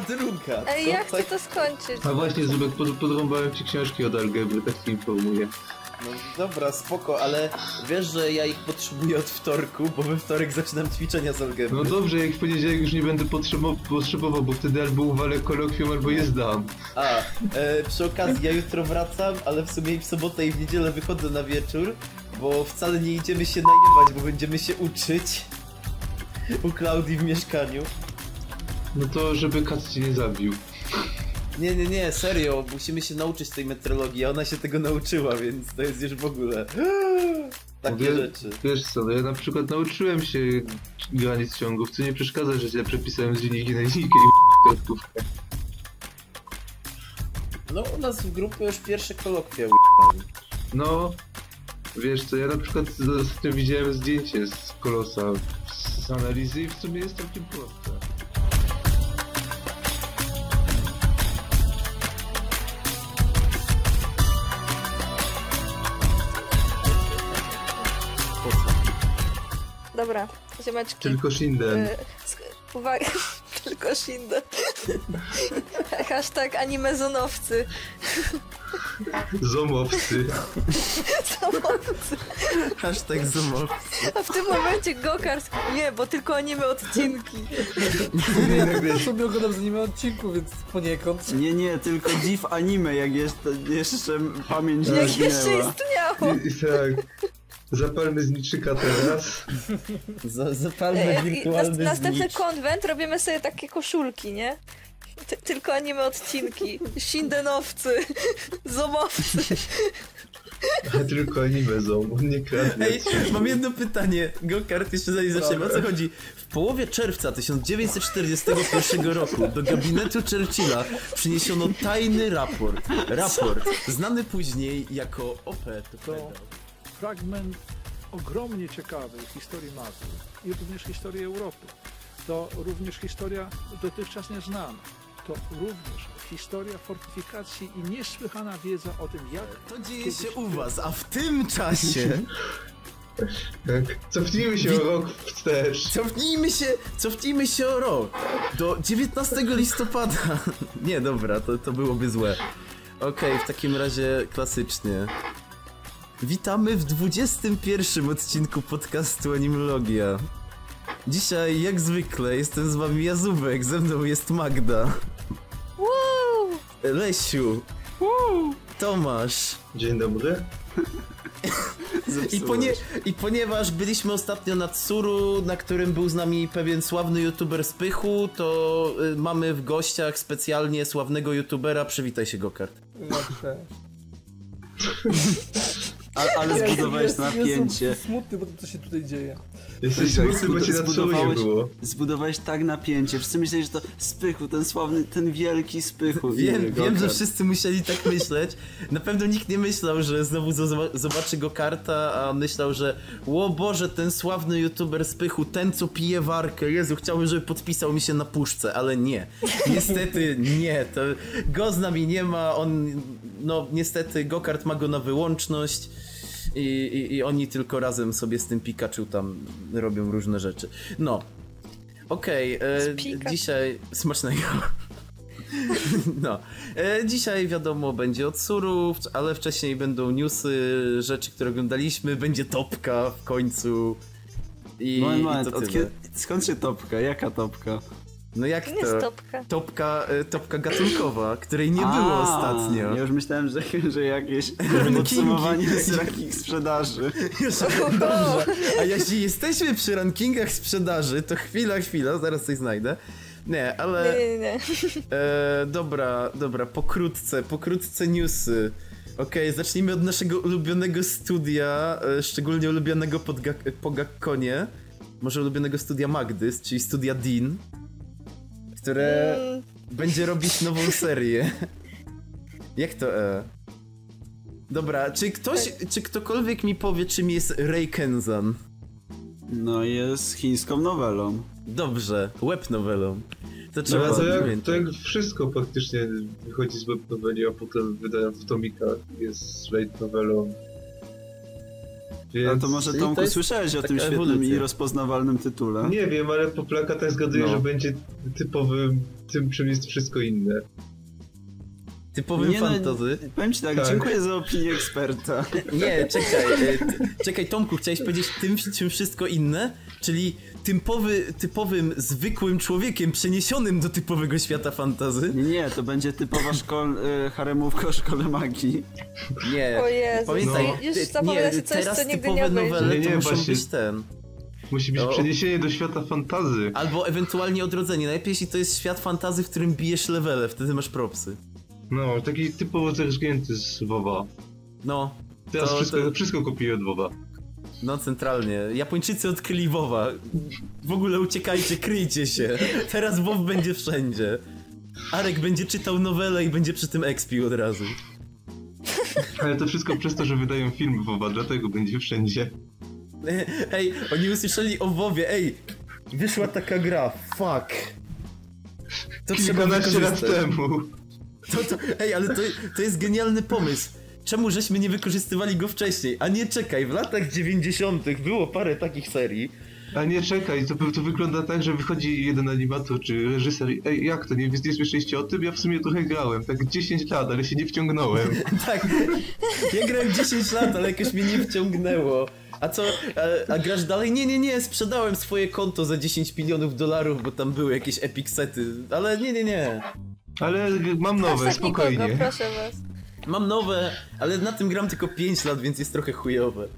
22. Ej, Co ja chcę tak- to skończyć. A właśnie, Zubek, pod, podrąbałem ci książki od algebry, tak ci informuję. No dobra, spoko, ale wiesz, że ja ich potrzebuję od wtorku, bo we wtorek zaczynam ćwiczenia z algebry. No dobrze, jak w poniedziałek już nie będę potrzebo- potrzebował, bo wtedy albo uwalę kolokwium, albo je zdam. A, e, przy okazji, ja jutro wracam, ale w sumie i w sobotę i w niedzielę wychodzę na wieczór, bo wcale nie idziemy się najebać, bo będziemy się uczyć u Klaudii w mieszkaniu. No to, żeby kat cię nie zabił. Nie, nie, nie, serio, musimy się nauczyć tej metrologii, a ona się tego nauczyła, więc to jest już w ogóle... Takie Wie- rzeczy. Wiesz co, no ja na przykład nauczyłem się granic ciągów, co nie przeszkadza, że źle przepisałem z linijki na linijkę i kartkówkę. No, u nas w grupie już pierwsze kolokwia. No, wiesz co, ja na przykład ostatnio widziałem zdjęcie z kolosa z analizy i w sumie jest całkiem proste. Dobra, ziomeczki. Tylko Shinden. Y, Uwaga, tylko Shinda. Hashtag animezonowcy. Zomowcy. Samowcy. Hashtag zumów. A w tym momencie Gokart. Nie, bo tylko anime odcinki. Ja sobie oglądam z anime odcinku, więc poniekąd. Nie, nie, tylko div anime, jak jeszcze, jeszcze pamięć nie Jak jeszcze istniało. I tak, zapalmy zniczyka teraz. Za, zapalmy wirtualny następny znicz. konwent robimy sobie takie koszulki, nie? Ty, tylko anime odcinki. Shindenowcy. Zomowcy. A tylko anime zom, on nie kradnie. Ej, mam jedno pytanie. Gokart, jeszcze zanim zaczniemy. O co chodzi? W połowie czerwca 1941 roku do gabinetu Churchilla przyniesiono tajny raport. Raport, znany później jako OP. To pedał. Fragment ogromnie ciekawy historii Mazur i również historii Europy. To również historia dotychczas nieznana. To również historia fortyfikacji i niesłychana wiedza o tym, jak To dzieje się u was, a w tym czasie Tak. Cofnijmy się o rok wstecz. cofnijmy się, cofnijmy się o rok. Do 19 listopada. Nie, dobra, to, to byłoby złe. Okej, w takim razie klasycznie. Witamy w 21 odcinku podcastu Animologia. Dzisiaj, jak zwykle, jestem z wami Jazubek, ze mną jest Magda, Woo! Lesiu, Tomasz. Dzień dobry. I, ponie, I ponieważ byliśmy ostatnio na Tsuru, na którym był z nami pewien sławny youtuber z Pychu, to y, mamy w gościach specjalnie sławnego youtubera. Przywitaj się, Gokart. Dobrze. A, ale zbudowałeś Jest- napięcie. Jestem smutny, bo to co się tutaj dzieje. Jesteś Tak, smutny, bo cię zbudowałeś- było. Zbudowałeś tak napięcie. Wszyscy myśleli, że to Spychu, ten sławny, ten wielki Spychu. Wiem, wiem, że wszyscy musieli tak myśleć. Na pewno nikt nie myślał, że znowu zo- zobaczy Gokarta, a myślał, że o Boże, ten sławny youtuber z Pychu, ten co pije warkę, Jezu, chciałbym, żeby podpisał mi się na puszce, ale nie. Niestety nie, to go z nami nie ma, on, no niestety Gokart ma go na wyłączność. I, i, I oni tylko razem sobie z tym Pikachu tam robią różne rzeczy. No. Okej, Z e, dzisiaj smacznego. No, e, dzisiaj wiadomo będzie od surów, ale wcześniej będą newsy, rzeczy, które oglądaliśmy, będzie topka w końcu. I, Moment, i moment, kiedy, skąd się topka? Jaka topka? No jak To jest to? topka. Topka, e, topka gatunkowa, której nie A, było ostatnio. Ja już myślałem, że, że jakieś Rankingi. podsumowanie z ranking sprzedaży. Dobrze. A jeśli jesteśmy przy rankingach sprzedaży, to chwila, chwila, zaraz coś znajdę. Nie, ale... Nie, nie, nie. E, dobra, dobra, pokrótce, pokrótce newsy. Okej, zacznijmy od naszego ulubionego studia, e, szczególnie ulubionego pod Ga- po Gakkonie. Może ulubionego studia Magdy, czyli studia Dean, które Mm, będzie robić nową serię. Jak to e? Dobra, czy ktoś, czy ktokolwiek mi powie, czym jest Ray Kenzan? No jest chińską nowelą. Dobrze, web nowelą. To No, trzeba to, jak, to jak wszystko praktycznie wychodzi z webnoweli, a potem wydają w tomikach, jest light novelą. Więc... A to może Tomku to jest słyszałeś o tym świetnym ewolucja. i rozpoznawalnym tytule? Nie wiem, ale po plakatach zgaduję, No. że będzie typowym tym, czym jest wszystko inne. Typowym Nie, no, fantazy. Powiem ci tak, Tak. dziękuję za opinię eksperta. Nie, czekaj. e, Czekaj, Tomku, chciałeś powiedzieć tym, czym wszystko inne? Czyli typowy, typowym, zwykłym człowiekiem przeniesionym do typowego świata fantazy? Nie, nie, to będzie typowa szkol, y, haremówka o szkole magii. Nie. O Jezu, Pamiętaj, no już się coś, teraz co nigdy typowe nie nowele Nie, to nie, muszą właśnie- być ten. Musi być No. przeniesienie do świata fantazy. Albo ewentualnie odrodzenie. Najlepiej jeśli to jest świat fantazy, w którym bijesz levele, wtedy masz propsy. No, taki typowo zerżnięty z WoWa. No. Teraz To- wszystko, to- wszystko kopiuję od WoWa. No centralnie. Japończycy odkryli WoWa. W ogóle uciekajcie, kryjcie się. Teraz WoW będzie wszędzie. Arek będzie czytał nowelę i będzie przy tym expił od razu. Ale to wszystko przez to, że wydają filmy WoWa, dlatego będzie wszędzie. Ej, oni usłyszeli o WoWie, ej! Wyszła taka gra, fuck. To trzeba lat temu. To, to, ej, ale to, to jest genialny pomysł. Czemu żeśmy nie wykorzystywali go wcześniej? A nie czekaj, w latach 90. było parę takich serii. A nie, czekaj, to, to wygląda tak, że wychodzi jeden animator czy reżyser i ej, jak to, nie, nie słyszeliście o tym? Ja w sumie trochę grałem, tak 10 lat, ale się nie wciągnąłem. Tak. Ja grałem 10 lat, ale jakoś mnie nie wciągnęło. A co? A, a grasz dalej? Nie, nie, nie, sprzedałem swoje konto za 10 milionów dolarów, bo tam były jakieś epic sety. Ale nie, nie, nie. Ale mam nowe, nikogo, spokojnie. proszę was. Mam nowe, ale na tym gram tylko 5 lat, więc jest trochę chujowe.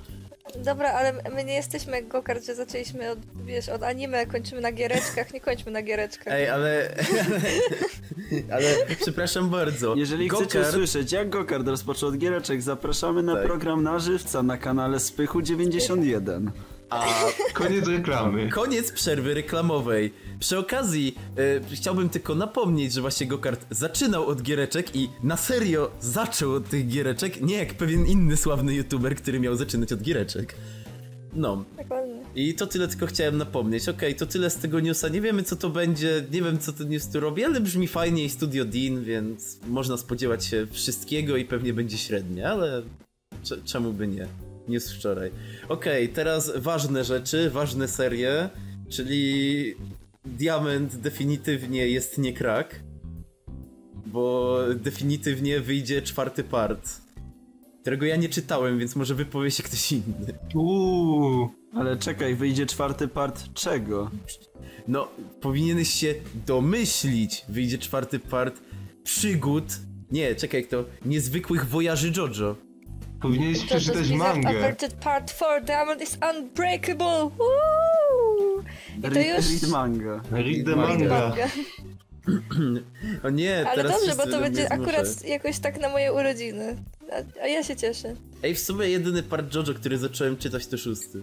Dobra, ale my nie jesteśmy jak Gokart, że zaczęliśmy od, wiesz, od anime, kończymy na giereczkach, nie kończmy na giereczkach. Ej, ale... ale przepraszam bardzo. Jeżeli chcecie Gokart- usłyszeć, jak Gokard rozpoczął od giereczek, zapraszamy na Tak. program na żywca na kanale Spychu 91. A Koniec reklamy. Koniec przerwy reklamowej. Przy okazji e, chciałbym tylko napomnieć, że właśnie Gokart zaczynał od giereczek i na serio zaczął od tych giereczek, nie jak pewien inny sławny youtuber, który miał zaczynać od giereczek. No. Dokładnie. I to tyle tylko chciałem napomnieć. Okej, to tyle z tego newsa. Nie wiemy co to będzie, nie wiem co ten news tu robi, ale brzmi fajnie i Studio Dean, więc można spodziewać się wszystkiego i pewnie będzie średnie, ale cze- czemu by nie? News wczoraj. Okej, teraz ważne rzeczy, ważne serie, czyli Diament definitywnie jest nie krak, bo definitywnie wyjdzie czwarty part, którego ja nie czytałem, więc może wypowie się ktoś inny. Uuu. Ale czekaj, wyjdzie czwarty part czego? No, powinieneś się domyślić. Wyjdzie czwarty part przygód. Nie, czekaj, to? Niezwykłych wojaży JoJo. Powinieneś To przeczytać mangę. Averted Part 4, Diamond is unbreakable! Woo! I to już... read manga. Read the Manga. O nie, Ale teraz dobrze, bo to będzie akurat jakoś tak na moje urodziny. A, a ja się cieszę. Ej, w sumie jedyny part JoJo, który zacząłem czytać, to szósty.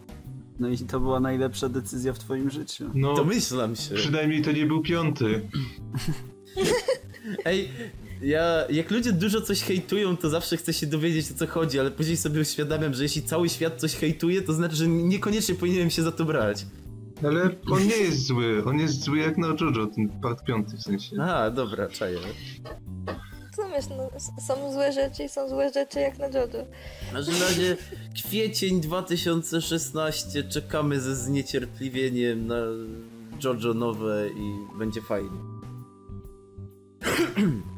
No i to była najlepsza decyzja w twoim życiu. No, Domyślam się. przynajmniej to nie był piąty. Ej, ja, jak ludzie dużo coś hejtują, to zawsze chcę się dowiedzieć o co chodzi, ale później sobie uświadamiam, że jeśli cały świat coś hejtuje, to znaczy, że niekoniecznie powinienem się za to brać. Ale on nie jest zły. On jest zły jak na JoJo, ten part piąty w sensie. A, dobra, czaję. Co wiesz, no, są złe rzeczy i są złe rzeczy jak na JoJo. W każdym razie kwiecień 2016 czekamy ze zniecierpliwieniem na JoJo nowe i będzie fajnie.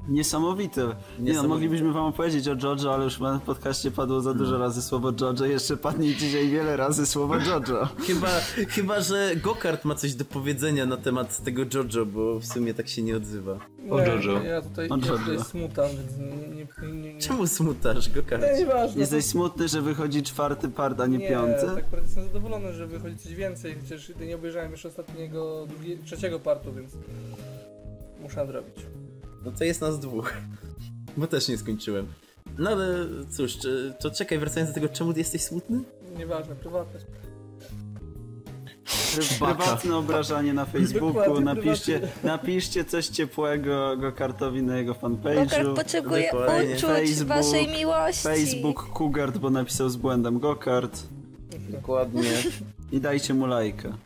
Niesamowite. Nie no, moglibyśmy wam opowiedzieć o JoJo, ale już na podcaście padło za dużo razy słowo JoJo. Jeszcze padnie dzisiaj wiele razy słowo JoJo. Chyba, chyba, że Gokart ma coś do powiedzenia na temat tego JoJo, bo w sumie tak się nie odzywa. O Nie, Jojo. Ja tutaj, O ja tutaj smutam, więc nie... nie, nie, nie. Czemu smutasz, Gokart? Nie, nieważne. Jesteś smutny, że wychodzi czwarty part, a nie, nie, piąty? tak naprawdę jestem zadowolony, że wychodzi coś więcej, chociaż nie obejrzałem jeszcze ostatniego, drugi, trzeciego partu, więc muszę nadrobić. No to jest nas dwóch. Bo też nie skończyłem. No ale cóż, czy- to czekaj, wracając do tego, czemu ty jesteś smutny? Nieważne, prywatne Prywatne obrażanie na Facebooku, napiszcie, napiszcie coś ciepłego Gokartowi na jego Gokart fanpage'u. potrzebuje Dokładnie. uczuć Facebook, waszej miłości. Facebook Kugart, bo napisał z błędem Gokart. Dokładnie. I dajcie mu lajka.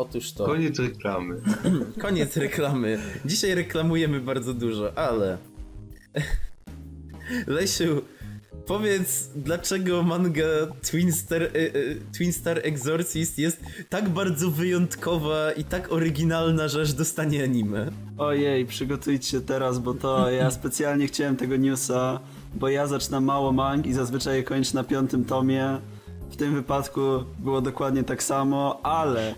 Otóż to. Koniec reklamy. Koniec reklamy. Dzisiaj reklamujemy bardzo dużo, ale. Lesiu, Powiedz, dlaczego manga Twin Star, e, e, Twin Star Exorcist jest tak bardzo wyjątkowa i tak oryginalna, że aż dostanie anime? Ojej, przygotujcie się teraz, bo to ja specjalnie chciałem tego newsa, bo ja zaczynam mało mang i zazwyczaj je kończę na piątym tomie. W tym wypadku było dokładnie tak samo, ale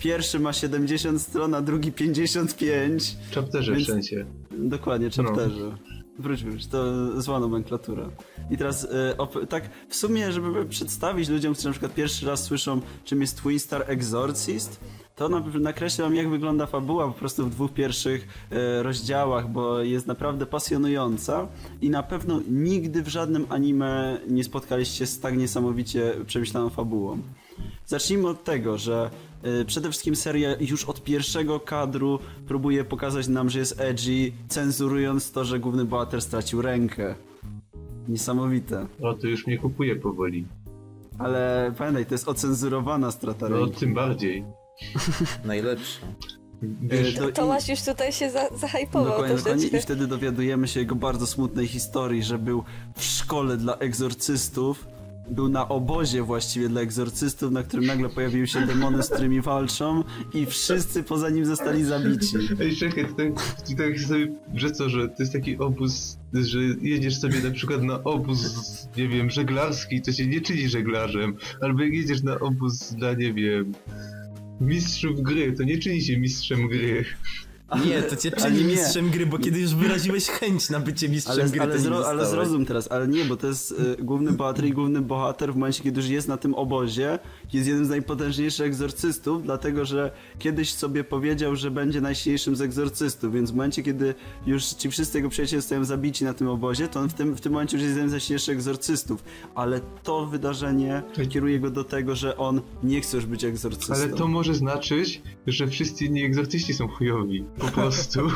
pierwszy ma 70 stron, a drugi 55. W chapterze Więc- wszędzie. Dokładnie, chapterze. Wróć, wróć, to zła nomenklatura. I teraz op- tak w sumie, żeby przedstawić ludziom, którzy na przykład pierwszy raz słyszą, czym jest Twin Star Exorcist, to na- nakreślę wam, jak wygląda fabuła po prostu w dwóch pierwszych e, rozdziałach, bo jest naprawdę pasjonująca i na pewno nigdy w żadnym anime nie spotkaliście się z tak niesamowicie przemyślaną fabułą. Zacznijmy od tego, że y, przede wszystkim seria już od pierwszego kadru próbuje pokazać nam, że jest edgy, cenzurując to, że główny bohater stracił rękę. Niesamowite. O, to już mnie kupuje powoli. Ale pamiętaj, to jest ocenzurowana strata No, ręki. tym bardziej. Najlepszy. Wiesz, Y, to i- Tomasz już tutaj się za, zahajpował Dokładnie, dokładnie. I wtedy dowiadujemy się jego bardzo smutnej historii, że był w szkole dla egzorcystów, był na obozie właściwie dla egzorcystów, na którym nagle pojawiły się demony, z którymi walczą i wszyscy poza nim zostali zabici. Ej, czekaj, to tak, tak sobie, że co, że to jest taki obóz, że jedziesz sobie na przykład na obóz, nie wiem, żeglarski, to się nie czyni żeglarzem, albo jak jedziesz na obóz dla, nie wiem, mistrzów gry, to nie czyni się mistrzem gry. Nie, to cię czyni nie. mistrzem gry, bo kiedy już wyraziłeś chęć na bycie mistrzem Ale, gry, ale, zro, ale zrozum teraz, ale nie, bo to jest y, główny bohater i główny bohater w momencie, kiedy już jest na tym obozie, jest jednym z najpotężniejszych egzorcystów, dlatego że kiedyś sobie powiedział, że będzie najsilniejszym z egzorcystów, więc w momencie, kiedy już ci wszyscy jego przyjaciele zostają zabici na tym obozie, to on w tym, w tym momencie już jest jednym z najsilniejszych egzorcystów. Ale to wydarzenie kieruje go do tego, że on nie chce już być egzorcystą. Ale to może znaczyć, że wszyscy inni egzorcyści są chujowi. Po prostu.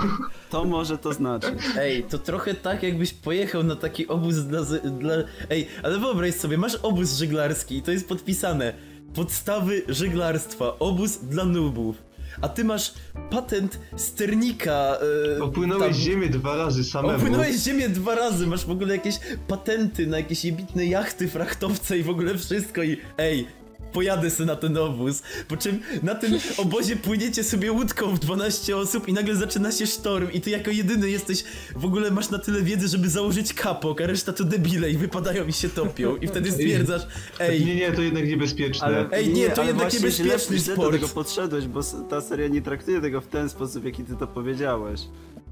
To może to znaczyć. Ej, to trochę tak jakbyś pojechał na taki obóz dla, dla... Ej, ale wyobraź sobie, masz obóz żeglarski i to jest podpisane Podstawy żeglarstwa, obóz dla nubów A ty masz patent sternika e, Opłynąłeś tam- ziemię dwa razy samemu. Opłynąłeś ziemię dwa razy, masz w ogóle jakieś patenty na jakieś jebitne jachty, frachtowce i w ogóle wszystko i ej, pojadę sobie na ten obóz. Po czym na tym obozie płyniecie sobie łódką w 12 osób i nagle zaczyna się sztorm i ty jako jedyny jesteś, w ogóle masz na tyle wiedzy, żeby założyć kapok, a reszta to debile i wypadają i się topią i wtedy stwierdzasz, ej, Nie, nie, to jednak niebezpieczne. Ale, Ej, nie, to jednak niebezpieczny źle, źle do sport. tego podszedłeś, bo ta seria nie traktuje tego w ten sposób, jaki ty to powiedziałeś.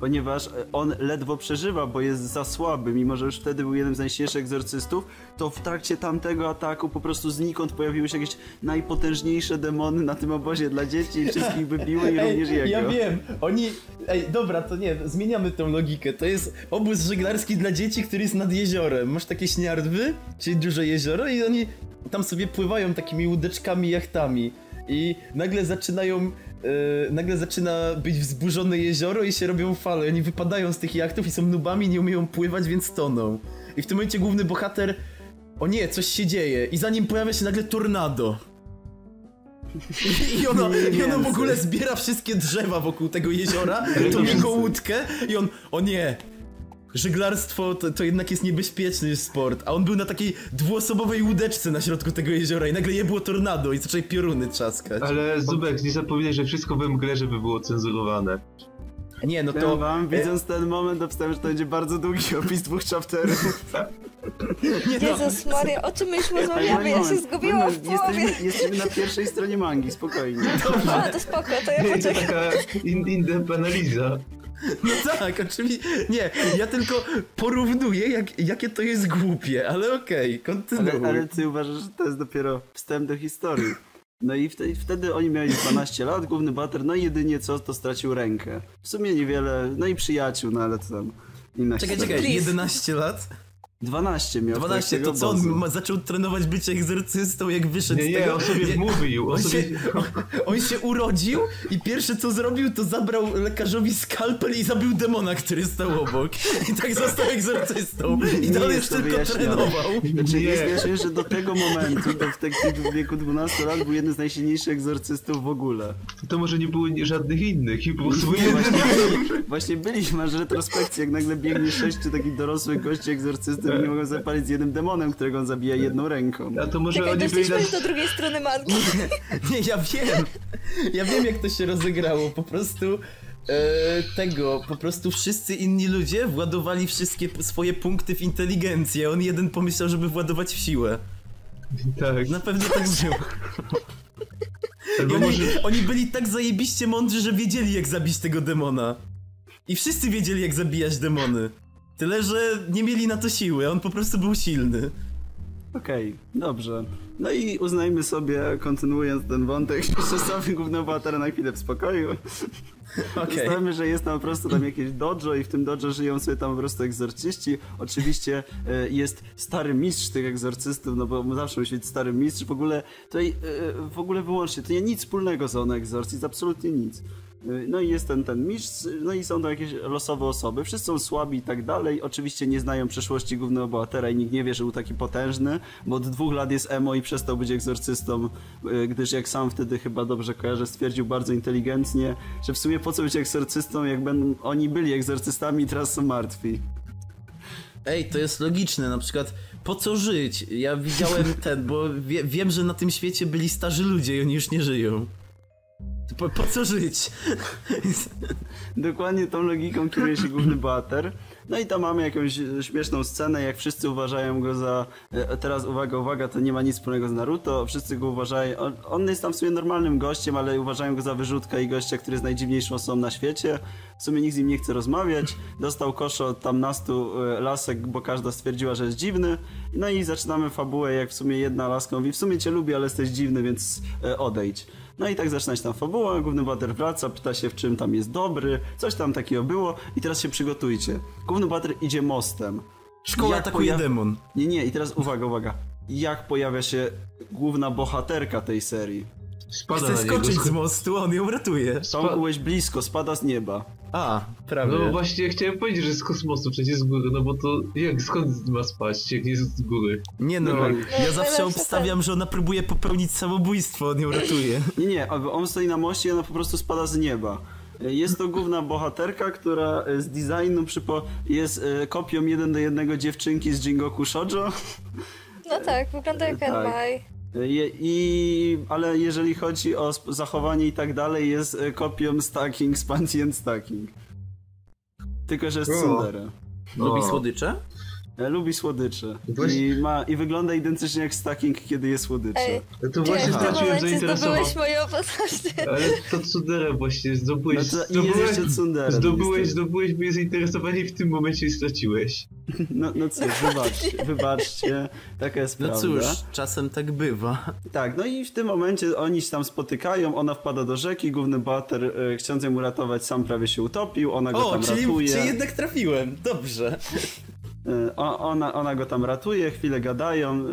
Ponieważ e, on ledwo przeżywa, bo jest za słaby, mimo że już wtedy był jednym z najsilniejszych egzorcystów, to w trakcie tamtego ataku po prostu znikąd pojawiły się jakieś najpotężniejsze demony na tym obozie dla dzieci i wszystkich by biły i również jego. ja wiem, oni... Ej, dobra, to nie, zmieniamy tą logikę. To jest obóz żeglarski dla dzieci, który jest nad jeziorem. Masz takie śniardwy, czyli duże jezioro i oni tam sobie pływają takimi łódeczkami, jachtami. I nagle zaczynają... e, nagle zaczyna być wzburzone jezioro i się robią fale. Oni wypadają z tych jachtów i są nubami, nie umieją pływać, więc toną. I w tym momencie główny bohater... O nie, coś się dzieje. I za nim pojawia się nagle tornado. I ono, I ono w ogóle zbiera wszystkie drzewa wokół tego jeziora, tą to jego łódkę i on, o nie, żeglarstwo to, to jednak jest niebezpieczny sport, a on był na takiej dwuosobowej łódeczce na środku tego jeziora i nagle je było tornado i zaczęły pioruny trzaskać. Ale Zubek, nie zapominaj, że wszystko we mgle, żeby było cenzurowane. Nie, no to... wam, widząc ten moment, obstawiam, że to będzie bardzo długi opis dwóch chapterów. Nie, no, Jezus Maria, o czym my już Ale rozmawiamy? Ja się moment, zgubiłam w moment, połowie. Jesteśmy, jesteśmy na pierwszej stronie mangi, spokojnie. A, to spoko, to ja To poczekam. taka in, in-depth analiza. no tak, oczywiście, nie, ja tylko porównuję, jak, jakie to jest głupie, ale okej, kontynuuj. Ale, ale ty uważasz, że to jest dopiero wstęp do historii. No i wtedy, wtedy oni mieli 12 lat, główny bohater, no i jedynie co, to stracił rękę. W sumie niewiele, no i przyjaciół, no ale to tam Czekaj, czekaj, Please. 11 lat? 12 miał 12, w to co, on ma, zaczął trenować bycie egzorcystą, jak wyszedł Nie, z nie, tego... on sobie wmówił. On On sobie... się, on się urodził i pierwsze co zrobił, to zabrał lekarzowi skalpel i zabił demona, który stał obok. I tak został egzorcystą. I Nie dalej jest to tylko wyjaśnione. trenował. Znaczy, Nie. jest wyjaśnienie, że do tego momentu, do, w, w wieku 12 lat, był jeden z najsilniejszych egzorcystów w ogóle. To może nie było nie- żadnych innych i po prostu Nie, właśnie, byli, właśnie byliśmy, masz retrospekcję, jak nagle biegnie sześciu takich dorosłych gości egzorcystów i nie mogą sobie palić z jednym demonem, którego on zabija jedną ręką. A to może Czekaj, oni byli na... do drugiej strony mangi. Nie, ja wiem. Ja wiem, jak to się rozegrało. Po prostu e, tego, po prostu wszyscy inni ludzie władowali wszystkie swoje punkty w inteligencję. On jeden pomyślał, żeby władować w siłę. Tak. Na pewno tak było. Oni, może... oni byli tak zajebiście mądrzy, że wiedzieli, jak zabić tego demona. I wszyscy wiedzieli, jak zabijać demony. Tyle, że nie mieli na to siły, on po prostu był silny. Okej, dobrze. No i uznajmy sobie, kontynuując ten wątek, że sobie głównego bohatera na chwilę w spokoju. Okej. Uznajmy, że jest tam po prostu tam jakieś dojo i w tym dojo żyją sobie tam po prostu egzorcyści. Oczywiście e, jest stary mistrz tych egzorcystów, no bo zawsze musi być stary mistrz. W ogóle tutaj, e, w ogóle wyłącznie, to nie nic wspólnego z on egzorcyzm, absolutnie nic. E, No i jest ten, ten mistrz, no i są to jakieś losowe osoby, wszyscy są słabi i tak dalej, oczywiście nie znają przeszłości głównego bohatera i nikt nie wie, że był taki potężny, bo od dwóch lat jest emo i przestał być egzorcystą, e, gdyż jak sam wtedy chyba dobrze kojarzę, stwierdził bardzo inteligentnie, że w sumie po co być egzorcystą, jak będą, oni byli egzorcystami i teraz są martwi. Ej, to jest logiczne, na przykład po co żyć? Ja widziałem ten, bo wie, wiem, że na tym świecie byli starzy ludzie i oni już nie żyją. Po, po co żyć? Dokładnie tą logiką kieruje się główny bohater. No i tam mamy jakąś e, śmieszną scenę, jak wszyscy uważają go za... e, Teraz uwaga, uwaga, to nie ma nic wspólnego z Naruto. Wszyscy go uważają... On, on jest tam w sumie normalnym gościem, ale uważają go za wyrzutka i gościa, który jest najdziwniejszą osobą na świecie. W sumie nikt z nim nie chce rozmawiać. Dostał koszo od tam nastu e, lasek, bo każda stwierdziła, że jest dziwny. No i zaczynamy fabułę, jak w sumie jedna laska mówi, w sumie cię lubię, ale jesteś dziwny, więc odejdź. No i tak zaczyna się tam fabuła, główny bohater wraca, pyta się w czym tam jest dobry, coś tam takiego było i teraz się przygotujcie. Główny bohater idzie mostem. Szkoła Jak atakuje pojaw- demon. Nie, nie, i teraz uwaga, uwaga. Jak pojawia się główna bohaterka tej serii? Spada Chce skoczyć z mostu, on ją ratuje. Tom byłeś blisko, spada z nieba. A, prawie. No właśnie chciałem powiedzieć, że z kosmosu, przecież z góry, no bo to jak, skąd ma spaść, jak nie jest z góry? Nie no, Dobra. ja zawsze obstawiam, że ona próbuje popełnić samobójstwo, on ją ratuje. Nie, nie, on stoi na moście i ona po prostu spada z nieba. Jest to główna bohaterka, która z designu przypo... jest e, kopią jeden do jednego dziewczynki z Jingoku Shoujo. No tak, wygląda jak Tak. Enmai. Je, i, ale jeżeli chodzi o zachowanie i tak dalej, jest e, kopią Stacking z Panty and Stacking. Tylko, że jest O. tsundere. Lubi słodycze? Lubi słodycze. I, ma, I wygląda identycznie jak Stacking, kiedy je słodycze. Ej, No to właśnie w tym straciłem momencie zainteresowanie. zdobyłeś moją postać? Ale to Tsundere właśnie, zdobyłeś, No to i jest zdobyłeś, tsundere. zdobyłeś, zdobyłeś moje zainteresowanie i w tym momencie straciłeś. No, no cóż, wybaczcie, wybaczcie, taka jest No prawda. cóż, czasem tak bywa. Tak, no i w tym momencie oni się tam spotykają, ona wpada do rzeki, główny bohater e, chcąc ją uratować sam prawie się utopił, ona go O, tam czyli, ratuje. czyli jednak trafiłem, dobrze. E, Ona, ona go tam ratuje, chwilę gadają,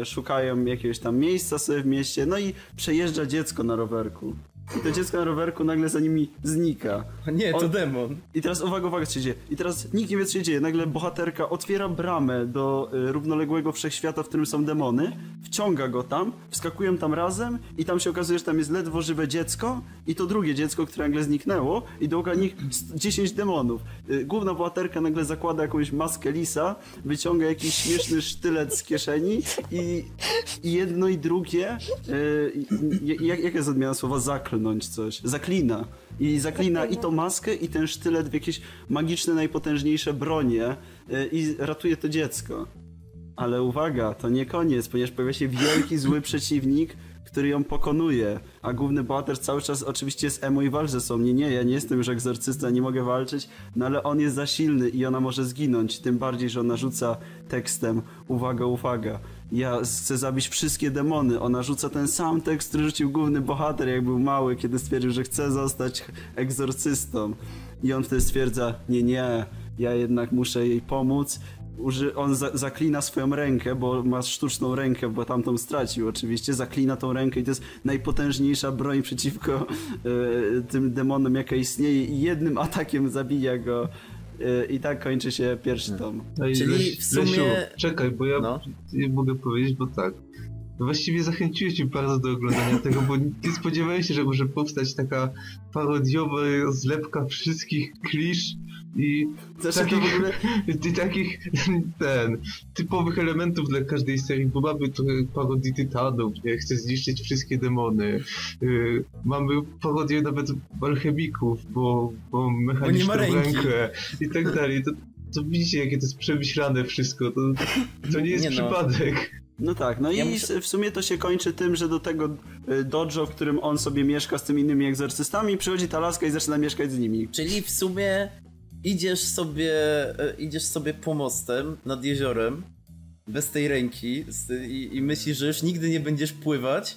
e, szukają jakiegoś tam miejsca sobie w mieście, no i przejeżdża dziecko na rowerku. I to dziecko na rowerku nagle za nimi znika. Nie, to On- demon. I teraz uwaga, uwaga, co się dzieje. I teraz nikt nie wie, co się dzieje. Nagle bohaterka otwiera bramę do y, równoległego wszechświata, w którym są demony, wciąga go tam, wskakują tam razem i tam się okazuje, że tam jest ledwo żywe dziecko i to drugie dziecko, które nagle zniknęło i dookoła nich s- 10 demonów. Y, główna bohaterka nagle zakłada jakąś maskę lisa, wyciąga jakiś śmieszny sztylet z kieszeni i, i jedno i drugie, y, jak, jaka jest odmiana słowa zaklnąć coś? Zaklina. I zaklina i tą maskę, i ten sztylet w jakieś magiczne, najpotężniejsze bronie y, i ratuje to dziecko. Ale uwaga, to nie koniec, ponieważ pojawia się wielki, zły przeciwnik, który ją pokonuje. A główny bohater cały czas oczywiście jest emo i walczy ze mnie. Nie, ja nie jestem już egzorcysta, nie mogę walczyć, no ale on jest za silny i ona może zginąć. Tym bardziej, że ona rzuca tekstem, uwaga, uwaga, ja chcę zabić wszystkie demony. Ona rzuca ten sam tekst, który rzucił główny bohater, jak był mały, kiedy stwierdził, że chce zostać egzorcystą. I on wtedy stwierdza, nie, nie, ja jednak muszę jej pomóc uży, on za, zaklina swoją rękę, bo ma sztuczną rękę, bo tamtą stracił oczywiście, zaklina tą rękę i to jest najpotężniejsza broń przeciwko e, tym demonom, jaka istnieje i jednym atakiem zabija go i tak kończy się pierwszy tom. No i Czyli Leś- w sumie- Lesiu, czekaj, bo ja No. nie mogę powiedzieć, bo tak. Właściwie zachęciłeś mnie bardzo do oglądania tego, bo nie spodziewałem się, że może powstać taka parodiowa zlepka wszystkich klisz I to takich, w ogóle- i takich ten, typowych elementów dla każdej serii, bo mamy trochę parodii Tytanów, nie? Chce zniszczyć wszystkie demony. Yy, mamy parodię nawet alchemików, bo, bo mechaniczną ręki. rękę i tak dalej. To, to widzicie, jakie to jest przemyślane wszystko. To, to nie jest Nie no. przypadek. No tak, no Ja i muszę- w sumie to się kończy tym, że do tego y, dojo, w którym on sobie mieszka z tymi innymi egzorcystami, przychodzi ta laska i zaczyna mieszkać z nimi. Czyli w sumie idziesz sobie, e, idziesz sobie pomostem nad jeziorem, bez tej ręki i, i myślisz, że już nigdy nie będziesz pływać,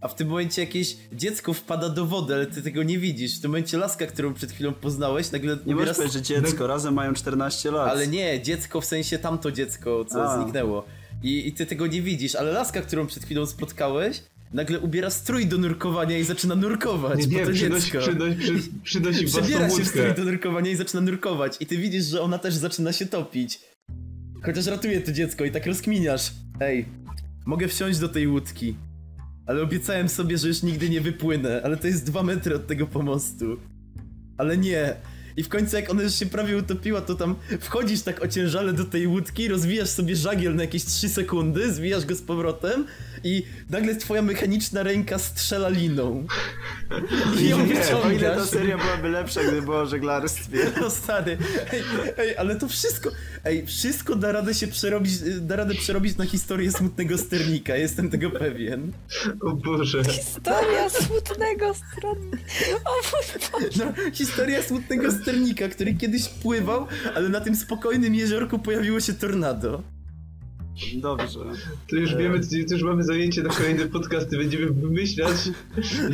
a w tym momencie jakieś dziecko wpada do wody, ale ty tego nie widzisz. W tym momencie laska, którą przed chwilą poznałeś, nagle Nie możesz powiedzieć, że dziecko, razem mają 14 lat. Ale nie, dziecko w sensie tamto dziecko, co A. zniknęło. I, I ty tego nie widzisz, ale laska, którą przed chwilą spotkałeś, nagle ubiera strój do nurkowania i zaczyna nurkować, Nie, nie przynosi, przynosi, przy, przynosi własną Przebiera się strój do nurkowania i zaczyna nurkować. I ty widzisz, że ona też zaczyna się topić. Chociaż ratuje to dziecko i tak rozkminiasz. Ej, mogę wsiąść do tej łódki. Ale obiecałem sobie, że już nigdy nie wypłynę, ale to jest dwa metry od tego pomostu. Ale nie. I w końcu jak ona już się prawie utopiła, to tam wchodzisz tak ociężale do tej łódki, rozwijasz sobie żagiel na jakieś 3 sekundy, zwijasz go z powrotem i nagle twoja mechaniczna ręka strzela liną. I ją Nie, o ile ta wyciągasz. seria byłaby lepsza, gdyby była o żeglarstwie. No stary, ej, ej, ale to wszystko, ej, wszystko da radę się przerobić, da radę przerobić na historię smutnego sternika, jestem tego pewien. O Boże. Historia smutnego strony. O Boże. No, historia smutnego sternika, który kiedyś pływał, ale na tym spokojnym jeziorku pojawiło się tornado. Dobrze. To już wiemy, to już mamy zajęcie na kolejne podcasty. Będziemy wymyślać,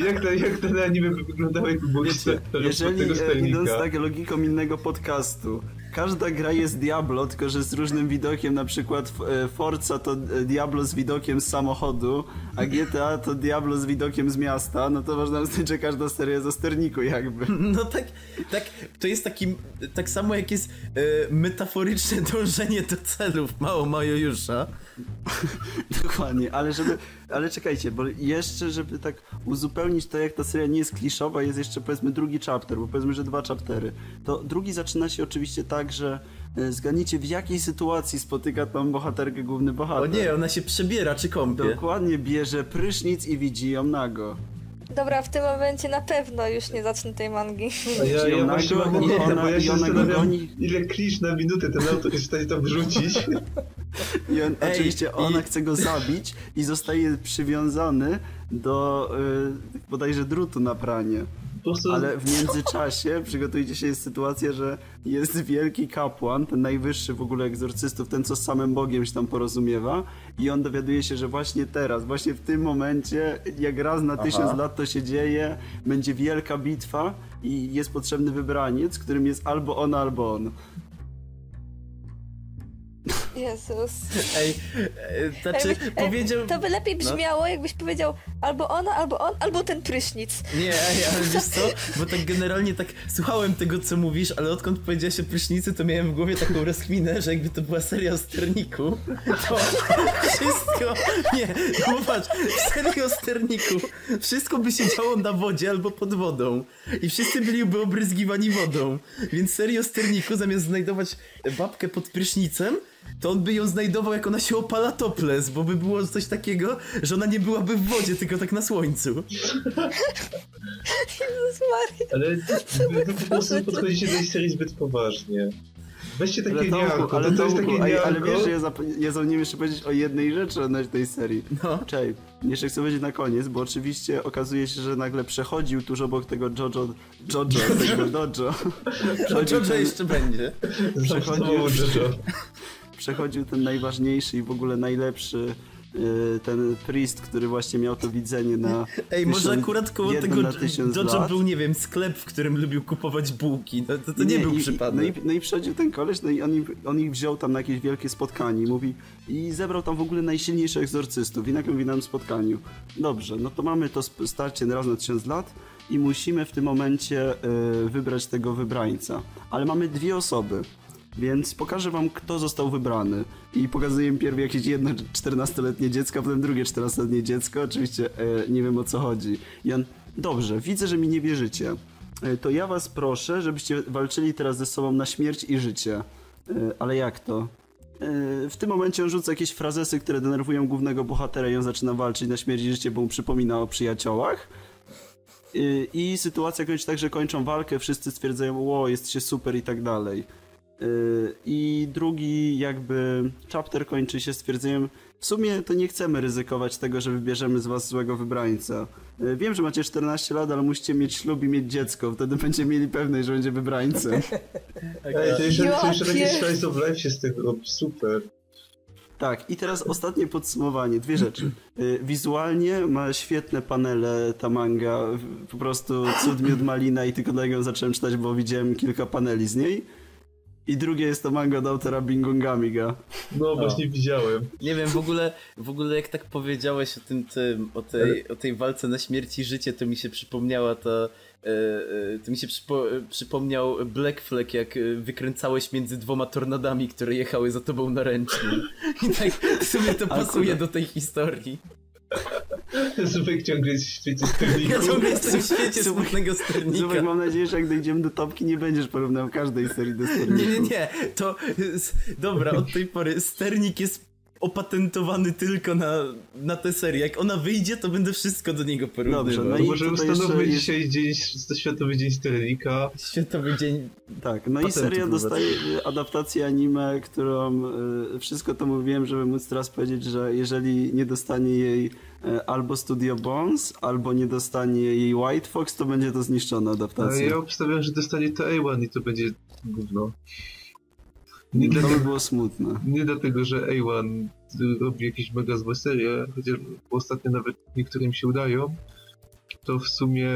jak, ta, jak te anime by wyglądały, jakby było Wiecie, jeżeli tego e, idąc tak logiką innego podcastu, każda gra jest Diablo, tylko że z różnym widokiem, na przykład e, Forza to e, Diablo z widokiem z samochodu, a GTA to Diablo z widokiem z miasta, no to można uznać, że każda seria jest o sterniku jakby. No tak, tak, to jest takim, tak samo jak jest e, metaforyczne dążenie do celów, mało Majojusza. Dokładnie, ale żeby, ale czekajcie, bo jeszcze, żeby tak uzupełnić to, jak ta seria nie jest kliszowa, jest jeszcze powiedzmy drugi chapter, bo powiedzmy, że dwa chaptery. To drugi zaczyna się oczywiście tak, że e, zgadnijcie w jakiej sytuacji spotyka tam bohaterkę główny bohater. O nie, ona się przebiera czy kąpie. Dokładnie bierze prysznic i widzi ją nago. Dobra, w tym momencie na pewno już nie zacznę tej mangi. A ja, ja właśnie mam ochotę, ona- bo ja się zastanawiam, ile klisz na minutę ten autor jest w stanie tam wrzucić. I on, Ej, oczywiście ona i- chce go zabić i zostaje przywiązany do y, bodajże drutu na pranie. Prostu Ale w międzyczasie przygotujcie się, jest sytuacja, że jest wielki kapłan, ten najwyższy w ogóle egzorcystów, ten co z samym Bogiem się tam porozumiewa. I on dowiaduje się, że właśnie teraz, właśnie w tym momencie, jak raz na tysiąc lat to się dzieje, będzie wielka bitwa i jest potrzebny wybraniec, którym jest albo ona, albo on. Jezus. Ej, e, znaczy Jakby- powiedział... To by lepiej brzmiało, jakbyś powiedział albo ona, albo on, albo ten prysznic. Nie, ej, ale wiesz co, bo tak generalnie tak słuchałem tego co mówisz, ale odkąd powiedziałeś o prysznicy, to miałem w głowie taką rozkminę, że jakby to była seria o sterniku, to wszystko, nie, no patrz, w serii o sterniku. Wszystko by się działo na wodzie albo pod wodą. I wszyscy byliby obryzgiwani wodą, więc serio o sterniku zamiast znajdować babkę pod prysznicem, to on by ją znajdował jak ona się opala topless, bo by było coś takiego, że ona nie byłaby w wodzie, tylko tak na słońcu. Jezus Maria. Ale wy, po prostu podchodzicie do tej serii zbyt poważnie. Weźcie takie Ale Tomku, to, ale, to jest takie ale, niarko. ale wiesz, że ja, zap- ja zapomniałem jeszcze powiedzieć o jednej rzeczy odnośnie tej serii. No. Czej, jeszcze chcę powiedzieć na koniec, bo oczywiście okazuje się, że nagle przechodził tuż obok tego Jojo, Jojo, tego Dojo. Dobrze ten, jeszcze będzie. Przechodził, przechodził, przechodził ten najważniejszy i w ogóle najlepszy y, ten priest, który właśnie miał to widzenie na Ej, może akurat koło tego lat. był, nie wiem, sklep, w którym lubił kupować bułki. No, to, to nie, był i- przypadek. No i, no i przychodził ten koleś, no i on, on ich wziął tam na jakieś wielkie spotkanie i mówi i zebrał tam w ogóle najsilniejszych egzorcystów i na tym spotkaniu dobrze, no to mamy to starcie raz na tysiąc lat i musimy w tym momencie y, wybrać tego wybrańca, ale mamy dwie osoby. Więc pokażę wam, kto został wybrany. I pokazuję im pierw jakieś jedno 14-letnie dziecko, a potem drugie 14-letnie dziecko. Oczywiście e, nie wiem o co chodzi. On, dobrze, widzę, że mi nie wierzycie. e, to ja was proszę, żebyście walczyli teraz ze sobą na śmierć i życie. E, Ale jak to? E, W tym momencie on rzuca jakieś frazesy, które denerwują głównego bohatera i on zaczyna walczyć na śmierć i życie, bo mu przypomina o przyjaciołach. Y, I sytuacja kończy tak, że kończą walkę, wszyscy stwierdzają, ło, jesteście super i tak dalej. Y, I drugi jakby chapter kończy się stwierdzeniem, w sumie to nie chcemy ryzykować tego, że wybierzemy z was złego wybrańca. Y, Wiem, że macie 14 lat, ale musicie mieć ślub i mieć dziecko, wtedy będziecie mieli pewność, że będzie wybrańcem. Ej, to jeszcze, to jeszcze slice of life się z tego robi, super. Tak, i teraz ostatnie podsumowanie, dwie rzeczy. Y, Wizualnie ma świetne panele ta manga, po prostu cud miód malina i tylko dlatego zacząłem czytać, bo widziałem kilka paneli z niej. I drugie jest to manga od autora Bingongamiga. No właśnie widziałem. Nie wiem, w ogóle, w ogóle jak tak powiedziałeś o tym, tym o, tej, o tej walce na śmierć i życie, to mi się przypomniała ta, e, e, to mi się przypo, przypomniał Black Flag, jak e, wykręcałeś między dwoma tornadami, które jechały za tobą na ręcznym. I tak w sumie to pasuje do tej historii. Zubek ciągle jest w świecie Ja sterników. ciągle jestem w świecie smutnego Zubek, sternika. mam nadzieję, że jak dojdziemy do topki, nie będziesz porównał każdej serii do sterników. Nie, nie, nie, to dobra, od tej pory sternik jest opatentowany tylko na, na tę serię. Jak ona wyjdzie, to będę wszystko do niego porównywał. Dobrze, no No i może jest- dzisiaj dzień, Światowy Dzień Sternika. Światowy dzień Tak, no i seria dostaje y, adaptację anime, którą y, wszystko to mówiłem, żeby móc teraz powiedzieć, że jeżeli nie dostanie jej y, albo Studio Bones, albo nie dostanie jej White Fox, to będzie to zniszczona Ale adaptacja. ja obstawiam, że dostanie to A1 i to będzie gówno. Nie, by dlatego, było smutne. nie dlatego, że A1 robi jakieś mega złe serie, chociaż ostatnio nawet niektórym się udają, to w sumie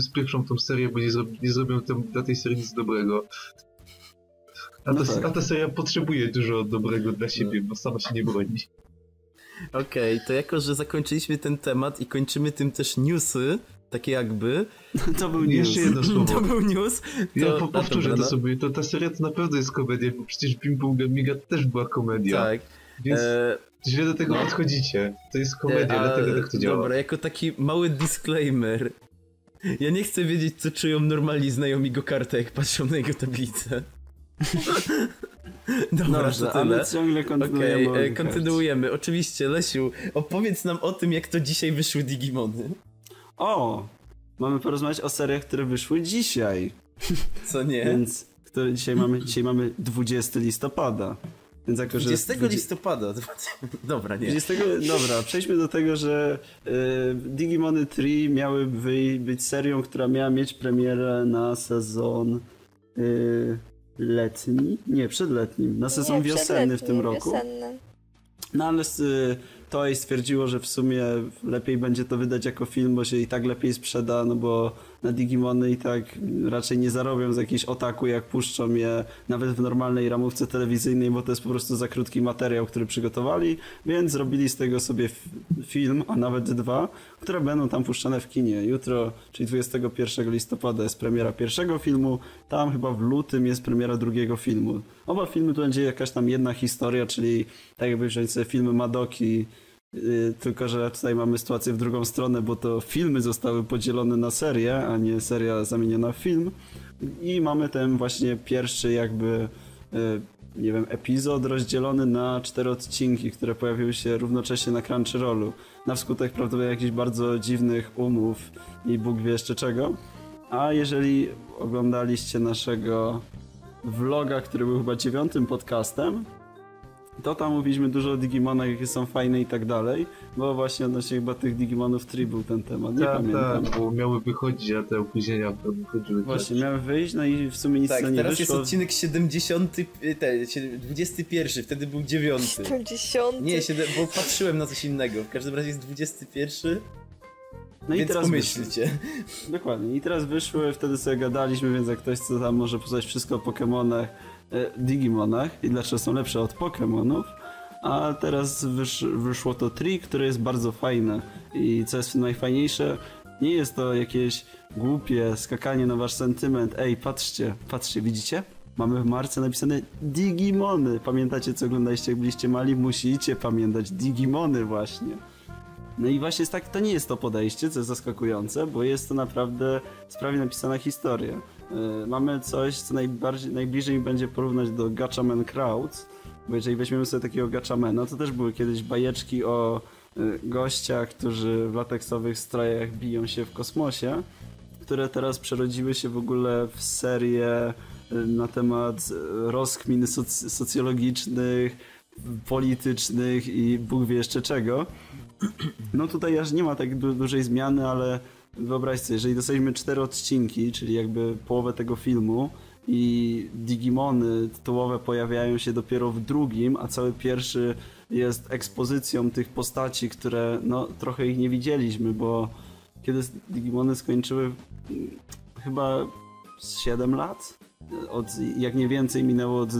spieprzą tą serię, bo nie, zrob, nie zrobią tam, dla tej serii nic dobrego. A ta, No tak. a ta seria potrzebuje dużo dobrego dla siebie, bo sama się nie broni. Okej, to jako, że zakończyliśmy ten temat i kończymy tym też newsy, takie jakby, To był news. Jeszcze jedno słowo. to był news, to... Ja powtórzę dobra, to no. sobie, to ta seria to naprawdę jest komedia, bo przecież Bimbo Gamiga też była komedia. Tak, Więc e, źle do tego no. podchodzicie. To jest komedia, a, dlatego tak to działa. Dobra, jako taki mały disclaimer. Ja nie chcę wiedzieć, co czują normalni znajomi go kartę, jak patrzą na jego tablicę. Dobra, Dobrze, to ale tyle. ciągle kontynuujemy. Okej, o e, kontynuujemy. Oczywiście, Lesiu, opowiedz nam o tym, jak to dzisiaj wyszły Digimony. O! Mamy porozmawiać o seriach, które wyszły dzisiaj. Co nie? Więc które dzisiaj mamy, dzisiaj mamy 20 listopada. Więc jako, że 20 jest 20 listopada. Dobra, nie. 20, dobra, przejdźmy do tego, że y, Digimony 3 miały wy, być serią, która miała mieć premierę na sezon y, letni? Nie, przedletnim. Na sezon Nie, wiosenny w tym roku. Wiosenny. No ale y, Toei stwierdziło, że w sumie lepiej będzie to wydać jako film, bo się i tak lepiej sprzeda, no bo na Digimony i tak raczej nie zarobią z jakiejś otaku, jak puszczą je nawet w normalnej ramówce telewizyjnej, bo to jest po prostu za krótki materiał, który przygotowali, więc zrobili z tego sobie film, a nawet dwa, które będą tam puszczane w kinie. Jutro, czyli 21 listopada jest premiera pierwszego filmu, tam chyba w lutym jest premiera drugiego filmu. Oba filmy to będzie jakaś tam jedna historia, czyli tak jakby wziąć sobie filmy Madoki, tylko że tutaj mamy sytuację w drugą stronę, bo to filmy zostały podzielone na serię, a nie seria zamieniona w film. I mamy ten właśnie pierwszy jakby, yy, nie wiem, epizod rozdzielony na cztery odcinki, które pojawiły się równocześnie na Crunchyrollu. Na wskutek prawdopodobnie jakichś bardzo dziwnych umów i Bóg wie jeszcze czego. A jeżeli oglądaliście naszego vloga, który był chyba dziewiątym podcastem, to tam mówiliśmy dużo o Digimonach, jakie są fajne i tak dalej, bo właśnie odnośnie chyba tych Digimonów 3 był ten temat, nie Tak, pamiętam. tak, bo miały wychodzić, a te opóźnienia wychodziły. Właśnie, miałem wyjść, no i w sumie nic Tak, nie teraz wyszło. jest odcinek 70, y, te, sie- 21, wtedy był 9. 70. Nie, siedem, bo patrzyłem na coś innego. W każdym razie jest 21, No i więc teraz wyszły. pomyślcie. Dokładnie. I teraz wyszły, wtedy sobie gadaliśmy, więc jak ktoś chce tam może poznać wszystko o Pokemonach, Digimonach i dlaczego są lepsze od Pokemonów. A teraz wysz, wyszło to Tri, które jest bardzo fajne. I co jest najfajniejsze, nie jest to jakieś głupie skakanie na wasz sentyment. Ej, patrzcie, patrzcie, widzicie? Mamy w marce napisane Digimony. Pamiętacie, co oglądaliście, jak byliście mali? Musicie pamiętać Digimony właśnie. No i właśnie jest tak, to nie jest to podejście, co jest zaskakujące, bo jest to naprawdę sprawnie napisana historia. Yy, mamy coś, co najbardziej, najbliżej będzie porównać do Gatchaman Crowds, bo jeżeli weźmiemy sobie takiego Gatchamana, to też były kiedyś bajeczki o y, gościach, którzy w lateksowych strojach biją się w kosmosie, które teraz przerodziły się w ogóle w serię y, na temat y, rozkmin soc- socjologicznych, politycznych i Bóg wie jeszcze czego. No tutaj aż nie ma tak du- dużej zmiany, ale wyobraź sobie, jeżeli dostaliśmy cztery odcinki, czyli jakby połowę tego filmu i Digimony tytułowe pojawiają się dopiero w drugim, a cały pierwszy jest ekspozycją tych postaci, które no trochę ich nie widzieliśmy, bo kiedy Digimony skończyły mm, chyba z 7 lat? Od, jak nie więcej minęło od e,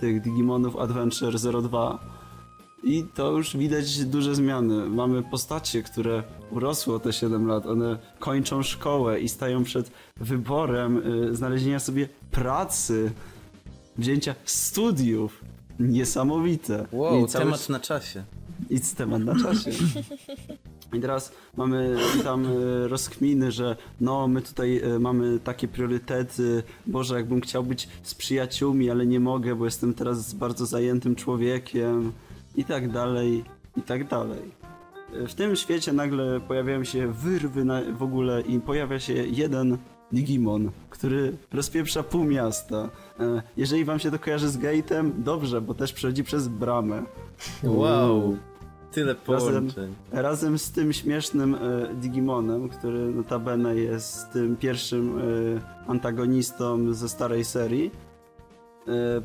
tych Digimonów Adventure 02 i to już widać duże zmiany. Mamy postacie, które urosły o te 7 lat. One kończą szkołę i stają przed wyborem y, znalezienia sobie pracy, wzięcia studiów. Niesamowite. Wow, I cały- temat na czasie. i temat na czasie. I teraz mamy tam e, rozkminy, że no my tutaj e, mamy takie priorytety, Boże jakbym chciał być z przyjaciółmi, ale nie mogę, bo jestem teraz bardzo zajętym człowiekiem i tak dalej, i tak dalej. W tym świecie nagle pojawiają się wyrwy na, w ogóle i pojawia się jeden Digimon, który rozpieprza pół miasta. E, Jeżeli wam się to kojarzy z gate'em, dobrze, bo też przechodzi przez bramę. Wow. Tyle Razem, połączeń. razem z tym śmiesznym e, Digimonem, który notabene jest tym pierwszym e, antagonistą ze starej serii,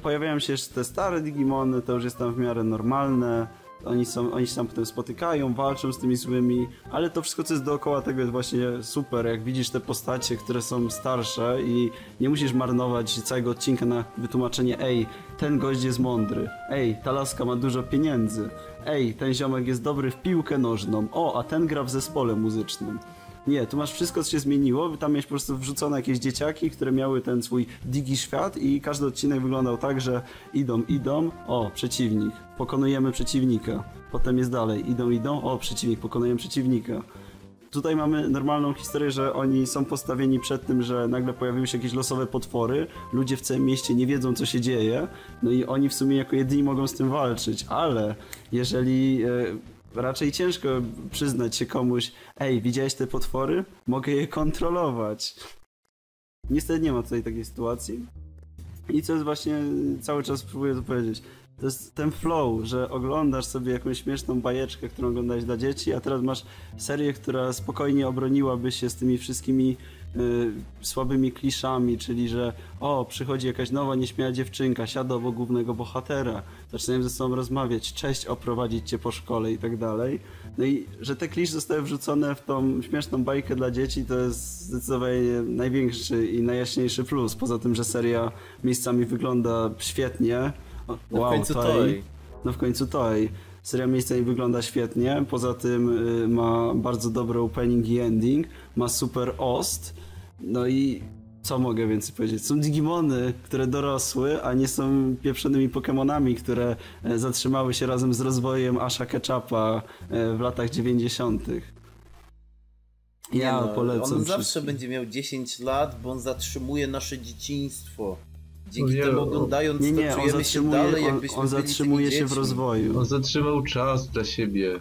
pojawiają się jeszcze te stare Digimony, to już jest tam w miarę normalne. Oni, są, oni się tam potem spotykają, walczą z tymi złymi, ale to wszystko, co jest dookoła tego jest właśnie super. Jak widzisz te postacie, które są starsze i nie musisz marnować całego odcinka na wytłumaczenie ej, ten gość jest mądry, ej, ta laska ma dużo pieniędzy, ej, ten ziomek jest dobry w piłkę nożną, o, a ten gra w zespole muzycznym. Nie, tu masz wszystko, co się zmieniło. Tam miałeś po prostu wrzucone jakieś dzieciaki, które miały ten swój digi świat i każdy odcinek wyglądał tak, że idą, idą, o, przeciwnik, pokonujemy przeciwnika. Potem jest dalej, idą, idą, o, przeciwnik, pokonujemy przeciwnika. Tutaj mamy normalną historię, że oni są postawieni przed tym, że nagle pojawiły się jakieś losowe potwory, ludzie w całym mieście nie wiedzą, co się dzieje, no i oni w sumie jako jedyni mogą z tym walczyć, ale jeżeli... Raczej ciężko przyznać się komuś, ej, widziałeś te potwory? Mogę je kontrolować. Niestety nie ma tutaj takiej sytuacji. I co jest właśnie, cały czas próbuję to powiedzieć. To jest ten flow, że oglądasz sobie jakąś śmieszną bajeczkę, którą oglądałeś dla dzieci, a teraz masz serię, która spokojnie obroniłaby się z tymi wszystkimi słabymi kliszami, czyli że o, przychodzi jakaś nowa, nieśmiała dziewczynka, siada obok głównego bohatera, zaczynają ze sobą rozmawiać, cześć, oprowadzić cię po szkole i tak dalej. No i że te klisze zostały wrzucone w tą śmieszną bajkę dla dzieci, to jest zdecydowanie największy i najjaśniejszy plus. Poza tym, że seria miejscami wygląda świetnie. O, No w końcu Toei. No w końcu Toei. Seria miejscami wygląda świetnie, poza tym y, ma bardzo dobry opening i ending, ma super ost, no i co mogę więcej powiedzieć? Są Digimony, które dorosły, a nie są pieprzonymi Pokemonami, które e, zatrzymały się razem z rozwojem Asha Ketchupa e, w latach 90. Ja Nie no, polecam. On zawsze wszystkim. będzie miał 10 lat, bo on zatrzymuje nasze dzieciństwo. Dzięki nie, temu oglądając Nie, to nie, on czujemy się dalej, on, jakbyśmy on byli zatrzymuje się w rozwoju. On zatrzymał czas dla siebie.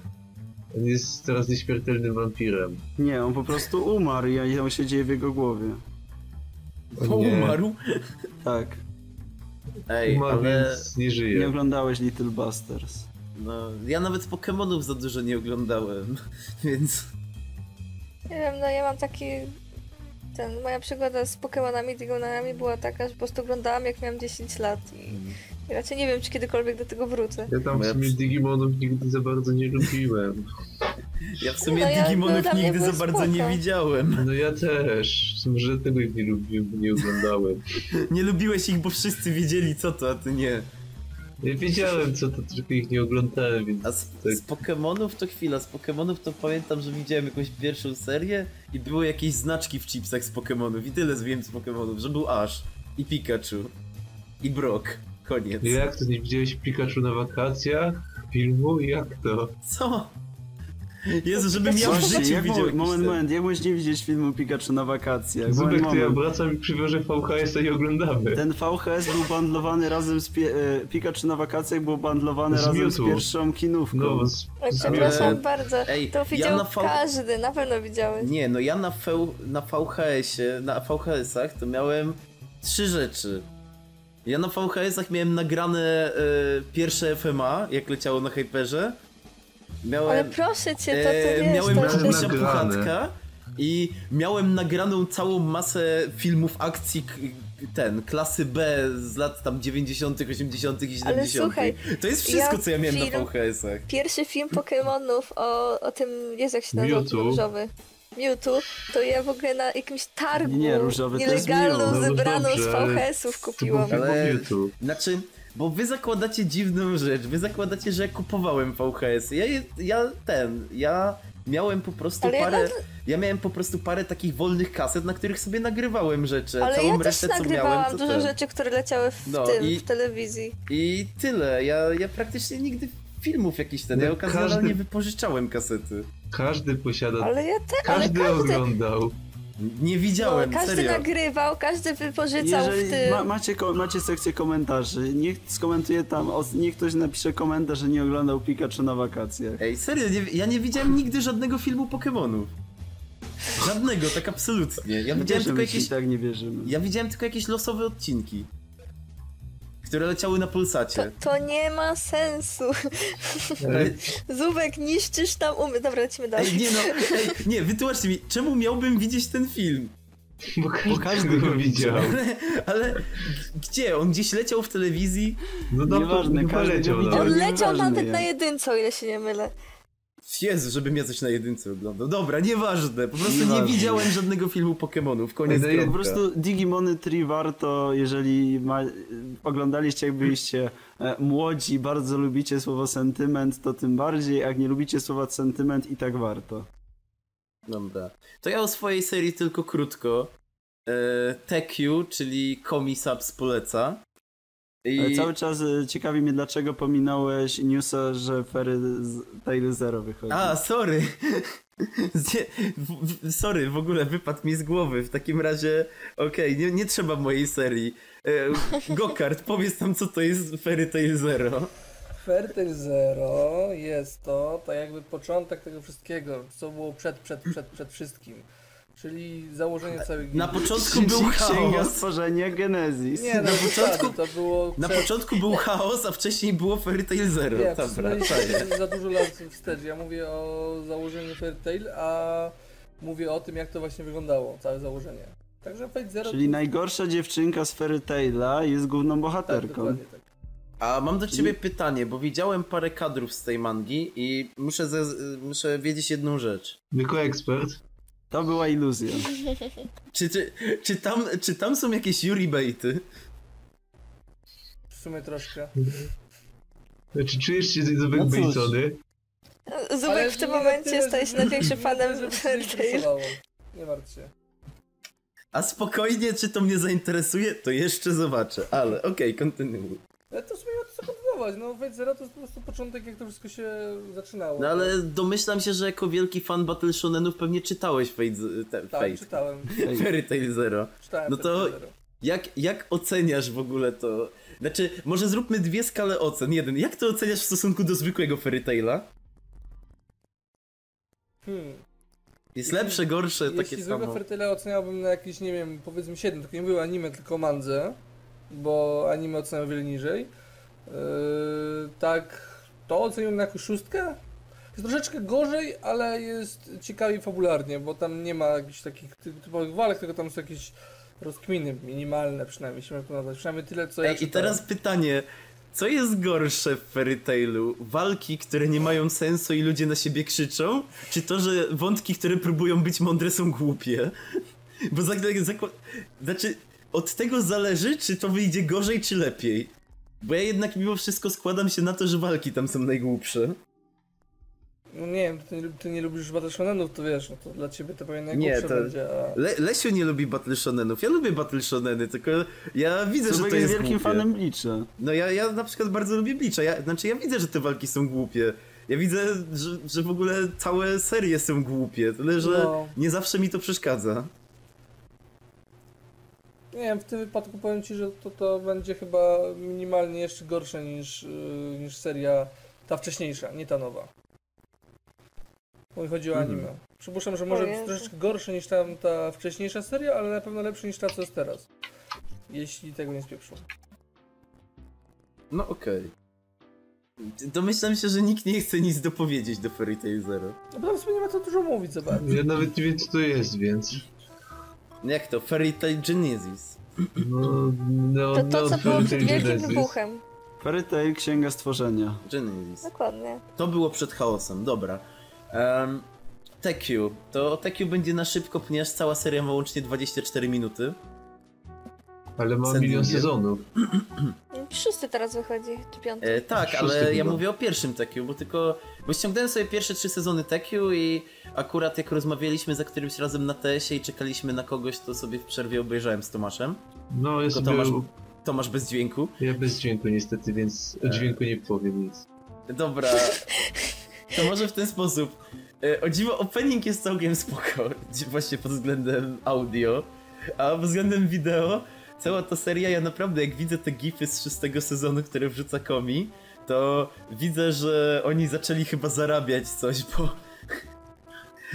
On jest teraz nieśmiertelnym wampirem. Nie, on po prostu umarł i to się dzieje w jego głowie. Nie. umarł? Tak. Ej, Umarł, ale więc nie Nie żyje. oglądałeś Little Busters. no, ja nawet Pokemonów za dużo nie oglądałem, więc... Nie wiem, no ja mam taki... Ten, moja przygoda z Pokemonami, Digonami była taka, że po prostu oglądałam jak miałam 10 lat i, i raczej nie wiem, czy kiedykolwiek do tego wrócę. Ja tam w Moja sumie Digimonów nigdy za bardzo nie lubiłem. Ja w sumie No ja- Digimonów mnie nigdy za były bardzo nie spoko. widziałem. No ja też. Może tego ich nie lubiłem, bo nie oglądałem. Nie lubiłeś ich, bo wszyscy wiedzieli co to, a ty nie. Ja wiedziałem co to, tylko ich nie oglądałem, więc A z, tak. z Pokemonów to chwila, z Pokemonów to pamiętam, że widziałem jakąś pierwszą serię i było jakieś znaczki w chipsach z Pokemonów i tyle wiem z Pokemonów, że był Ash i Pikachu i Brock. Koniec. Jak to, nie widziałeś Pikachu na wakacjach? Filmu? Jak to? Co? Jezu, żebym ja w życiu jak widział moment, moment, jak możesz nie widzieć filmu Pikachu na wakacjach? Zubek, Moment, to ja moment. wracam i przywiążę VHS-a i oglądamy. Ten VHS był bandlowany razem z pie- e, Pikachu na wakacjach był bandlowany Z razem z Mewtwo. pierwszą kinówką. No, z, Oj, z przepraszam Ale- bardzo. Ej, to ja widział na V- każdy, na pewno widziałeś. Nie, no ja na, V, na VHS-ie, na VHS-ach to miałem trzy rzeczy. Ja na VHS-ach miałem nagrane e, pierwsze FMA, jak leciało na Hyperze. Miałem, Ale proszę cię, to, to e, wiesz, miałem nagrane. Puchatka i miałem nagraną całą masę filmów akcji ten, klasy B z lat tam 90., 80. i 70. słuchaj, to jest wszystko, ja co ja miałem film- na VHS-ach. Pierwszy film Pokemonów o, o tym, jest jak się nazywa, różowy. Mewtwo, to ja w ogóle na jakimś targu Nie, różowy nielegalną. No zebraną dobrze, z VHS-ów kupiłam. Ale-. Znaczy, bo wy zakładacie dziwną rzecz, wy zakładacie, że ja kupowałem VHS. Ja, ja ten, ja miałem po prostu Ale ja parę, nawet- ja miałem po prostu parę takich wolnych kaset, na których sobie nagrywałem rzeczy, Ale całą ja też resztę co nagrywałam miałem dużo ten. rzeczy, które leciały w No tym, i- w telewizji. I tyle, ja, ja praktycznie nigdy filmów jakiś ten, No ja okazjonalnie każdy- wypożyczałem kasety. Każdy posiada... Ale ja też, ale Każdy każdy, oglądał. Nie widziałem, no, każdy serio. nagrywał, każdy wypożyczał w Jeżeli tym. ma, macie, ko- macie sekcję komentarzy, niech skomentuje tam, o, niech ktoś napisze komentarz, że nie oglądał Pikachu na wakacjach. Ej, serio, nie, ja nie widziałem nigdy żadnego filmu Pokemonów. Żadnego, tak absolutnie. Ja widziałem tylko jakieś tak nie wierzymy. Ja widziałem tylko jakieś losowe odcinki, które leciały na To, Polsacie. to nie ma sensu. Zubek, niszczysz tam umysł. Dobra, lecimy dalej. ej, nie no, ej, nie, wytłumaczcie mi, czemu miałbym widzieć ten film? Bo każdy, każdy go widział. Ale, ale gdzie? On gdzieś leciał w telewizji? No na Nieważne, każdy leciał na widział. On leciał nawet na jedynce, o ile się nie mylę. Jezu, żebym ja coś na jedynce oglądał. Dobra, nieważne, po prostu nie Nieważne. widziałem żadnego filmu Pokemonów, koniec no. Po prostu Digimony Tree warto, jeżeli ma, oglądaliście, jak byliście e, młodzi, bardzo lubicie słowo sentyment, to tym bardziej, jak nie lubicie słowa sentyment i tak warto. Dobra. To ja o swojej serii tylko krótko. E, TQ, czyli Komisaps poleca. I... Ale cały czas e, ciekawi mnie, dlaczego pominąłeś newsa, że Fairy z Tail Zero wychodzi. A, sorry. Sorry, w ogóle wypadł mi z głowy. W takim razie, okej, nie, nie trzeba mojej serii. E, Gokart, powiedz tam, co to jest Fairy Tail Zero. Fairtail Zero jest to tak jakby początek tego wszystkiego, co było przed, przed, przed, przed wszystkim. Czyli założenie całej Na gildii. początku był Księga chaos. stworzenia Genesis. Nie, na początku to było Na początku był chaos, a wcześniej było Fairy Tail Zero. Nie, Dobra, przesunęliśmy za dużo lat wstecz. Ja mówię o założeniu Fairtail, a mówię o tym, jak to właśnie wyglądało, całe założenie. Także Fate Zero Czyli to... najgorsza dziewczynka z Fairy Taila jest główną tak, bohaterką. dokładnie tak. A mam do ciebie pytanie, bo widziałem parę kadrów z tej mangi i muszę, ze, muszę wiedzieć jedną rzecz. Jako ekspert. To była iluzja. Czy, czy, czy, tam, czy tam są jakieś Yuri Baity? W sumie troszkę. Czy czujesz się No bejcony? Zubek w tym momencie staje się największym fanem zainteresowało. Nie martw się. A spokojnie, czy to mnie zainteresuje, to jeszcze zobaczę, ale okej, kontynuuj. Ale to w sumie kontynuować. No Fate Zero to jest po prostu początek, jak to wszystko się zaczynało. No ale domyślam się, że jako wielki fan Battle Shonenów pewnie czytałeś Fate, te, Tak, Fate. czytałem. Fairy Tail Zero. Czytałem No to- Zero. Jak, jak oceniasz w ogóle to? Znaczy, może zróbmy dwie skale ocen. Jeden, jak to oceniasz w stosunku do zwykłego Fairy Taila? Hmm. Jest lepsze, gorsze, takie Jeśli zwykłe samo. Fertile oceniałbym na jakieś, nie wiem, powiedzmy 7, tylko nie było anime, tylko mandze, bo anime oceniam o wiele niżej. Yy, tak, to oceniam jakąś szóstkę. Jest troszeczkę gorzej, ale jest ciekawiej fabularnie, bo tam nie ma jakichś takich ty- typowych walk, tylko tam są jakieś rozkminy minimalne przynajmniej, się to nazwać. Przynajmniej tyle, co ja Ej, i czytałem. teraz pytanie. Co jest gorsze w Fairy Tailu? Walki, które nie mają sensu i ludzie na siebie krzyczą? Czy to, że wątki, które próbują być mądre są głupie? Bo za, zakła- znaczy, od tego zależy, czy to wyjdzie gorzej, czy lepiej. Bo ja jednak mimo wszystko składam się na to, że walki tam są najgłupsze. No nie wiem, ty, nie- ty nie lubisz Battle Shonenów, to wiesz, no to dla ciebie to pewnie Nie, najgłupsze to- będzie, a... Le Lesiu nie lubi Battle Shonenów. Ja lubię Battle Shoneny, tylko ja widzę, że Zubek to jest jest wielkim głupie. fanem Bleacha. No ja, ja na przykład bardzo lubię Bleacha. Ja, znaczy ja widzę, że te walki są głupie. Ja widzę, że, że w ogóle całe serie są głupie, tyle że No. nie zawsze mi to przeszkadza. Nie wiem, w tym wypadku powiem Ci, że to, to będzie chyba minimalnie jeszcze gorsze niż, yy, niż seria ta wcześniejsza, nie ta nowa. Bo mi chodzi o Mhm. anime. Przypuszczam, że może być troszeczkę gorsze niż tam ta wcześniejsza seria, ale na pewno lepsze niż ta, co jest teraz. Jeśli tego nie spieprzą. No okej. Domyślam się, że nikt nie chce nic dopowiedzieć do Fairy Tail Zero. No bo w sumie nie ma co dużo mówić za bardzo. Ja nawet nie wiem co to jest, więc... Jak to? Fairy Tail Genesis. No, no, To to, no, co było przed wielkim Genesis. wybuchem. Fairy Tail, Księga Stworzenia. Genesis. Dokładnie. To było przed chaosem, dobra. Um, TQ. To TQ będzie na szybko, ponieważ cała seria ma łącznie 24 minuty. Ale ma milion sezonów. Wszyscy teraz wychodzi, czy piąty. E, tak, Szósty ale ja chyba. mówię o pierwszym TQ, bo tylko... Bo ściągnąłem sobie pierwsze trzy sezony TQ i akurat jak rozmawialiśmy za którymś razem na TS-ie i czekaliśmy na kogoś, to sobie w przerwie obejrzałem z Tomaszem. No, ja sobie... Tomasz, Tomasz bez dźwięku. Ja bez dźwięku niestety, więc o dźwięku nie powiem nic. Dobra, to może w ten sposób. E, O dziwo, opening jest całkiem spoko, właśnie pod względem audio, a pod względem wideo, cała ta seria, ja naprawdę jak widzę te gify z szóstego sezonu, które wrzuca Komi, to widzę, że oni zaczęli chyba zarabiać coś, bo...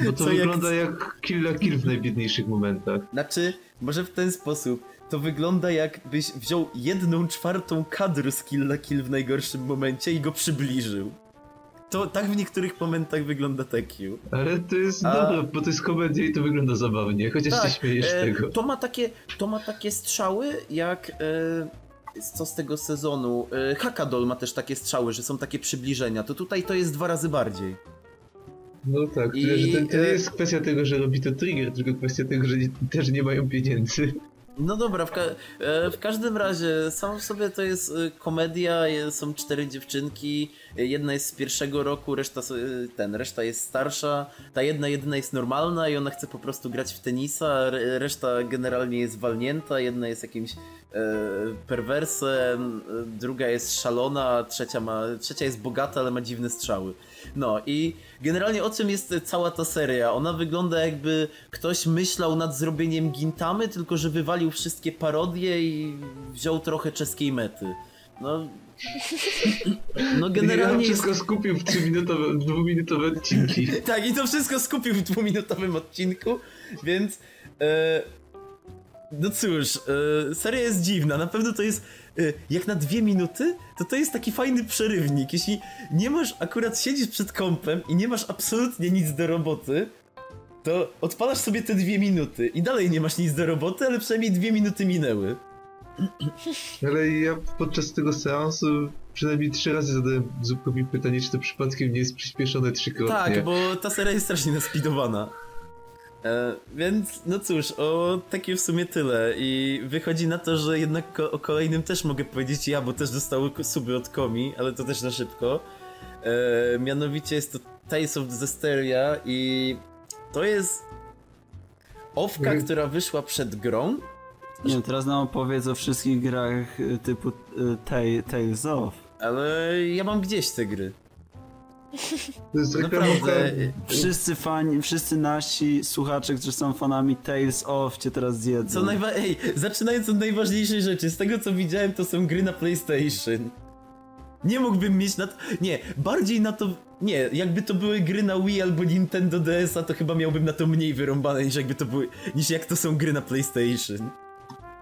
Bo to Co jak- wygląda jak Kill la Kill w najbiedniejszych momentach. Znaczy, może w ten sposób, to wygląda jakbyś wziął jedną czwartą kadru z Kill la Kill w najgorszym momencie i go przybliżył. To tak w niektórych momentach wygląda TQ. Ale to jest A- dobre, bo to jest komedia i to wygląda zabawnie, chociaż się śmiejesz e, tego. To ma takie, to ma takie strzały jak e, co z tego sezonu. E, Hakadol ma też takie strzały, że są takie przybliżenia. To tutaj to jest dwa razy bardziej. No tak, I, to, to nie e, jest kwestia tego, że robi to Trigger, tylko kwestia tego, że nie, też nie mają pieniędzy. No dobra, w, ka e, w każdym razie sam w sobie to jest e, komedia, je- są cztery dziewczynki, e, jedna jest z pierwszego roku, reszta e, ten, reszta jest starsza, ta jedna jedyna jest normalna i ona chce po prostu grać w tenisa, reszta generalnie jest walnięta, jedna jest jakimś e, perwersem, e, druga jest szalona, trzecia ma, trzecia jest bogata, ale ma dziwne strzały. No i generalnie o czym jest cała ta seria? Ona wygląda jakby ktoś myślał nad zrobieniem Gintamy, tylko że wywalił wszystkie parodie i wziął trochę czeskiej mety. No... No ja generalnie jest... wszystko skupił w 3-minutowe, dwuminutowe odcinki. Tak, i to wszystko skupił w dwuminutowym odcinku, więc... E, no cóż, e, seria jest dziwna, na pewno to jest... E, jak na dwie minuty, to to jest taki fajny przerywnik. Jeśli nie masz, akurat siedzisz przed kompem i nie masz absolutnie nic do roboty, to odpalasz sobie te dwie minuty i dalej nie masz nic do roboty, ale przynajmniej dwie minuty minęły. Ale ja podczas tego seansu przynajmniej trzy razy zadałem Zupkowi pytanie, czy to przypadkiem nie jest przyspieszone trzykrotnie. Tak, bo ta seria jest strasznie naspidowana. E, więc, no cóż, o takie w sumie tyle. I wychodzi na to, że jednak ko- o kolejnym też mogę powiedzieć ja, bo też dostały suby od Komi, ale to też na szybko. E, mianowicie jest to Tales of Zesteria i to jest owka, Gry- która wyszła przed grą. Nie wiem, teraz nam opowiedz o wszystkich grach y, typu y, Tale- Tales of. Ale ja mam gdzieś te gry. To jest reklamowa. Naprawdę. Wszyscy fani, wszyscy nasi słuchacze, którzy są fanami Tales of cię teraz zjedzą. Co najwa- Ej, zaczynając od najważniejszej rzeczy, z tego co widziałem, to są gry na PlayStation. Nie mógłbym mieć na to. Nie, bardziej na to. Nie, jakby to były gry na Wii albo Nintendo DS-a, to chyba miałbym na to mniej wyrąbane niż jakby to były. niż jak to są gry na PlayStation.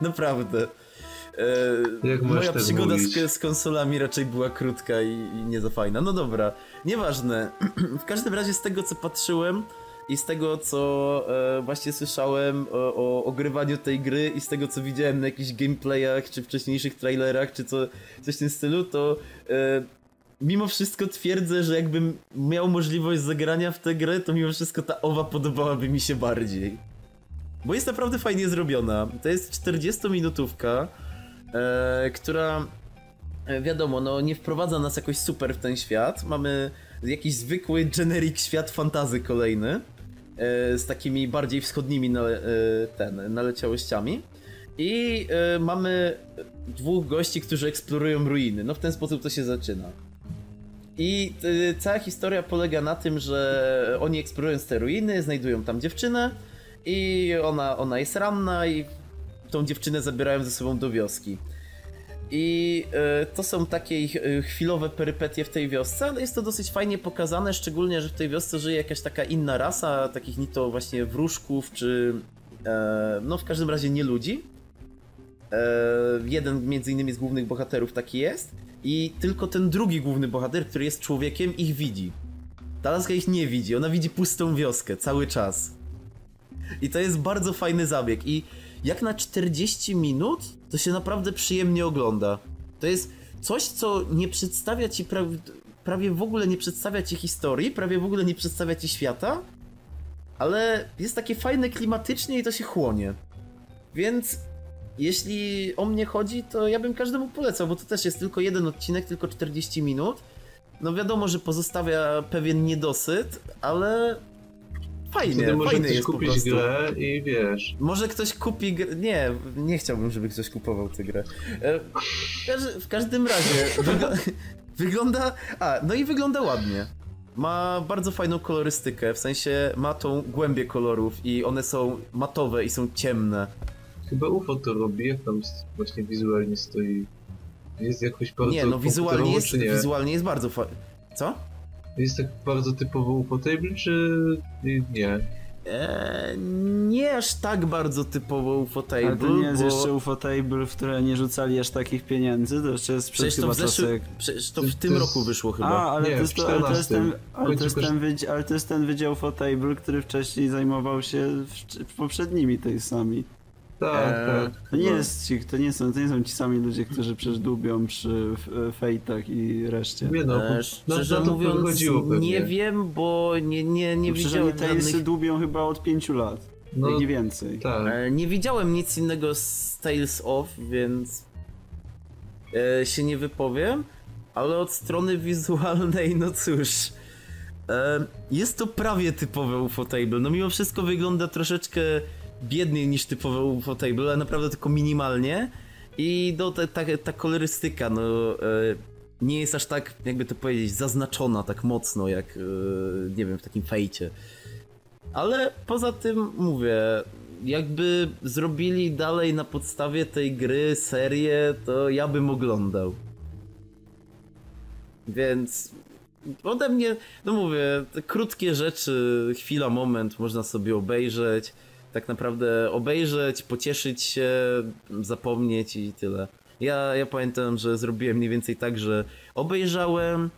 Naprawdę. E, Jak moja przygoda z, z konsolami raczej była krótka i, i nie za fajna. No dobra, nieważne. w każdym razie z tego co patrzyłem i z tego co e, właśnie słyszałem o, o ogrywaniu tej gry i z tego co widziałem na jakichś gameplayach czy wcześniejszych trailerach czy co, coś w tym stylu, to e, mimo wszystko twierdzę, że jakbym miał możliwość zagrania w tę grę, to mimo wszystko ta owa podobałaby mi się bardziej. Bo jest naprawdę fajnie zrobiona. To jest 40-minutówka, e, która e, wiadomo, no nie wprowadza nas jakoś super w ten świat. Mamy jakiś zwykły generic świat fantazy kolejny e, z takimi bardziej wschodnimi nale, ten, naleciałościami. I mamy dwóch gości, którzy eksplorują ruiny. No w ten sposób to się zaczyna. I y, cała historia polega na tym, że oni eksplorują te ruiny, znajdują tam dziewczynę i ona, ona jest ranna i tą dziewczynę zabierają ze sobą do wioski. I y, to są takie ich y, chwilowe perypetie w tej wiosce, ale jest to dosyć fajnie pokazane, szczególnie, że w tej wiosce żyje jakaś taka inna rasa, takich ni to właśnie wróżków, czy e, no w każdym razie nie ludzi. E, jeden między innymi z głównych bohaterów taki jest i tylko ten drugi główny bohater, który jest człowiekiem, ich widzi. Ta laska ich nie widzi, ona widzi pustą wioskę cały czas. I to jest bardzo fajny zabieg i jak na 40 minut to się naprawdę przyjemnie ogląda. To jest coś, co nie przedstawia ci pra prawie w ogóle nie przedstawia ci historii, prawie w ogóle nie przedstawia ci świata, ale jest takie fajne klimatycznie i to się chłonie. Więc jeśli o mnie chodzi, to ja bym każdemu polecał, bo to też jest tylko jeden odcinek, tylko 40 minut. No wiadomo, że pozostawia pewien niedosyt, ale fajnie, Wtedy może fajny jest po kupić prostu. grę i wiesz. Może ktoś kupi grę. Nie, nie chciałbym, żeby ktoś kupował tę grę. E, W, każ- w każdym razie wygl... wygląda. A, no i wygląda ładnie. Ma bardzo fajną kolorystykę, w sensie ma tą głębię kolorów i one są matowe i są ciemne. Chyba UFO to robi, jak tam właśnie wizualnie stoi. Jest jakoś bardzo Nie, no wizualnie jest, wizualnie jest bardzo fajny. Co? Jest tak bardzo typowo UFO table, czy nie? Eee, nie aż tak bardzo typowo ufotable, Ale to nie jest bo... jeszcze UFO-table, w które nie rzucali aż takich pieniędzy, to jeszcze jest Przecież to w zeszłym... czasek. Przecież to w To tym jest- roku wyszło chyba. A, ale, Nie, to jest, to, ale, to jest 14. ten, ale, to jest ten wydział, ale to jest ten wydział UFO-table, który wcześniej zajmował się w, w poprzednimi tej sami. Tak, Eee, tak. To nie No. jest ci, to nie są, to nie są ci sami ludzie, którzy przecież dubią przy f- fejtach i reszcie. Nie no, E, na, szczerze na to mówiąc, nie wiem, bo nie, nie, nie No widziałem żadnych... dubią chyba od pięciu lat, No, jak nie więcej. tak. E, Nie widziałem nic innego z Tales of, więc e, się nie wypowiem, ale od strony wizualnej, no cóż, e, jest to prawie typowe UFO-table. No mimo wszystko wygląda troszeczkę biedniej niż typowe UFO-table, ale naprawdę tylko minimalnie. I no, ta, ta, ta kolorystyka, no, e, nie jest aż tak, jakby to powiedzieć, zaznaczona tak mocno, jak, e, nie wiem, w takim fejcie. Ale poza tym mówię, jakby zrobili dalej na podstawie tej gry serię, to ja bym oglądał. Więc ode mnie, no mówię, krótkie rzeczy, chwila, moment, można sobie obejrzeć. Tak naprawdę obejrzeć, pocieszyć się, zapomnieć i tyle. Ja, ja pamiętam, że zrobiłem mniej więcej tak, że obejrzałem,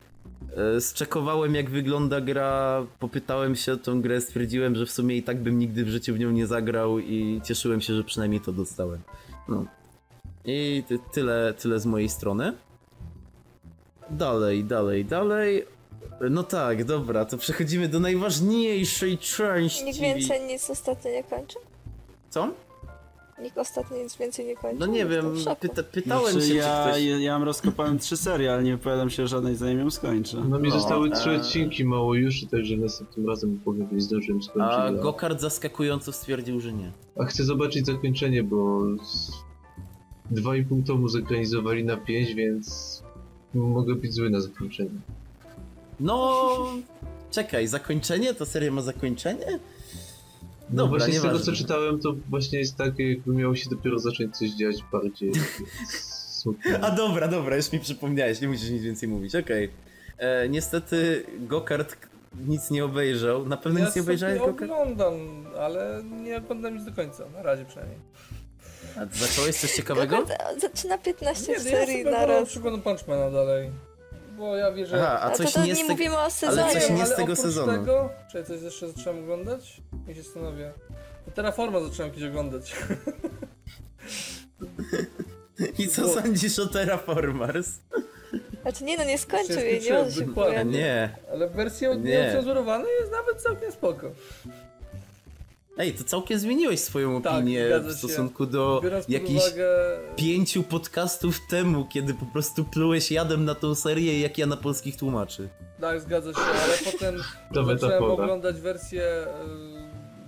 e, zczekowałem jak wygląda gra, popytałem się o tą grę, stwierdziłem, że w sumie i tak bym nigdy w życiu w nią nie zagrał i cieszyłem się, że przynajmniej to dostałem. No. I ty, tyle, tyle z mojej strony. Dalej, dalej, dalej. No tak, dobra, to przechodzimy do najważniejszej części. Nikt więcej nic ostatnio nie kończy? Co? Nikt ostatnio nic więcej nie kończy? No nie wiem, pyta, pytałem Znaczy, się, ja, czy ktoś... ja, ja mam rozkopałem trzy serie, ale nie wypowiadam się o żadnej, zanim ją skończę. No mi No, zostały trzy e- odcinki mało już, i także następnym razem powiem, nie zdążyłem skończyć. A Gokard zaskakująco stwierdził, że nie. a chcę zobaczyć zakończenie, bo z 2,5 tomu zekranizowali na 5, więc mogę być zły na zakończenie. No, czekaj, zakończenie? To seria ma zakończenie? No Dobra, właśnie z tego co czytałem, to właśnie jest tak, jakby miało się dopiero zacząć coś dziać bardziej. A dobra, dobra, już mi przypomniałeś, nie musisz nic więcej mówić, okej. E, Niestety Gokard nic nie obejrzał. Na pewno ja nic nie obejrzałeś Gokard? oglądam, ale nie oglądam nic do końca, na razie przynajmniej. A zacząłeś coś ciekawego? Gokard zaczyna 15 Nie, no ja serii sobie na raz. przykładem Punchmana dalej. Bo ja wierzę... Aha, a A coś to, to nie nie, z tego... mówimy o ale sezonie. coś nie z ale tego sezonu. Tego, czy coś jeszcze zacząłem oglądać? Ja się zastanowię. No Terraforma zacząłem kiedyś oglądać. I co sądzisz o Terraformars? Znaczy nie no, nie skończył jej, nie wypowiadać. Nie. Ale wersja Nie. nieocenzurowana jest nawet całkiem spoko. Ej, to całkiem zmieniłeś swoją Tak, opinię w się. stosunku do jakichś uwagę... pięciu podcastów temu, kiedy po prostu plułeś jadem na tą serię, jak ja na polskich tłumaczy. Tak, zgadza się, ale potem To zacząłem metafora. oglądać wersję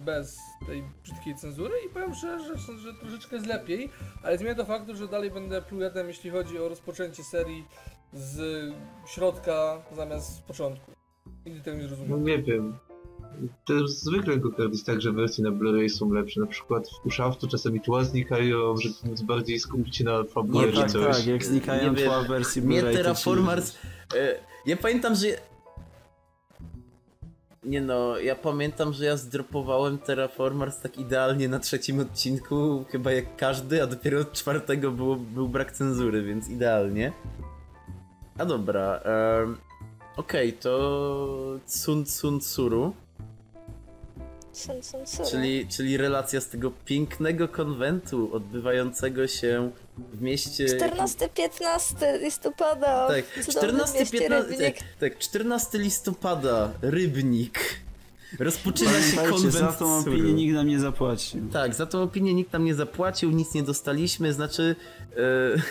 bez tej brzydkiej cenzury i powiem szczerze, że, że troszeczkę jest lepiej, ale zmienia to faktu, że dalej będę plujatem, jeśli chodzi o rozpoczęcie serii z środka zamiast z początku. Nigdy tego nie No zrozumiem. nie wiem. To zwykle go jest tak, że wersje na Blu-ray są lepsze. Na przykład w Ushaftu czasami tła znikają, żeby móc bardziej skupić się na fabule Nie, czy tak, coś. tak, jak znikają Nie tła w wersji Blu-ray, ci- Terraformers... E, ja pamiętam, że... Nie no, ja pamiętam, że ja zdropowałem Terraformers tak idealnie na trzecim odcinku, chyba jak każdy, a dopiero od czwartego było, był brak cenzury, więc idealnie. A dobra, em, okej, to Tsun Tsun Tsuru, Czyli, czyli relacja z tego pięknego konwentu odbywającego się w mieście... 14-15 listopada. Tak, w cudownym 14, mieście 15, Rybnik. tak, tak, 14 listopada, Rybnik. Rozpoczyna się Pamiętajcie, za konwent tą opinię nikt nam nie zapłacił. Tak, za tą opinię nikt nam nie zapłacił, nic nie dostaliśmy, znaczy... E,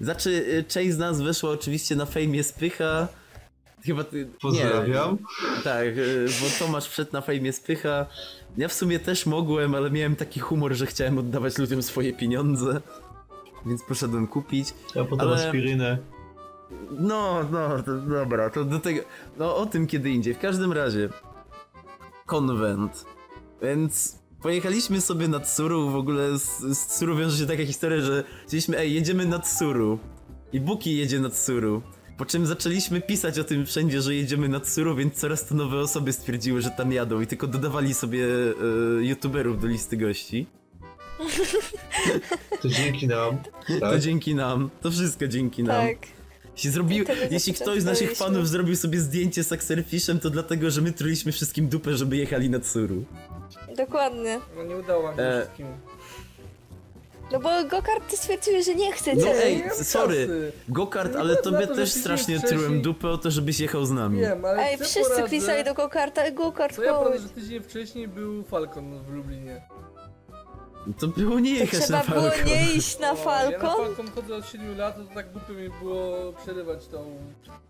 znaczy, e, część z nas weszła oczywiście na fejmie Spycha. Chyba ty... Pozdrawiam. Nie, tak, e, bo Tomasz wszedł na fejmie Spycha. Ja w sumie też mogłem, ale miałem taki humor, że chciałem oddawać ludziom swoje pieniądze. Więc poszedłem kupić. A potem Ale- aspirynę. No, no, to, dobra, to do tego. No o tym kiedy indziej. W każdym razie. Konwent. Więc pojechaliśmy sobie na Tsuru. W ogóle z, z Tsuru wiąże się taka historia, że chcieliśmy, ej, jedziemy na Tsuru. I Buki jedzie na Tsuru. Po czym zaczęliśmy pisać o tym wszędzie, że jedziemy na Tsuru, więc coraz to nowe osoby stwierdziły, że tam jadą i tylko dodawali sobie e, youtuberów do listy gości. To dzięki nam. To Tak? dzięki nam. To wszystko dzięki nam. Tak. Jeśli, zrobił, jeśli ktoś z naszych fanów zrobił sobie zdjęcie z Axelfishem, to dlatego, że my truliśmy wszystkim dupę, żeby jechali na Tsuru. Dokładnie. No nie udało nam się E, wszystkim. No bo gokarty stwierdziły, że nie chcecie. No ej, mam sorry, kasy. Gokart, Nie ale tobie na to, też strasznie trułem dupę o to, żebyś jechał z nami. Wiem, ale Ej, co wszyscy poradzę, pisali do gokarta, gokart, Co ja poradzę, chodź. że tydzień wcześniej był Falcon w Lublinie. To było nie To jechać trzeba na było Falcon. nie iść na O, Ja na Falcon? Falcon chodzę od 7 lat, to tak głupio mi było przerywać tą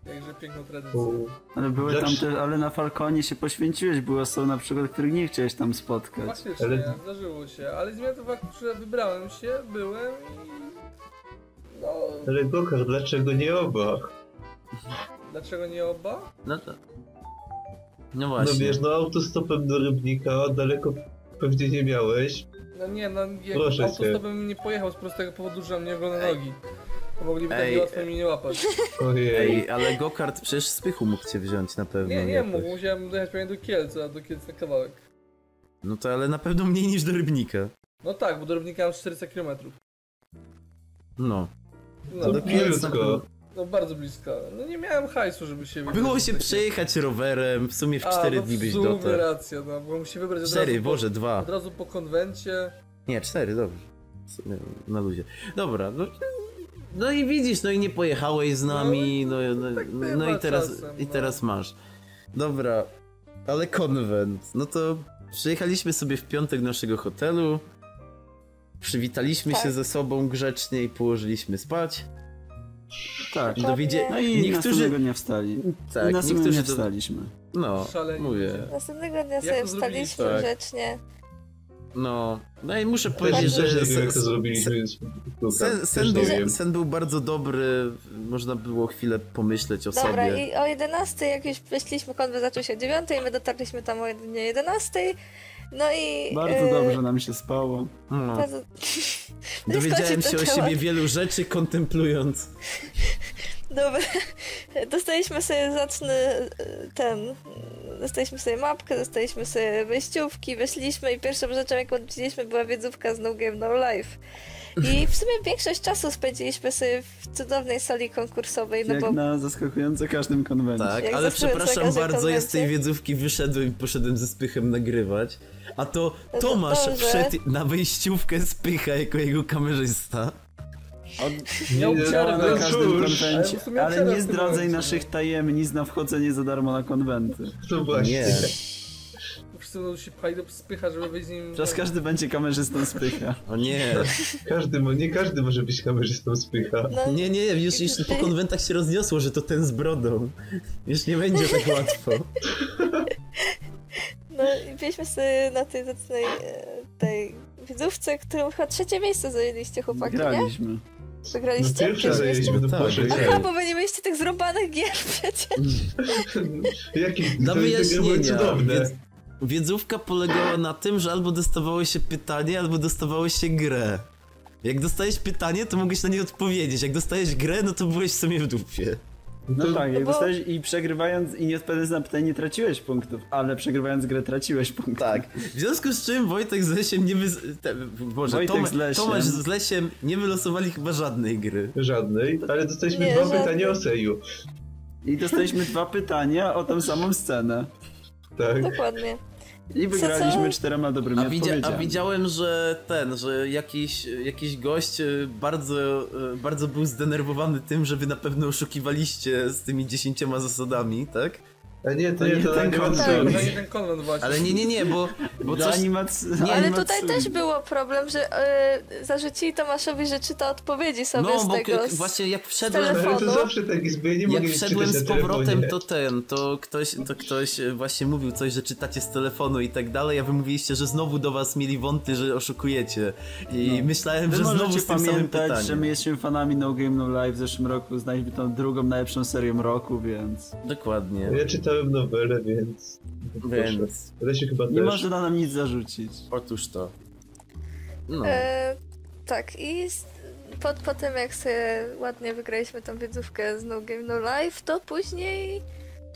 jakże piękną tradycję. Ale były tam te, ale na Falconie się poświęciłeś, były osoby na przykład, których nie chciałeś tam spotkać. Faktycznie, Ale- zdarzyło się, ale zmienia to fakt, że wybrałem się, byłem i... No, Ale Gokar, dlaczego nie oba? dlaczego nie oba? No to... No No właśnie. wiesz, no autostopem do Rybnika daleko pewnie nie miałeś. No nie, no jak Proszę cię. autostopem nie pojechał z prostego powodu, że mam niewolne nogi. To mogliby tak Ej, łatwo mi nie łapać. Ojej. Ej, ale Gokart przecież z pychu mógł cię wziąć na pewno. Nie, nie jakoś. mógł, musiałem dojechać pewnie do Kielc, a do Kielc na kawałek. No to ale na pewno mniej niż do Rybnika. No tak, bo do Rybnika mam 400 km. No. No, To do Kielc na pewno- no bardzo blisko. No nie miałem hajsu, żeby się wybrać. Było się przejechać rowerem, w sumie w A, 4 no dni w byś sumie dotarł. racja, no, bo musi wybrać od 4, razu Boże, po, dwa. od razu po konwencie. Nie, cztery, dobrze. W sumie Na luzie. Dobra, no, no i widzisz, no i nie pojechałeś z nami, no, no, tak no, i teraz, czasem, i no. teraz masz. Dobra, ale konwent, no to przyjechaliśmy sobie w piątek do naszego hotelu, przywitaliśmy Tak. się ze sobą grzecznie i położyliśmy spać. Tak. Dowiedzie... No i niektórzy... następnego dnia wstali. Tak, I następnego niektórzy dnia wstaliśmy. No, Szaleni mówię. Następnego dnia Jak sobie wstaliśmy Tak. grzecznie. No, no i muszę powiedzieć, też że nie wiem, jak to sen, zrobiliśmy, Gokar, sen, sen, był, wiem. sen był bardzo dobry, można było chwilę pomyśleć o Dobra, sobie. i o 11 jak już wyszliśmy, konwent zaczął się o 9, my dotarliśmy tam o jedynie 11. No i... Bardzo e, dobrze nam się spało. No. Bardzo... Dowiedziałem się o temat. siebie wielu rzeczy kontemplując. Dobra, dostaliśmy sobie zacny e, ten, dostaliśmy sobie mapkę, dostaliśmy sobie wejściówki, weszliśmy i pierwszą rzeczą jaką odwiedziliśmy była wiedzówka z No Game No Life. I w sumie większość czasu spędziliśmy sobie w cudownej sali konkursowej, no Jak bo na zaskakująco każdym konwencie. Tak, Jak ale przepraszam bardzo, ja z tej wiedzówki wyszedłem i poszedłem ze spychem nagrywać. A to No to Tomasz dobrze. wszedł na wejściówkę spycha jako jego kamerzysta. Miał Nie, przerwę. na no każdym konwencie. Ale nie zdradzaj naszych tajemnic na wchodzenie za darmo na konwenty. To właśnie. Nie. Będą się pchali do spycha, żeby wyjść z nim... Teraz każdy będzie kamerzystą spycha. O nie. Każdy, nie każdy może być kamerzystą spycha. no, Nie, nie, już, już po konwentach się rozniosło, że to ten z brodą. Już nie będzie tak łatwo. no No i byliśmy sobie na tej zacnej e, tej widzówce, którą chyba trzecie miejsce zajęliście chłopaki, nie? Graliśmy. No Wygraliście? pierwsze Pierwsze zajęliśmy do Tak. Boże. Aha, bo wy nie mieliście tych zrąbanych gier przecież. Jakie Na to- były wyjaśnienia. cudowne. Wiedz, wiedzówka polegała na tym, że albo dostawało się pytanie, albo dostawało się grę. Jak dostałeś pytanie, to mogłeś na nie odpowiedzieć. Jak dostałeś grę, no to byłeś w sumie w dupie. No To- tak, jak bo- dostałeś i przegrywając i nie odpowiadając na pytanie nie traciłeś punktów, ale przegrywając grę traciłeś punktów. Tak. W związku z czym Wojtek z Lesiem nie wy... Te, Boże, Wojtek Toma, z Lesiem. Tomasz z Lesiem nie wylosowali chyba żadnej gry. Żadnej, ale dostaliśmy Nie, dwa żadnej. pytania o Seju. I dostaliśmy dwa pytania o tą samą scenę. Tak. Dokładnie. I wygraliśmy co? czterema dobrymi A, widzia, odpowiedziami. a widziałem, że ten, że jakiś, jakiś gość y, bardzo, y, bardzo był zdenerwowany tym, że wy na pewno oszukiwaliście z tymi dziesięcioma zasadami, tak? A nie, to To nie, to ten nie ten konwent właśnie. Ale nie, nie, nie, bo, bo coś... animacji... Nie, Ale tutaj też było problem, że e, zarzucili Tomaszowi, że czyta odpowiedzi sobie No, z bo tego. z- właśnie jak wszedłem... telefonu. Ale to zawsze tak jest, bo ja nie mogę Jak wszedłem z powrotem, to ten, to ktoś, to ktoś e, właśnie mówił coś, że czytacie z telefonu i tak dalej, a wy mówiliście, że znowu do was mieli wąty, że oszukujecie. I myślałem, Wy że znowu z tym pamiętać, że my jesteśmy fanami No Game No Life w zeszłym roku, znaliśmy tą drugą najlepszą serią roku, więc... Dokładnie. Ja czytałem nowelę, więc... Proszę. Więc, Ale się chyba Nie też. może nam nic zarzucić. otóż to. No. E, tak, i po, po tym jak sobie ładnie wygraliśmy tą wiedzówkę z No Game No Life, to później...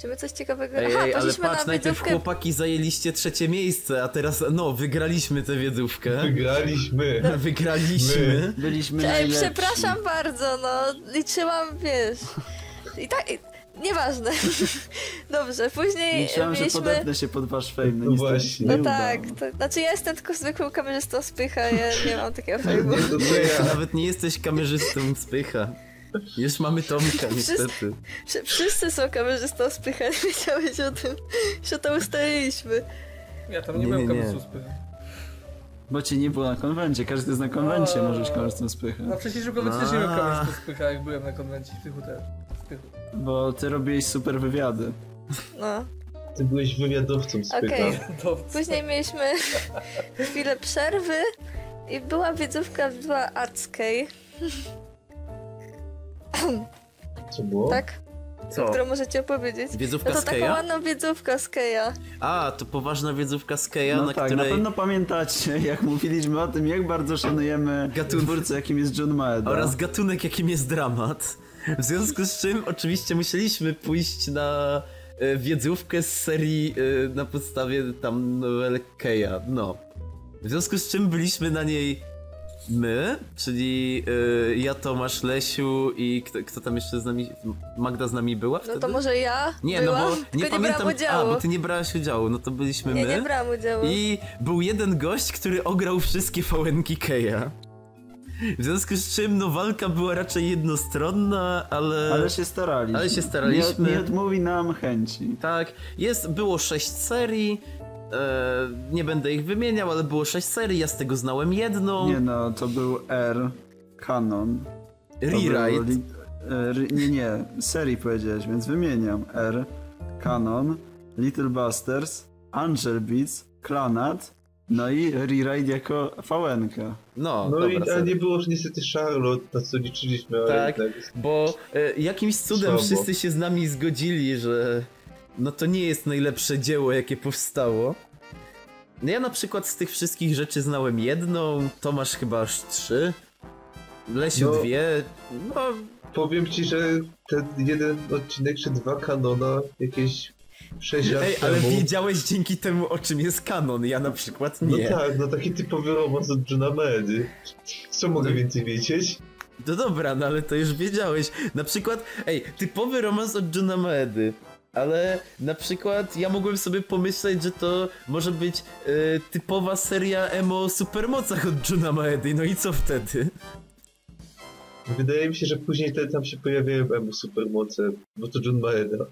Czy my coś ciekawego... Ej, Aha, ej, ale patrz, na najpierw wiedzówkę... chłopaki zajęliście trzecie miejsce, a teraz, no, wygraliśmy tę wiedzówkę. Wygraliśmy. Wygraliśmy. Byliśmy Ej, najlepsi. przepraszam bardzo, no, liczyłam, wiesz... I tak... i- Nieważne. Dobrze, później że mieliśmy... podepnę się pod wasz fame, no No właśnie. nie No tak, to, znaczy ja jestem tylko zwykłym kamerzystą spycha, ja nie mam takiego fejmu. Ja. nawet nie jesteś kamerzystą spycha. Już mamy Tomka, niestety. Wszy- Wszyscy są kamerzystą spycha, nie wiedziałeś o tym, że to ustaliliśmy. Ja tam nie, Nie, byłem kamerzystą spycha. Bo cię nie było na konwencie, każdy jest na konwencie, O. możesz korzystać z pychy. Na wcześniejszym konwencie też nie byłem A. kamerzystą spycha, jak byłem na konwencie w Pychu też. W. Bo ty robiłeś super wywiady. No, Ty byłeś wywiadowcą z Okej. później mieliśmy chwilę przerwy i była wiedzówka była Artskej, Co było? tak? Co? Którą możecie opowiedzieć. No Wiedzówka to z taką Keja? ładną wiedzówka z Keja. A, to poważna wiedzówka z Keja, No na tak, której... na pewno pamiętacie, jak mówiliśmy o tym, jak bardzo szanujemy Gatunki. twórcę, jakim jest John Maeda. Oraz gatunek, jakim jest dramat. W związku z czym oczywiście musieliśmy pójść na e, wiedzówkę z serii e, na podstawie tam nowel Keja, no. W związku z czym byliśmy na niej my, czyli e, ja, Tomasz, Lesiu i kto, kto tam jeszcze z nami, Magda z nami była No wtedy? to może ja Nie, byłam, no bo nie, nie pamiętam, udziału. a, bo ty nie brałaś udziału, no to byliśmy Nie, my. nie brałam udziału. I był jeden gość, który ograł wszystkie fałenki Keja. W związku z czym, no walka była raczej jednostronna, ale... Ale się staraliśmy. Ale się staraliśmy. Nie, nie odmówi nam chęci. Tak, jest, było sześć serii, e, nie będę ich wymieniał, ale było sześć serii, ja z tego znałem jedną. Nie no, to był R, Canon. Rewrite. li- e, Nie, nie, serii powiedziałeś, więc wymieniam. R, Canon, Little Busters, Angel Beats, Clanat, no i Rewrite jako fałenka. No, No dobra, i a nie było już niestety Charlotte, na co liczyliśmy, ale Tak, jednak... bo e, jakimś cudem Słabo. wszyscy się z nami zgodzili, że no to nie jest najlepsze dzieło, jakie powstało. No ja na przykład z tych wszystkich rzeczy znałem jedną, Tomasz chyba aż trzy, Lesiu No. dwie, no Powiem ci, że ten jeden odcinek czy dwa kanona jakieś 6 lat Ej, ale temu... wiedziałeś dzięki temu o czym jest kanon, ja na przykład No nie. tak, no taki typowy romans od Johna Medy. Co mogę No. więcej wiedzieć? No dobra, no ale to już wiedziałeś. Na przykład, ej, typowy romans od Juna Maedy. Ale na przykład ja mogłem sobie pomyśleć, że to może być e, typowa seria emo o supermocach od Juna Maedy. No i co wtedy? Wydaje mi się, że później te, tam się pojawiają emu supermoce, bo to John Maeda.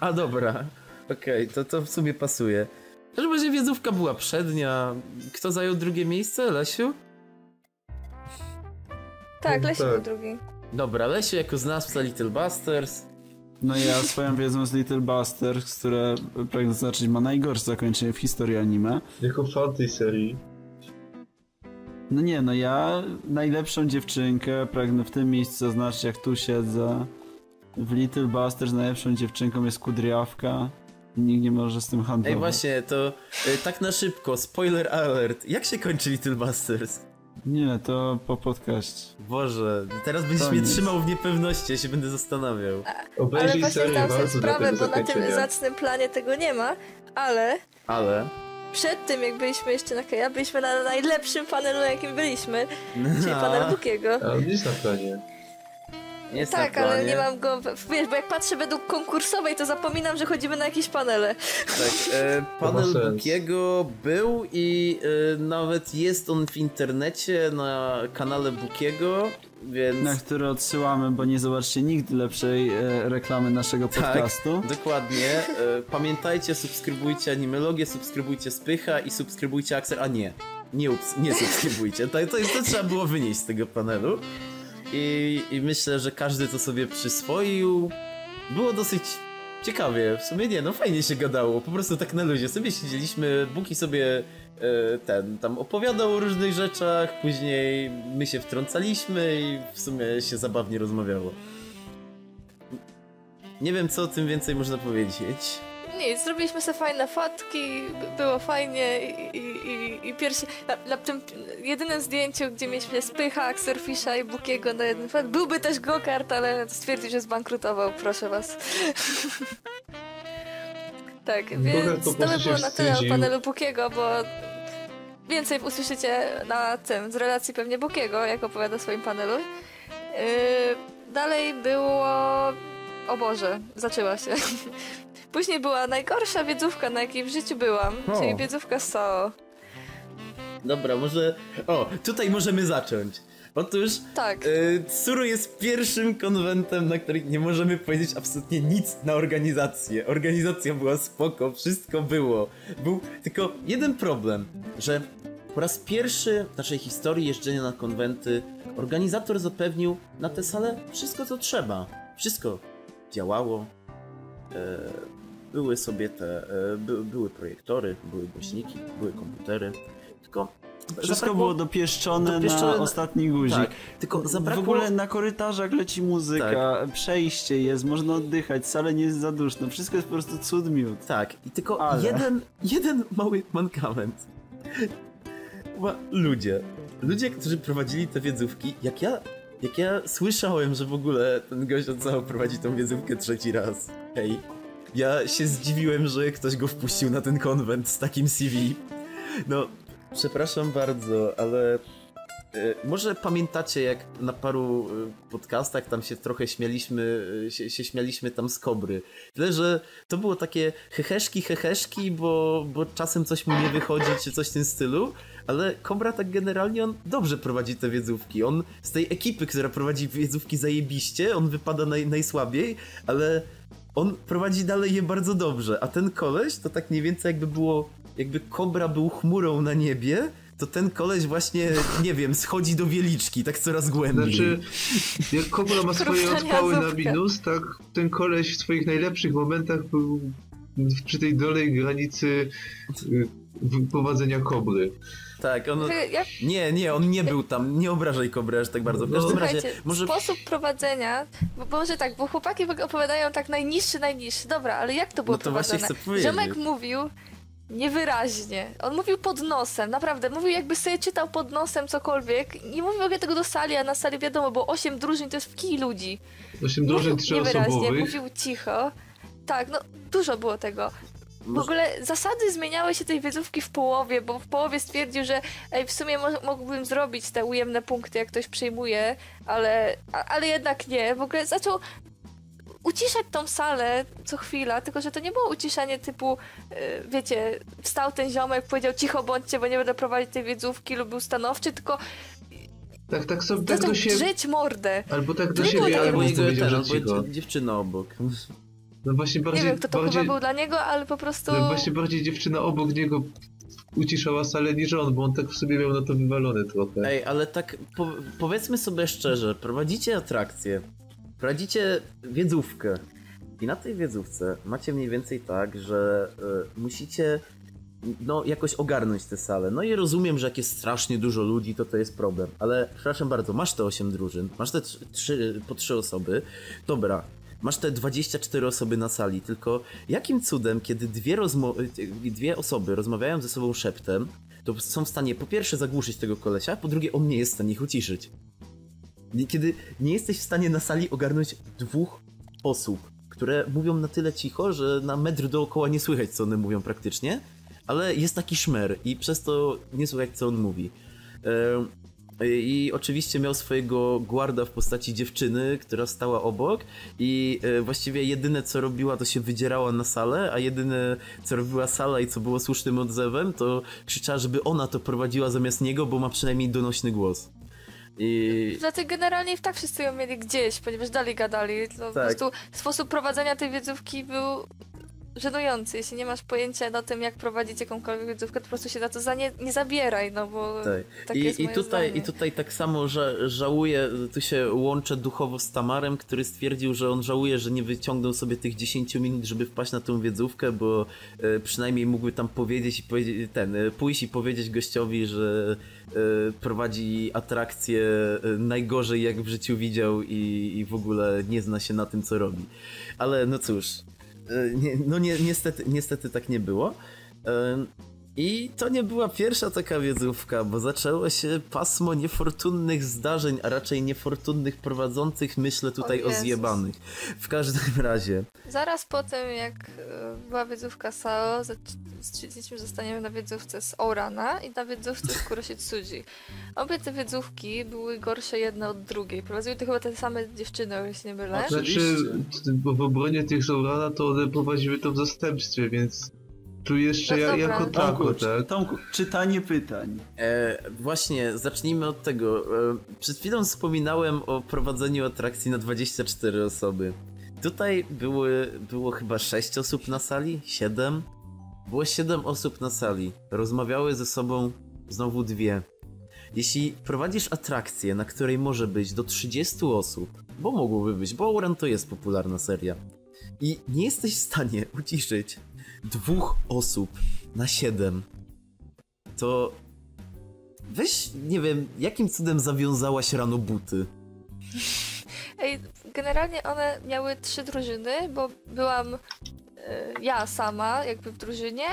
A dobra, okej, to, to w sumie pasuje. W każdym razie wiedzówka była przednia. Kto zajął drugie miejsce? Lesiu? Tak, No Lesiu tak. był drugi. Dobra, Lesiu jako znawca Little Busters. No ja swoją wiedzą z Little Busters, które pragnę zaznaczyć ma najgorsze zakończenie w historii anime. Jako fan tej serii. No nie, no ja najlepszą dziewczynkę pragnę w tym miejscu zaznaczyć, jak tu siedzę. W Little Busters najlepszą dziewczynką jest Kudriawka. Nikt nie może z tym handlować. Ej, właśnie, to y, tak na szybko, spoiler alert. Jak się kończy Little Busters? Nie, to po podcaście. Boże, teraz będziesz To mnie trzymał w niepewności, ja się będę zastanawiał. Ale Obejrzyj właśnie zdałam sobie sprawę, bo na tym zacnym planie tego nie ma, ale Ale... przed tym, jak byliśmy jeszcze na Keja, byliśmy na najlepszym panelu, na jakim byliśmy, czyli A, panel Bukiego. A on jest na planie. Jest Tak, na ale planie. nie mam go, wiesz, bo jak patrzę według konkursowej, to zapominam, że chodzimy na jakieś panele. Tak, e, panel. Bukiego był i e, nawet jest on w internecie na kanale Bukiego, więc... Na który odsyłamy, bo nie zobaczcie nigdy lepszej e, reklamy naszego Tak, podcastu. dokładnie. E, pamiętajcie, subskrybujcie Animologię, subskrybujcie Spycha i subskrybujcie Axel. A nie, nie, ups, nie subskrybujcie. To, to, to trzeba było wynieść z tego panelu. I, I myślę, że każdy to sobie przyswoił. Było dosyć ciekawie. W sumie nie, no fajnie się gadało. Po prostu tak na luzie. Sobie siedzieliśmy, Buki sobie e, ten tam opowiadał o różnych rzeczach, później my się wtrącaliśmy i w sumie się zabawnie rozmawiało. Nie wiem, co o tym więcej można powiedzieć. Nic, zrobiliśmy sobie fajne fotki, było fajnie i, i, i, na, na tym jedynym zdjęciu, gdzie mieliśmy Spycha, Axerfisha i Bukiego na jednym fot, byłby też go-kart, ale stwierdził, że zbankrutował, proszę was. tak, więc to było na tyle o panelu Bukiego, bo więcej usłyszycie na tym, z relacji pewnie Bukiego, jak opowiada o swoim panelu. Yy, dalej było... O Boże, zaczęła się. Później była najgorsza wiedzówka, na jakiej w życiu byłam, O. czyli wiedzówka z SAO. Dobra, może. O, tutaj możemy zacząć. Otóż Tak. y, Tsuru jest pierwszym konwentem, na którym nie możemy powiedzieć absolutnie nic na organizację. Organizacja była spoko, wszystko było. Był tylko jeden problem, że po raz pierwszy w naszej historii jeżdżenia na konwenty organizator zapewnił na tę salę wszystko co trzeba. Wszystko działało. E, były sobie te. E, by, były projektory, były głośniki, były komputery. Tylko. Wszystko zabrakło- było dopieszczone, dopieszczone na ostatni guzik. Tak, tylko zabrakło... W ogóle na korytarzach leci muzyka, przejście jest, można oddychać, wcale nie jest za duszno, wszystko jest po prostu cud miód. Tak, i tylko Ale. jeden, jeden mały mankament. Chyba ludzie. Ludzie, którzy prowadzili te wiedzówki, jak ja, jak ja słyszałem, że w ogóle ten gość od prowadzi tą wiedzówkę trzeci raz. Hej. Ja się zdziwiłem, że ktoś go wpuścił na ten konwent z takim CV. No, przepraszam bardzo, ale e, może pamiętacie, jak na paru e, podcastach tam się trochę śmialiśmy, e, się, się śmialiśmy tam z kobry. Tyle, że to było takie heheszki, heheszki, bo, bo czasem coś mu nie wychodzi, czy coś w tym stylu, ale Kobra tak generalnie on dobrze prowadzi te wiedzówki. On z tej ekipy, która prowadzi wiedzówki zajebiście, on wypada naj, najsłabiej, ale on prowadzi dalej je bardzo dobrze, a ten koleś to tak mniej więcej jakby było, jakby Kobra był chmurą na niebie, to ten koleś właśnie, nie wiem, schodzi do wieliczki, tak coraz głębiej. Znaczy, jak Kobra ma swoje odpały na minus, tak ten koleś w swoich najlepszych momentach był przy tej dolej granicy y, prowadzenia Kobry. Tak, on... Jak, Nie, nie, on nie był tam, nie obrażaj Kobry aż tak bardzo. W każdym razie, może... sposób prowadzenia, bo, może tak, bo chłopaki opowiadają tak najniższy, najniższy. Dobra, ale jak to było No to właśnie prowadzone? chcę powiedzieć. Ziomek mówił niewyraźnie. On mówił pod nosem, naprawdę. Mówił jakby sobie czytał pod nosem cokolwiek. Nie mówił w ogóle tego do sali, a na sali wiadomo, bo 8 drużyn to jest w kij ludzi. Osiem drużyn Mówił niewyraźnie, trzyosobowych. mówił cicho. Tak, no dużo było tego. W ogóle zasady zmieniały się tej wiedzówki w połowie, bo w połowie stwierdził, że ej, w sumie mo- mógłbym zrobić te ujemne punkty, jak ktoś przyjmuje, ale, a, ale jednak nie. W ogóle zaczął uciszać tą salę co chwila, tylko że to nie było uciszanie typu, yy, wiecie, wstał ten ziomek, powiedział cicho bądźcie, bo nie będę prowadzić tej wiedzówki lub był stanowczy, tylko Tak, tak sobie, tak zaczął do siebie. drzeć mordę. Albo tak do siebie, albo jego ten, że albo dziewczyna obok. No właśnie Nie bardziej, wiem, kto to bardziej, chyba był dla niego, ale po prostu... no właśnie bardziej dziewczyna obok niego uciszała salę niż on, bo on tak w sobie miał na to wywalone trochę. Ej, ale tak po, powiedzmy sobie szczerze, prowadzicie atrakcję, prowadzicie wiedzówkę I na tej wiedzówce macie mniej więcej tak, że y, musicie no, jakoś ogarnąć tę salę. No i rozumiem, że jak jest strasznie dużo ludzi, to to jest problem. Ale przepraszam bardzo, masz te 8 drużyn, masz te 3, po 3 osoby. Dobra, masz te 24 osoby na sali, tylko jakim cudem, kiedy dwie, rozmo- dwie osoby rozmawiają ze sobą szeptem, to są w stanie po pierwsze zagłuszyć tego kolesia, po drugie on nie jest w stanie ich uciszyć. Kiedy nie jesteś w stanie na sali ogarnąć dwóch osób, które mówią na tyle cicho, że na metr dookoła nie słychać, co one mówią praktycznie, ale jest taki szmer i przez to nie słychać, co on mówi. Em, I oczywiście miał swojego guarda w postaci dziewczyny, która stała obok i e, właściwie jedyne co robiła to się wydzierała na salę, a jedyne co robiła sala i co było słusznym odzewem to krzyczała, żeby ona to prowadziła zamiast niego, bo ma przynajmniej donośny głos. I Dlatego generalnie i tak wszyscy ją mieli gdzieś, ponieważ dalej gadali. No, Po Tak. prostu sposób prowadzenia tej wiedzówki był żenujący. Jeśli nie masz pojęcia o tym, jak prowadzić jakąkolwiek wiedzówkę, to po prostu się na to za nie, nie zabieraj, no bo Tak. takie I, jest i, tutaj, zdanie. I tutaj tak samo że żałuję, tu się łączę duchowo z Tamarem, który stwierdził, że on żałuje, że nie wyciągnął sobie tych 10 minut, żeby wpaść na tą wiedzówkę, bo e, przynajmniej mógłby tam powiedzieć i powiedzieć, ten, e, pójść i powiedzieć gościowi, że e, prowadzi atrakcję najgorzej jak w życiu widział i, i w ogóle nie zna się na tym, co robi. Ale no cóż, no nie, niestety, niestety tak nie było. I to nie była pierwsza taka wiedzówka, bo zaczęło się pasmo niefortunnych zdarzeń, a raczej niefortunnych prowadzących, myślę tutaj O o, zjebanych. W każdym razie, Zaraz po tym, jak e, była wiedzówka SAO, stwierdziliśmy, że zostaniemy na wiedzówce z Orana i na wiedzówce z Kurositsuji. Obie te wiedzówki były gorsze jedna od drugiej. Prowadziły to chyba te same dziewczyny, o ile się nie mylę. Znaczy, w obronie tych Saurana to one prowadziły to w zastępstwie, więc tu jeszcze No ja, dobra. jako tako, Tomku, tak? Tomku, czytanie pytań. e, właśnie, zacznijmy od tego. E, przed chwilą wspominałem o prowadzeniu atrakcji na 24 osoby. Tutaj były, było chyba 6 osób na sali? 7? Było 7 osób na sali. Rozmawiały ze sobą znowu dwie. Jeśli prowadzisz atrakcję, na której może być do 30 osób, bo mogłoby być, bo Ouran to jest popularna seria, i nie jesteś w stanie uciszyć dwóch osób na 7, to weź, nie wiem, jakim cudem zawiązałaś rano buty? Ej, generalnie one miały trzy drużyny, bo byłam e, ja sama jakby w drużynie.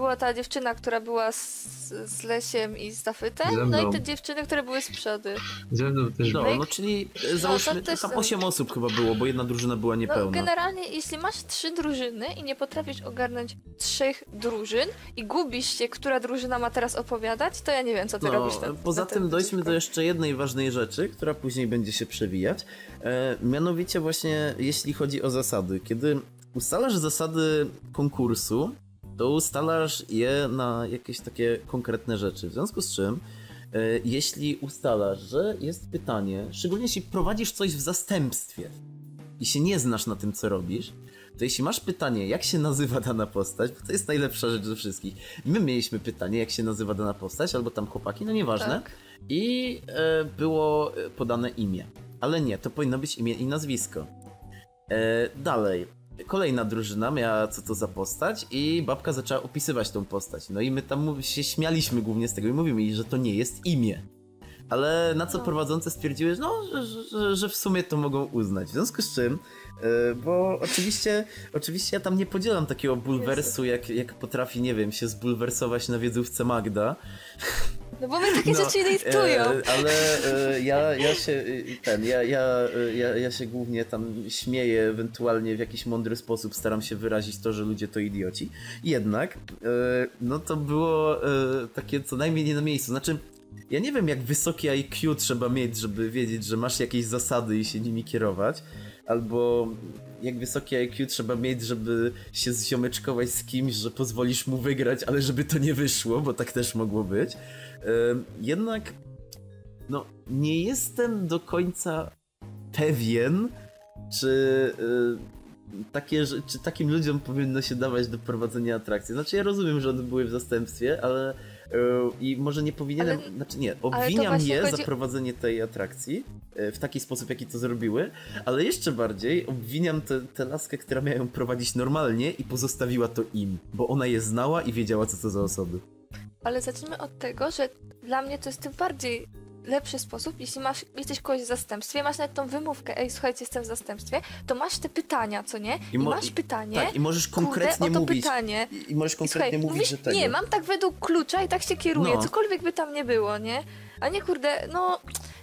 Była ta dziewczyna, która była z, z Lesiem i z Dafytem, no i te dziewczyny, które były z przodu. Ze mną też No, No no czyli e, załóżmy, to też tam są- 8 osób chyba było, bo jedna drużyna była No, niepełna. generalnie, jeśli masz trzy drużyny i nie potrafisz ogarnąć trzech drużyn i gubisz się, która drużyna ma teraz opowiadać, to ja nie wiem, co ty No, robisz. Na, poza tym dojdźmy do jeszcze jednej ważnej rzeczy, która później będzie się przewijać. E, mianowicie właśnie jeśli chodzi o zasady. Kiedy ustalasz zasady konkursu, to ustalasz je na jakieś takie konkretne rzeczy. W związku z czym, e, jeśli ustalasz, że jest pytanie, szczególnie jeśli prowadzisz coś w zastępstwie i się nie znasz na tym, co robisz, to jeśli masz pytanie, jak się nazywa dana postać, bo to jest najlepsza rzecz ze wszystkich. My mieliśmy pytanie, jak się nazywa dana postać, albo tam chłopaki, no nieważne. Tak. I e, było e, podane imię. Ale nie, to powinno być imię i nazwisko. E, dalej. Kolejna drużyna miała co to za postać i babka zaczęła opisywać tą postać. No i my tam się śmialiśmy głównie z tego i mówimy jej, że to nie jest imię. Ale na co No. prowadzące stwierdziły, że, no, że, że, że w sumie to mogą uznać. W związku z czym, bo oczywiście, oczywiście ja tam nie podzielam takiego bulwersu, jak, jak potrafi, nie wiem, się zbulwersować na wiedzówce Magda. No bo my takie No, rzeczy irytują. E, ale e, ja, ja się ten, ja, ja, ja, ja się głównie tam śmieję, ewentualnie w jakiś mądry sposób staram się wyrazić to, że ludzie to idioci. Jednak, e, no to było takie co najmniej nie na miejscu. Znaczy, ja nie wiem jak wysokie IQ trzeba mieć, żeby wiedzieć, że masz jakieś zasady i się nimi kierować, albo jak wysokie IQ trzeba mieć, żeby się zziomeczkować z kimś, że pozwolisz mu wygrać, ale żeby to nie wyszło, bo tak też mogło być. Jednak, no, nie jestem do końca pewien, czy, y, takie, czy takim ludziom powinno się dawać do prowadzenia atrakcji. Znaczy, ja rozumiem, że one były w zastępstwie, ale, I może nie powinienem, Ale- znaczy nie, obwiniam je chodzi- za prowadzenie tej atrakcji e, w taki sposób, jaki to zrobiły, ale jeszcze bardziej obwiniam tę tę laskę, która miała ją prowadzić normalnie i pozostawiła to im, bo ona je znała i wiedziała, co to za osoby. Ale zacznijmy od tego, że dla mnie to jest tym bardziej lepszy sposób, jeśli masz, jesteś kogoś w zastępstwie, masz nawet tą wymówkę, ej, słuchajcie, jestem w zastępstwie, to masz te pytania, co nie? I, mo- masz pytanie, Tak, i możesz kurde, konkretnie o to mówić. pytanie. I- I możesz I konkretnie słuchaj, mówić, mówisz, że tego. nie, mam tak według klucza i tak się kieruję, No. cokolwiek by tam nie było, nie? A nie, kurde, no,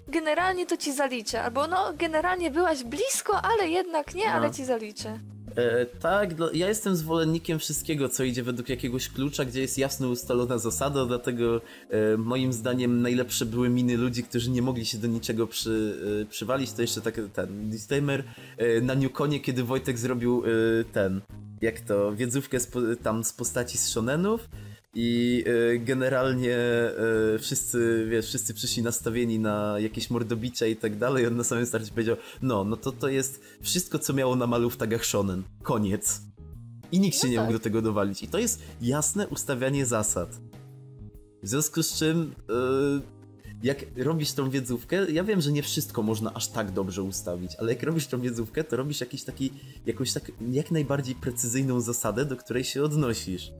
generalnie to ci zaliczę, albo no, generalnie byłaś blisko, ale jednak nie, No. ale ci zaliczę. E, tak, ja jestem zwolennikiem wszystkiego, co idzie według jakiegoś klucza, gdzie jest jasno ustalona zasada, dlatego e, moim zdaniem najlepsze były miny ludzi, którzy nie mogli się do niczego przy, e, przywalić. To jeszcze tak ten disclaimer e, na Newconie, kiedy Wojtek zrobił e, ten, jak to, wiedzówkę z, tam z postaci z shonenów. I e, generalnie e, wszyscy, wiesz, wszyscy przyszli nastawieni na jakieś mordobicze i tak dalej. On na samym starcie powiedział, no, no to to jest wszystko, co miało na malu w tagach shonen. Koniec. I nikt się No nie tak. mógł do tego dowalić. I to jest jasne ustawianie zasad. W związku z czym, e, jak robisz tą wiedzówkę, ja wiem, że nie wszystko można aż tak dobrze ustawić, ale jak robisz tą wiedzówkę, to robisz jakiś taki, jakąś tak jak najbardziej precyzyjną zasadę, do której się odnosisz.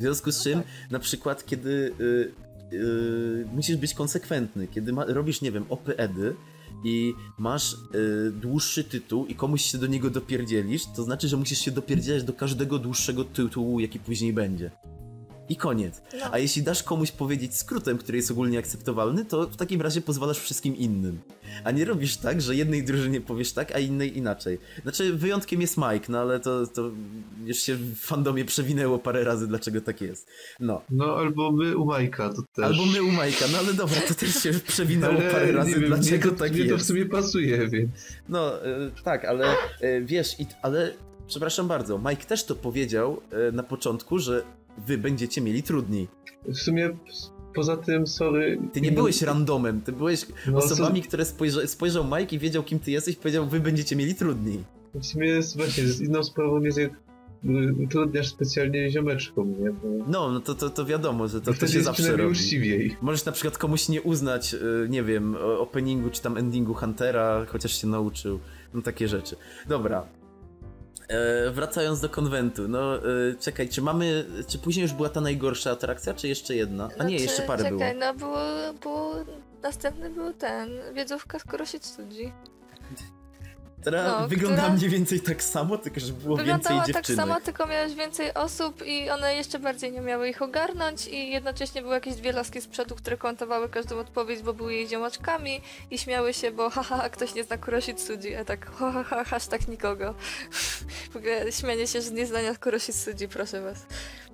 W związku z czym, na przykład, kiedy y, y, musisz być konsekwentny, kiedy ma, robisz, nie wiem, OP-edy i masz y, dłuższy tytuł i komuś się do niego dopierdzielisz, to znaczy, że musisz się dopierdzielać do każdego dłuższego tytułu, jaki później będzie. I koniec. No. A jeśli dasz komuś powiedzieć skrótem, który jest ogólnie akceptowalny, to w takim razie pozwalasz wszystkim innym. A nie robisz tak, że jednej drużynie powiesz tak, a innej inaczej. Znaczy, wyjątkiem jest Mike, no ale to, to już się w fandomie przewinęło parę razy, dlaczego tak jest. No. No albo my u Majka, to też. Albo my u Majka, no ale dobra, to też się przewinęło parę razy, nie wiem, dlaczego to, tak mnie to w jest. sumie pasuje, więc... No, e, tak, ale e, wiesz, i, ale przepraszam bardzo, Mike też to powiedział e, na początku, że wy będziecie mieli trudniej. W sumie poza tym, sorry... Ty nie byłeś randomem, ty byłeś No, osobami, które spojrza, spojrzał Mike i wiedział, kim ty jesteś, powiedział, wy będziecie mieli trudniej. W sumie jest właśnie, z inną sprawą jest jak utrudniasz specjalnie ziomeczkom, nie? Bo No, no to, to, to wiadomo, że to, to się zawsze robi. uczciwiej. Możesz na przykład komuś nie uznać, y, nie wiem, openingu czy tam endingu Huntera, chociaż się nauczył. No takie rzeczy. Dobra. E, wracając do konwentu, no e, czekaj, czy mamy, czy później już była ta najgorsza atrakcja, czy jeszcze jedna? A nie, Znaczy, jeszcze parę było. czekaj, no było, było, następny był ten, wiedzówka skoro się cudzi. Która no, wyglądała która- mniej więcej tak samo, tylko że było Wyglądała więcej tak dziewczynek. samo, tylko miałeś więcej osób i one jeszcze bardziej nie miały ich ogarnąć i jednocześnie były jakieś dwie laski z przodu, które komentowały każdą odpowiedź, bo były jej ziomaczkami i śmiały się, bo haha, ktoś nie zna Kurositsudzi, a tak ha, ha, ha, hashtag nikogo. w ogóle śmianie się z nieznania Kurositsudzi, proszę was.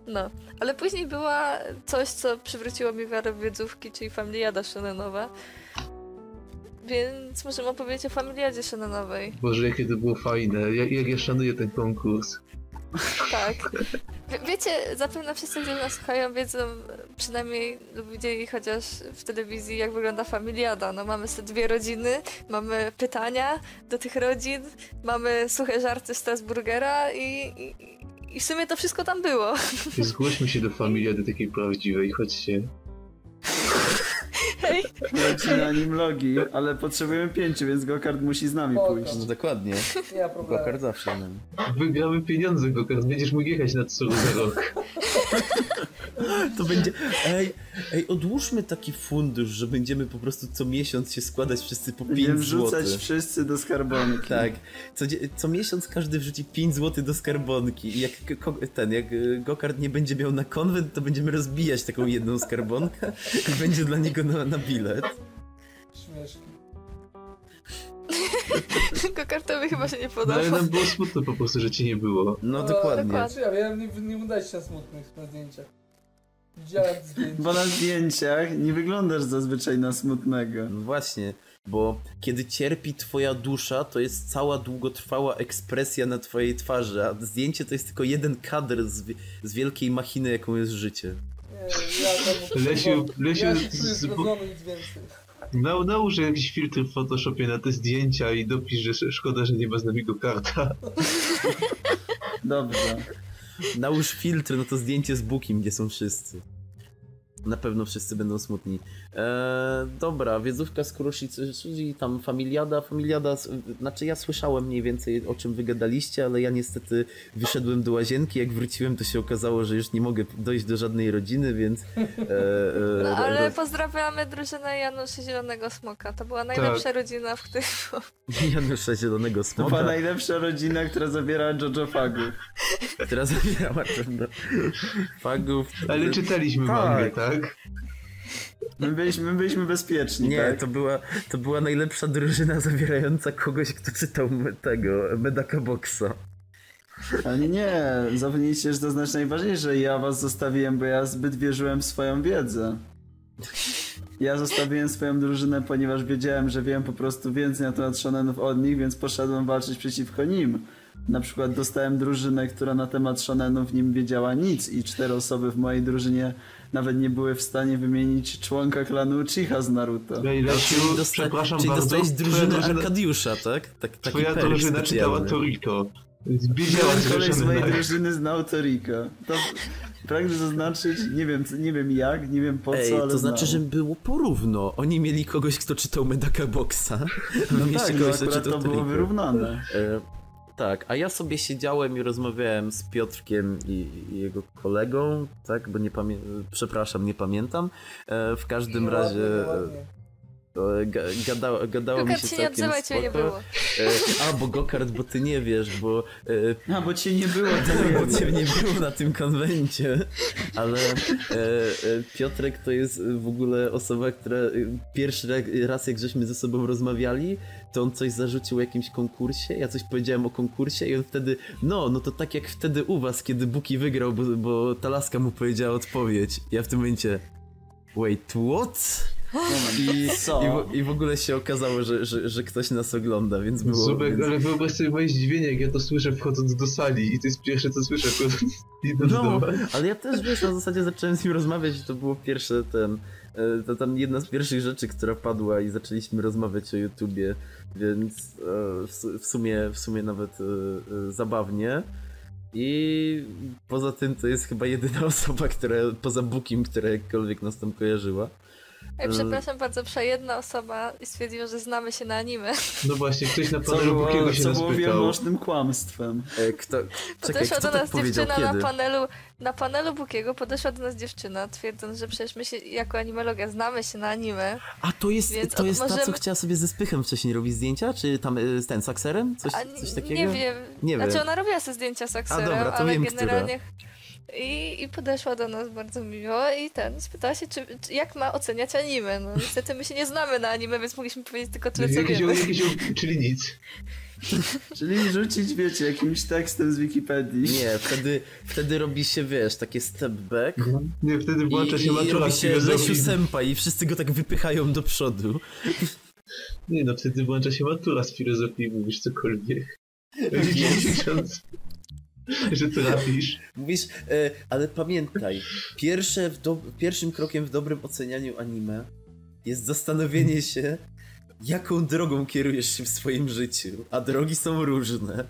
No, ale później była coś, co przywróciło mi wiarę w wiedzówki, czyli Familiada Shonenowa. Więc możemy opowiedzieć o Familiadzie Shonenowej. Boże, jakie to było fajne. Jak, jak ja szanuję ten konkurs. Tak. Wie, wiecie, zapewne wszyscy, którzy nas słuchają, wiedzą, przynajmniej lub widzieli chociaż w telewizji, jak wygląda familiada. No mamy te dwie rodziny, mamy pytania do tych rodzin, mamy suche żarty Strasburgera i, i, i w sumie to wszystko tam było. Zgłośmy się do familiady takiej prawdziwej, chodźcie. Hej, Leci na nim logi, ale potrzebujemy pięciu, więc Gokard musi z nami Spoko. pójść. No dokładnie. Nie ma problemu. Gokard zawsze. No. Wygramy pieniądze, Gokard, będziesz mógł jechać na Tsuru za rok. To będzie. Ej, ej, odłóżmy taki fundusz, że będziemy po prostu co miesiąc się składać wszyscy po 5 Będziemy zł. wrzucać wszyscy do skarbonki. Tak. Co, co miesiąc każdy wrzuci 5 zł do skarbonki i jak ten, jak y, Gokard nie będzie miał na konwent, to będziemy rozbijać taką jedną skarbonkę i będzie dla niego na, na bilet. Śmieszki. kokartowi chyba się nie No ale podoba. nam było smutno po prostu, że cię nie było. No No, dokładnie. dokładnie. Ja wiem, nie, nie udać się smutnych na zdjęciach. Widziałem. Bo na zdjęciach nie wyglądasz zazwyczaj na smutnego. No właśnie, bo kiedy cierpi twoja dusza, to jest cała długotrwała ekspresja na twojej twarzy, a zdjęcie to jest tylko jeden kadr z, z wielkiej machiny, jaką jest życie. Nie, ja temu Lesiu, Lesiu, Ja się czuję zrobiony, nic więcej. Nałóż jakiś filtr w Photoshopie na te zdjęcia i dopisz, że sz- szkoda, że nie ma z nami Gokarta. Dobrze. Nałóż filtr na to zdjęcie z Bukim, gdzie są wszyscy. Na pewno wszyscy będą smutni. Eee, dobra, wiedzówka z Kuroshi tam Familiada, Familiada, znaczy ja słyszałem mniej więcej o czym wygadaliście, ale ja niestety wyszedłem do łazienki, jak wróciłem to się okazało, że już nie mogę dojść do żadnej rodziny, więc... E, e, No, ale pozdrawiamy drużynę Janusza Zielonego Smoka. To była najlepsza rodzina, w której. Janusza Zielonego To była Smoka, najlepsza rodzina, która zabiera Jojo Fagu. która zabierała pewno fagów. Ale czytaliśmy Tak. mangę, tak? My byliśmy, my byliśmy bezpieczni, Nie, tak? to była, to była najlepsza drużyna zawierająca kogoś, kto czytał tego, Medaka Boxa. Ale nie, zapomnieliście, że to znaczy najważniejsze. Ja was zostawiłem, bo ja zbyt wierzyłem w swoją wiedzę. Ja zostawiłem swoją drużynę, ponieważ wiedziałem, że wiem po prostu więcej na temat shonenów od nich, więc poszedłem walczyć przeciwko nim. Na przykład dostałem drużynę, która na temat shonenów nim wiedziała nic i cztery osoby w mojej drużynie nawet nie były w stanie wymienić członka klanu Uchiha z Naruto. Ej, Lesiu, Czyli, dosta- przepraszam czyli bardzo. dostałeś twoja drużynę drużyna, Arkadiusza, tak? tak taki twoja drużyna czytała. Toriko. Że koleś z mojej drużyny znał Toriko. To pragnę zaznaczyć, nie wiem, nie wiem jak, nie wiem po co, Ej, ale to znaczy, że znał. było porówno. Oni mieli kogoś, kto czytał Medaka Boxa. No tak, no kogoś, to było wyrównane. E, tak, a ja sobie siedziałem i rozmawiałem z Piotrkiem i, i jego kolegą, tak, bo nie pamiętam, przepraszam, nie pamiętam. E, w każdym razie Ładnie, ładnie. e, ga, gadało, gadało mi się nie całkiem nie spoko. było. E, a, bo Gokart, bo ty nie wiesz, bo e, A, bo cię nie było, to bo nie cię nie było na tym konwencie, ale e, e, Piotrek to jest w ogóle osoba, która e, pierwszy ra- raz jak żeśmy ze sobą rozmawiali, to on coś zarzucił o jakimś konkursie, ja coś powiedziałem o konkursie i on wtedy, no, no to tak jak wtedy u was, kiedy Buki wygrał, bo, bo ta laska mu powiedziała odpowiedź. Ja w tym momencie, wait, what? I, Co? i, w, I w ogóle się okazało, że, że, że ktoś nas ogląda, więc było... Zubek, więc... ale wyobraź sobie moje zdziwienie, jak ja to słyszę wchodząc do sali i to jest pierwsze co słyszę wchodząc do No, ale ja też wiesz, na zasadzie zacząłem z nim rozmawiać i to było pierwsze ten. E, To tam jedna z pierwszych rzeczy, która padła i zaczęliśmy rozmawiać o YouTubie, więc e, w, su- w sumie w sumie nawet e, zabawnie. I poza tym to jest chyba jedyna osoba, która poza Bookiem, która jakkolwiek nas tam kojarzyła. Ej, przepraszam bardzo, przyszła jedna osoba i stwierdziła, że znamy się na anime. No właśnie, ktoś na panelu było, Bukiego się co nas było pytał. wielmożnym kłamstwem. E, Kto, czekaj, Podeszła kto do tak nas powiedział dziewczyna kiedy? na panelu, na panelu Bukiego, podeszła do nas dziewczyna, twierdząc, że przecież my się jako animologia znamy się na anime. A to jest, Więc to jest ta, co możemy- chciała sobie ze Spychem wcześniej robić zdjęcia? Czy tam e, z ten, z Akserem? Coś, A coś takiego? nie wiem. Nie znaczy wiem. ona robiła sobie zdjęcia z Akserem, dobra, to ale wiem, która. generalnie... I, I podeszła do nas bardzo miło i ten, spytała się, czy, czy, jak ma oceniać anime. No niestety my się nie znamy na anime, więc mogliśmy powiedzieć tylko tyle, co Jakieś, wiemy. czyli nic. Czyli rzucić, wiecie, jakimś tekstem z Wikipedii. Nie, wtedy, wtedy robi się, wiesz, takie step back. Nie, wtedy włącza się robi z filozofii. Senpai i wszyscy go tak wypychają do przodu. Nie no, wtedy włącza się matura z filozofii i mówisz cokolwiek. Licząc, że trafisz. Mówisz, e, ale pamiętaj, pierwsze w do, pierwszym krokiem w dobrym ocenianiu anime jest zastanowienie się, jaką drogą kierujesz się w swoim życiu, a drogi są różne.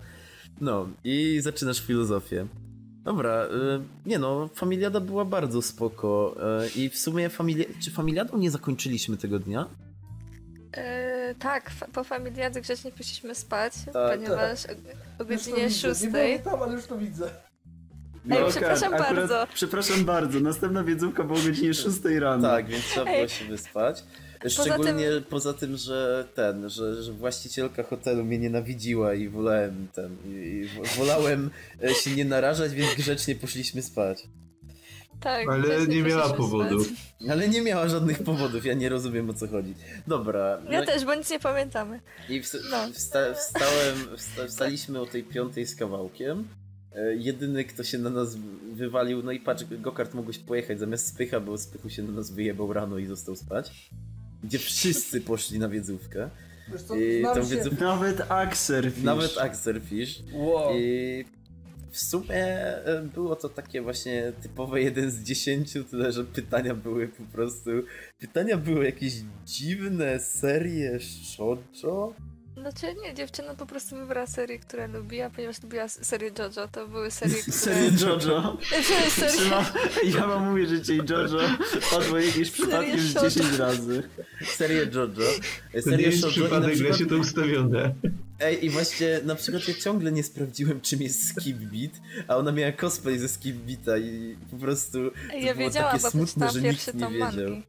No, i zaczynasz filozofię. Dobra, e, nie no, Familiada była bardzo spoko e, i w sumie familia, czy Familiadą nie zakończyliśmy tego dnia? E, tak, po familiadzie grzecznie poszliśmy spać, Tak, ponieważ o, o Już to godzinie widzę. Nie 6. byłem tam, ale już to widzę. Ej, No, przepraszam akurat- bardzo. Przepraszam bardzo. Następna wiedzówka była o godzinie 6 rano. Tak, więc trzeba było Ej. się wyspać. Poza Szczególnie poza tym, że ten, że, że właścicielka hotelu mnie nienawidziła i wolałem ten, i, i wo- wolałem e, się nie narażać, więc grzecznie poszliśmy spać. Tak, Ale nie miała spać. Ale nie miała żadnych powodów, ja nie rozumiem o co chodzi. Dobra. Ja no też, bo nic nie pamiętamy. I wsta- No. wsta- wstałem, wsta- wstaliśmy o tej piątej z kawałkiem. E, Jedyny, kto się na nas wywalił, no i patrz, Gokart mogłeś pojechać zamiast Spycha, bo Spychu się na nas wyjebał rano i został spać. Gdzie wszyscy poszli na wiedzówkę. I się... wiedzówkę Nawet Axerfish. Nawet Axelfish. Wow. I w sumie e, było to takie właśnie typowe jeden z dziesięciu, tyle że pytania były po prostu... Pytania były jakieś dziwne, serie shoujo? Znaczy nie, dziewczyna po prostu wybrała serię, które lubi, a ponieważ lubiła serię JoJo, to były serie, które... Serię JoJo. Serie... Trzyma, ja wam mówię, że cię JoJo padło jakieś przypadkiem z Serię 10 razy. Serię JoJo. To nie Serię jest shoujo przypadek, przykład... że się to ustawione. Ej, i właśnie na przykład ja ciągle nie sprawdziłem, czym jest Skip Beat, a ona miała cosplay ze Skip Beata i po prostu to Ja było wiedziałam, takie bo smutne, że pierwszy nikt nie wiedział. mangi.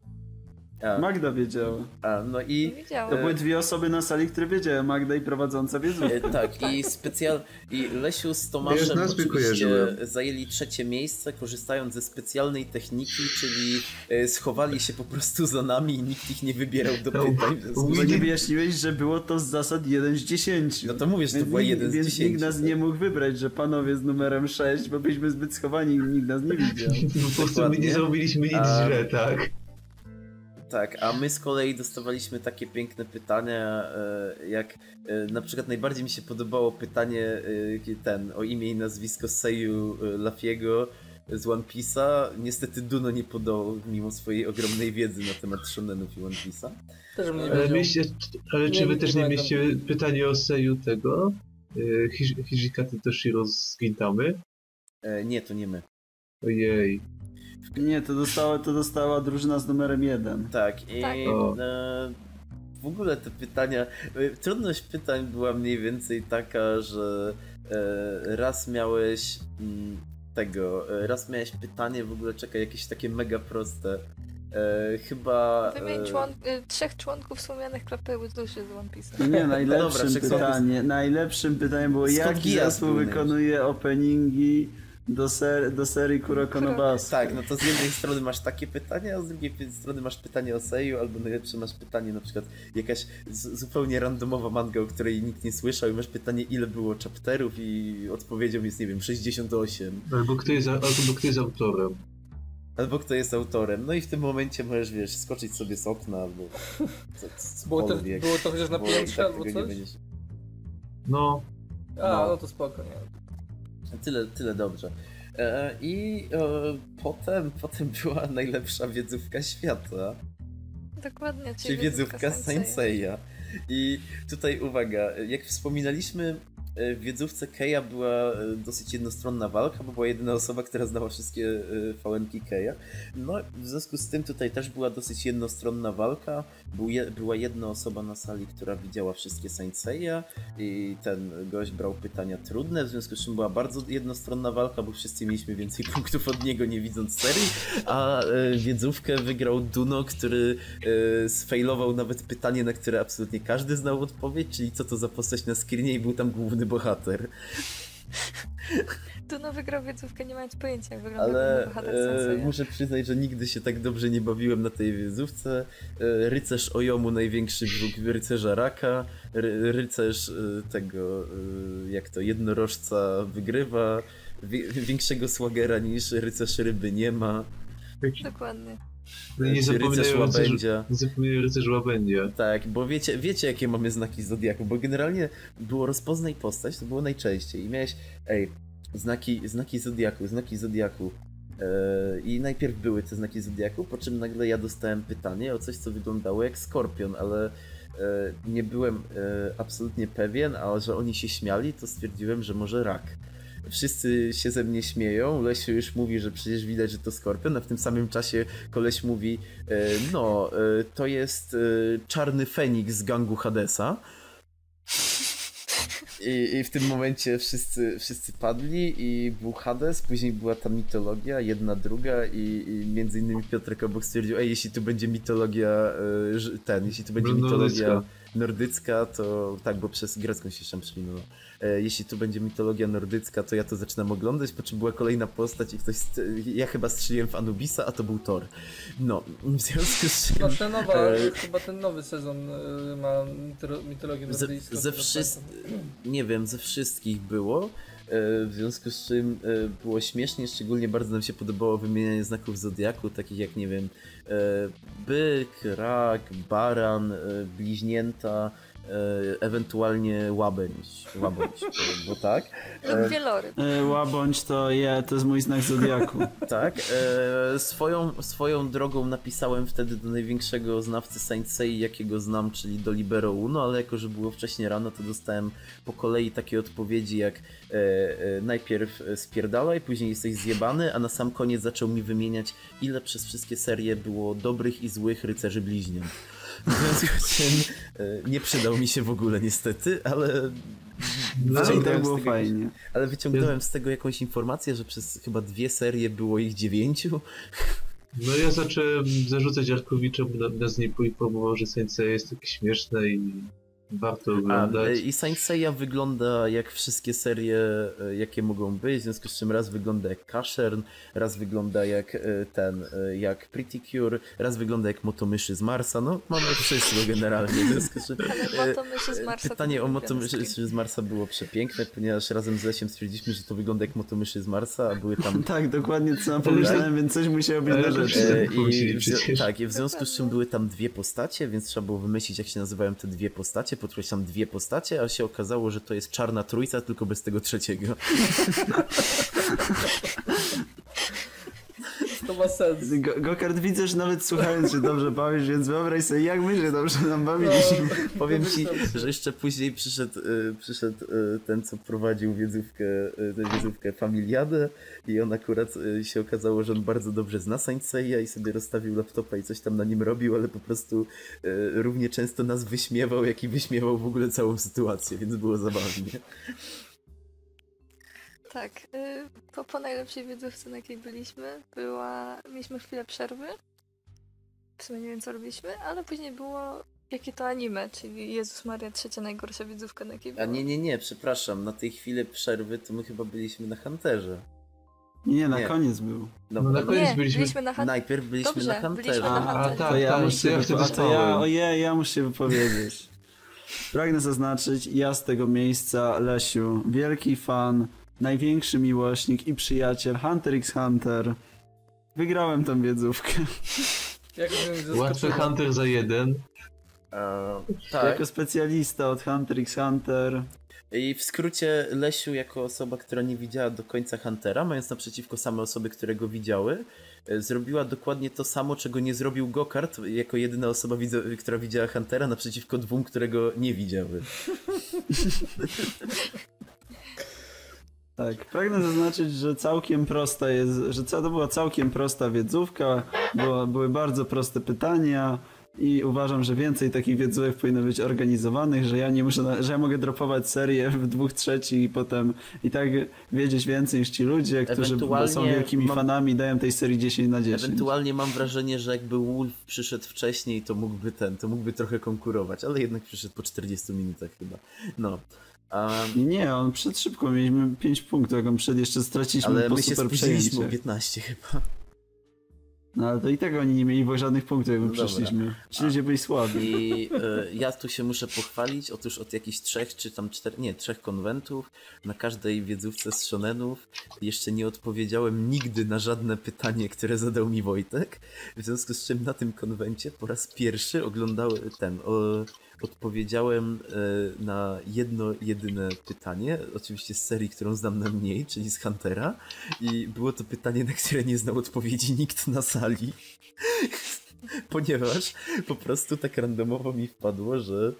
A, Magda wiedziała. a, no i. To były dwie osoby na sali, które wiedziały. Magda i prowadząca wiedzą. e, tak, i specjal... i Lesiu z Tomaszem z nazwy oczywiście zajęli trzecie miejsce, korzystając ze specjalnej techniki, czyli e, schowali się po prostu za nami i nikt ich nie wybierał do No, pytań. tym- nie wyjaśniłeś, że było to z zasad 1 z 10. No to mówię, że to Więc była nikt- jeden z Więc 10. nikt nas nie mógł wybrać, że panowie z numerem 6, bo byliśmy zbyt schowani i nikt nas nie widział. Po prostu my nie zrobiliśmy nic A- źle, tak? Tak, a my z kolei dostawaliśmy takie piękne pytania, e, jak e, na przykład najbardziej mi się podobało pytanie e, ten o imię i nazwisko Seiyu e, Lafiego z One Piece'a. Niestety Duno nie podał mimo swojej ogromnej wiedzy na temat shonenów i One Piece'a. Ale, mieście, ale czy Nie, wy też nie mieście pytanie o Seju tego? Hij- Hijikata Toshiro z Gintamy? Nie, to nie my. Ojej. Nie, to dostała, to dostała drużyna z numerem 1. Tak, i Tak. E, w ogóle te pytania, e, trudność pytań była mniej więcej taka, że e, raz miałeś mm, tego, e, raz miałeś pytanie w ogóle, czekaj, jakieś takie mega proste. E, chyba... Wymień e, człon... y, trzech członków wspomnianych klapy duszy z One Piece'a. No nie, dobra, najlepszym wszechsąd- pytanie, najlepszym pytaniem było, Skąd jaki zespół wykonuje openingi do, ser, do serii Kuroko no? Tak, no to z jednej strony masz takie pytanie, a z drugiej strony masz pytanie o Seiyu, albo najlepsze masz pytanie na przykład jakaś zupełnie randomowa manga, o której nikt nie słyszał i masz pytanie ile było chapterów i odpowiedzią jest, nie wiem, 68. Albo kto jest, albo kto jest autorem? Albo kto jest autorem. No i w tym momencie możesz, wiesz, skoczyć sobie z okna albo co, Było to, cokolwiek. było to chociaż na piętrze tak albo coś? będziesz- No, A, No. no to spoko, nie. Tyle, tyle dobrze. E, I e, potem, potem była najlepsza wiedzówka świata. Dokładnie, Czyli wiedzówka Sensei. Senseiya. I tutaj uwaga, jak wspominaliśmy, w wiedzówce Keia była e, dosyć jednostronna walka, bo była jedyna osoba, która znała wszystkie e, fałenki Keia. No, w związku z tym tutaj też była dosyć jednostronna walka. Był je, była jedna osoba na sali, która widziała wszystkie Senseiya i ten gość brał pytania trudne, w związku z czym była bardzo jednostronna walka, bo wszyscy mieliśmy więcej punktów od niego, nie widząc serii, a e, wiedzówkę wygrał Duno, który e, sfailował nawet pytanie, na które absolutnie każdy znał odpowiedź, czyli co to za postać na screenie i był tam główny bohater. Duno wygrał wiedzówkę, nie mając pojęcia, jak wygląda Ale bohater e, muszę przyznać, że nigdy się tak dobrze nie bawiłem na tej wiedzówce. E, rycerz Ojomu, największy wróg rycerza Raka. Ry, rycerz e, tego, e, jak to, jednorożca wygrywa. Wie, większego swagera niż rycerz ryby nie ma. Dokładnie. No nie rycerz łabędzia. nie zapominają rycerz łabędzia. Tak, bo wiecie, wiecie jakie mamy znaki Zodiaku, bo generalnie było rozpoznaj postać, to było najczęściej i miałeś, ej, znaki, znaki Zodiaku, znaki Zodiaku. Yy, I najpierw były te znaki Zodiaku, po czym nagle ja dostałem pytanie o coś, co wyglądało jak skorpion, ale yy, nie byłem yy, absolutnie pewien, a że oni się śmiali, to stwierdziłem, że może rak. Wszyscy się ze mnie śmieją, Lesiu już mówi, że przecież widać, że to skorpion, a w tym samym czasie koleś mówi, e, no, e, to jest e, czarny Feniks z gangu Hadesa. I, I w tym momencie wszyscy, wszyscy padli i był Hades, później była ta mitologia, jedna, druga i, i między innymi Piotrek obok stwierdził, ej, jeśli tu będzie mitologia, ten, jeśli tu będzie mitologia Nordycka. to tak, bo przez grecką się tam przeminęło. E, jeśli tu będzie mitologia nordycka, to ja to zaczynam oglądać, po czym była kolejna postać i ktoś, ja chyba strzeliłem w Anubisa, a to był Thor. No, w związku z czym... Chyba, ten nowa, E, chyba ten nowy sezon y, ma mitologię Ze, nordyjską. ze teraz wszystkich, nie wiem, ze wszystkich było, e, w związku z czym e, było śmiesznie, szczególnie bardzo nam się podobało wymienianie znaków Zodiaku, takich jak, nie wiem, e, byk, rak, baran, e, bliźnięta, ewentualnie łabędź, łabędź, bo tak. Lub wieloryb. E, Łabądź to je, to jest mój znak zodiaku. Tak, e, swoją, swoją drogą napisałem wtedy do największego znawcy Saint Sei, jakiego znam, czyli do Libero Uno, ale jako, że było wcześniej rano, to dostałem po kolei takie odpowiedzi jak e, e, najpierw spierdalaj, później jesteś zjebany, a na sam koniec zaczął mi wymieniać, ile przez wszystkie serie było dobrych i złych rycerzy bliźniąt. W związku z czym e, nie przydał mi się w ogóle niestety, ale No, z było tego fajnie. ale wyciągnąłem z tego jakąś informację, że przez chyba dwie serie było ich dziewięciu. no ja zacząłem zarzucać Jarkowiczemu, na- nas nie poinformował, że Sensei jest takie śmieszne i warto e, oglądać. I Saint Seiya wygląda jak wszystkie serie, e, jakie mogą być, w związku z czym raz wygląda jak Kashern, raz wygląda jak e, ten, jak Pretty Cure, raz wygląda jak Motomyszy z Marsa, no mamy wszystko generalnie, w związku z czym... Z Marsa. Pytanie o motomyszy z Marsa było przepiękne, ponieważ razem z Lesiem stwierdziliśmy, że to wygląda jak motomyszy z Marsa, a były tam Tak, dokładnie co sam pomyślałem, więc coś musiało być na rzeczy. I w, tak, i w związku z czym były tam dwie postacie, więc trzeba było wymyślić, jak się nazywają te dwie postacie. Podkreślam dwie postacie, a się okazało, że to jest czarna trójca, tylko bez tego trzeciego. To ma sens. Go- Gokard widzę, że nawet słuchając się dobrze bawisz, więc wyobraź sobie, jak my się dobrze nam bawiliśmy. Powiem ci, że jeszcze później przyszedł, e, przyszedł e, ten, co prowadził wiedzówkę, e, tę wiedzówkę Familiadę i on akurat e, się okazało, że on bardzo dobrze zna Saint Seiya i sobie rozstawił laptopa i coś tam na nim robił, ale po prostu e, równie często nas wyśmiewał, jak i wyśmiewał w ogóle całą sytuację, więc było zabawnie. Tak, y, po, po najlepszej wiedzówce, na jakiej byliśmy, była... Mieliśmy chwilę przerwy. W sumie nie wiem, co robiliśmy, ale później było jakie to anime, czyli Jezus Maria, trzecia najgorsza wiedzówka, na jakiej A nie, nie, nie, przepraszam, na tej chwili przerwy to my chyba byliśmy na Hunterze. Nie, nie, na Nie. koniec był. No, No na koniec Nie, byliśmy- byliśmy na najpierw byliśmy Dobrze, na byliśmy Hunterze. na A, Hunterze. tak, to ja tak, muszę, to ja wtedy wypo- to ja, ojej, ja muszę się wypowiedzieć. Pragnę zaznaczyć, ja z tego miejsca, Lesiu, wielki fan, największy miłośnik i przyjaciel Hunter x Hunter. Wygrałem tą wiedzówkę. Łatwy Hunter za jeden. E, tak. Jako specjalista od Hunter x Hunter. I w skrócie Lesiu jako osoba, która nie widziała do końca Huntera, mając naprzeciwko same osoby, które go widziały, e, zrobiła dokładnie to samo, czego nie zrobił Gokart, jako jedyna osoba, która widziała Huntera, naprzeciwko dwóm, którego nie widziały. Tak, pragnę zaznaczyć, że całkiem prosta jest, że to była całkiem prosta wiedzówka, było, były bardzo proste pytania i uważam, że więcej takich wiedzówek powinno być organizowanych, że ja nie muszę, że ja mogę dropować serię w dwóch trzecich i potem i tak wiedzieć więcej niż ci ludzie, którzy są wielkimi mam- fanami dają tej serii 10 na 10. Ewentualnie mam wrażenie, że jakby Wolf przyszedł wcześniej, to mógłby ten, to mógłby trochę konkurować, ale jednak przyszedł po 40 minutach chyba. No. A, Nie, on przed szybko, mieliśmy 5 punktów, jak on przed jeszcze straciliśmy ale po my się super spóźniliśmy o przejęciach. 15 chyba. No ale to i tak oni nie mieli żadnych punktów, jak my No przeszliśmy. Ci ludzie byli słabi. I e, ja tu się muszę pochwalić. Otóż od jakichś trzech czy tam czterech, nie, trzech konwentów na każdej wiedzówce z shonenów jeszcze nie odpowiedziałem nigdy na żadne pytanie, które zadał mi Wojtek. W związku z czym na tym konwencie po raz pierwszy oglądałem ten. O, odpowiedziałem e, na jedno jedyne pytanie, oczywiście z serii, którą znam najmniej, czyli z Huntera. I było to pytanie, na które nie znał odpowiedzi nikt na sali. Ponieważ po prostu tak randomowo mi wpadło, że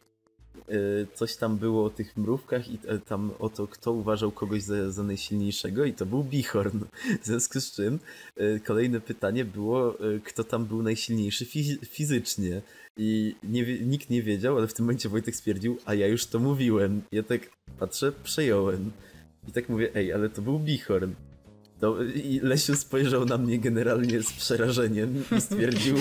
coś tam było o tych mrówkach i e, tam o to, kto uważał kogoś za, za najsilniejszego i to był Bichorn. W związku z czym e, kolejne pytanie było, e, kto tam był najsilniejszy fi- fizycznie. I nie, nikt nie wiedział, ale w tym momencie Wojtek stwierdził, a ja już to mówiłem. Ja tak patrzę, przejąłem. I tak mówię, ej, ale to był Bichorn. To, I Lesiu spojrzał na mnie generalnie z przerażeniem i stwierdził,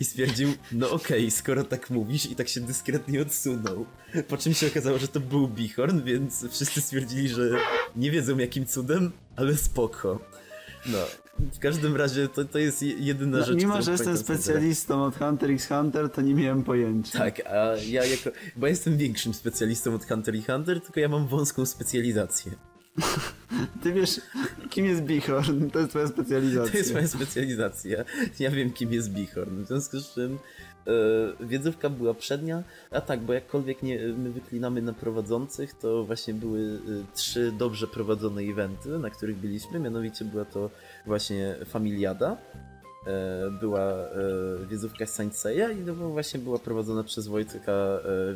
i stwierdził, no okej, skoro tak mówisz i tak się dyskretnie odsunął. Po czym się okazało, że to był Bichorn, więc wszyscy stwierdzili, że nie wiedzą jakim cudem, ale spoko. No, w każdym razie to, to jest je- jedyna No, rzecz, mimo, że jestem specjalistą od Hunter x Hunter, to nie miałem pojęcia. Tak, a ja jako, bo jestem większym specjalistą od Hunter i Hunter, tylko ja mam wąską specjalizację. Ty wiesz, kim jest Bichorn, to jest twoja specjalizacja. To jest moja specjalizacja. Ja wiem, kim jest Bichorn. W związku z czym e, wiedzówka była przednia, a tak, bo jakkolwiek nie, my wyklinamy na prowadzących, to właśnie były e, trzy dobrze prowadzone eventy, na których byliśmy, mianowicie była to właśnie Familiada, e, była wiedzówka z Saint Seiya i była właśnie była prowadzona przez Wojtka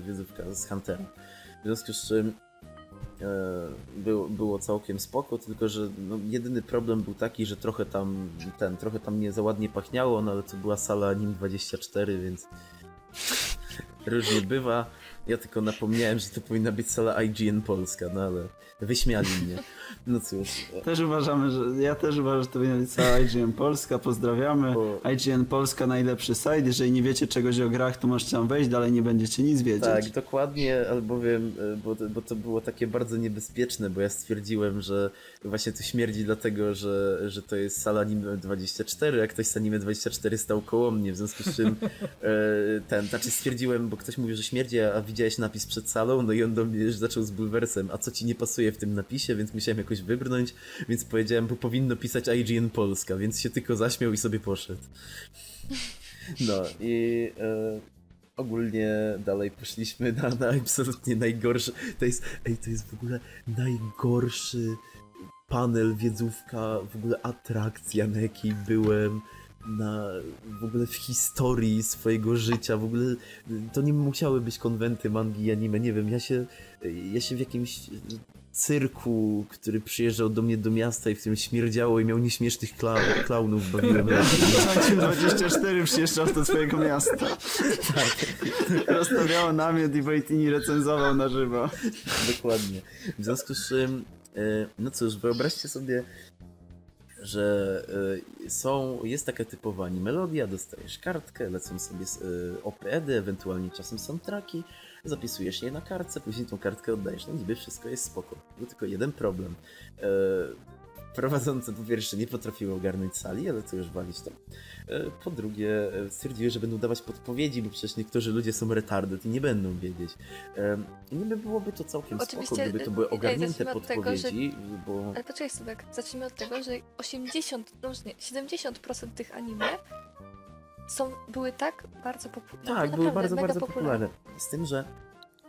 wiedzówka z Huntera. W związku z czym było, było całkiem spoko, tylko że no, jedyny problem był taki, że trochę tam ten, trochę tam nie za ładnie pachniało, no ale to była sala Nim 24, więc różnie bywa. Ja tylko napomniałem, że to powinna być sala IGN Polska, no ale wyśmiali mnie. No cóż, Też uważamy, że ja też uważam, że to powinna być cała IGN Polska, pozdrawiamy. IGN Polska najlepszy site, jeżeli nie wiecie czegoś o grach, to możecie tam wejść, dalej nie będziecie nic wiedzieć. Tak, dokładnie, albowiem, e, bo, to- bo to było takie bardzo niebezpieczne, bo ja stwierdziłem, że właśnie to śmierdzi dlatego, że, że to jest sala Anime 24, a ktoś z Anime 24 stał koło mnie, w związku z czym e, ten, znaczy stwierdziłem, bo ktoś mówił, że śmierdzi, a widziałeś napis przed salą, no i on do mnie już zaczął z bulwersem, a co ci nie pasuje w tym napisie, więc musiałem jakoś wybrnąć, więc powiedziałem, bo powinno pisać IGN Polska, więc się tylko zaśmiał i sobie poszedł. No i e, ogólnie dalej poszliśmy na, na absolutnie najgorszy. To jest, ej, to jest w ogóle najgorszy panel, wiedzówka, w ogóle atrakcja, na jakiej byłem. Na, w ogóle w historii swojego życia, w ogóle to nie musiały być konwenty mangi i anime, nie wiem, ja się, ja się w jakimś cyrku, który przyjeżdżał do mnie do miasta i w którym śmierdziało i miał nieśmiesznych kla- klaunów bawiłem razem. Sankim 24 przyjeżdżał do swojego miasta. Tak. Rozstawiało namiot i Wojtini recenzował na żywo. Dokładnie. W związku z czym, e, no cóż, wyobraźcie sobie, że e, są, jest taka typowa melodia, dostajesz kartkę, lecą sobie e, OPED-y, ewentualnie czasem są traki, zapisujesz je na kartce, później tą kartkę oddajesz. No niby wszystko jest spoko. Był tylko jeden problem. E, Prowadzące po pierwsze nie potrafiły ogarnąć sali, ale to już walić to. E, Po drugie e, stwierdziły, że będą dawać podpowiedzi, bo przecież niektórzy ludzie są retarded i nie będą wiedzieć. I niby byłoby to całkiem spoko, Oczywiście, gdyby to były e, ogarnięte zacznijmy od tego, że- podpowiedzi, bo... Ale poczekaj sobie, zacznijmy od tego, że 80, no nie, 70% tych anime są, były tak bardzo popularne. Tak, były bardzo, bardzo popularne. Z tym, że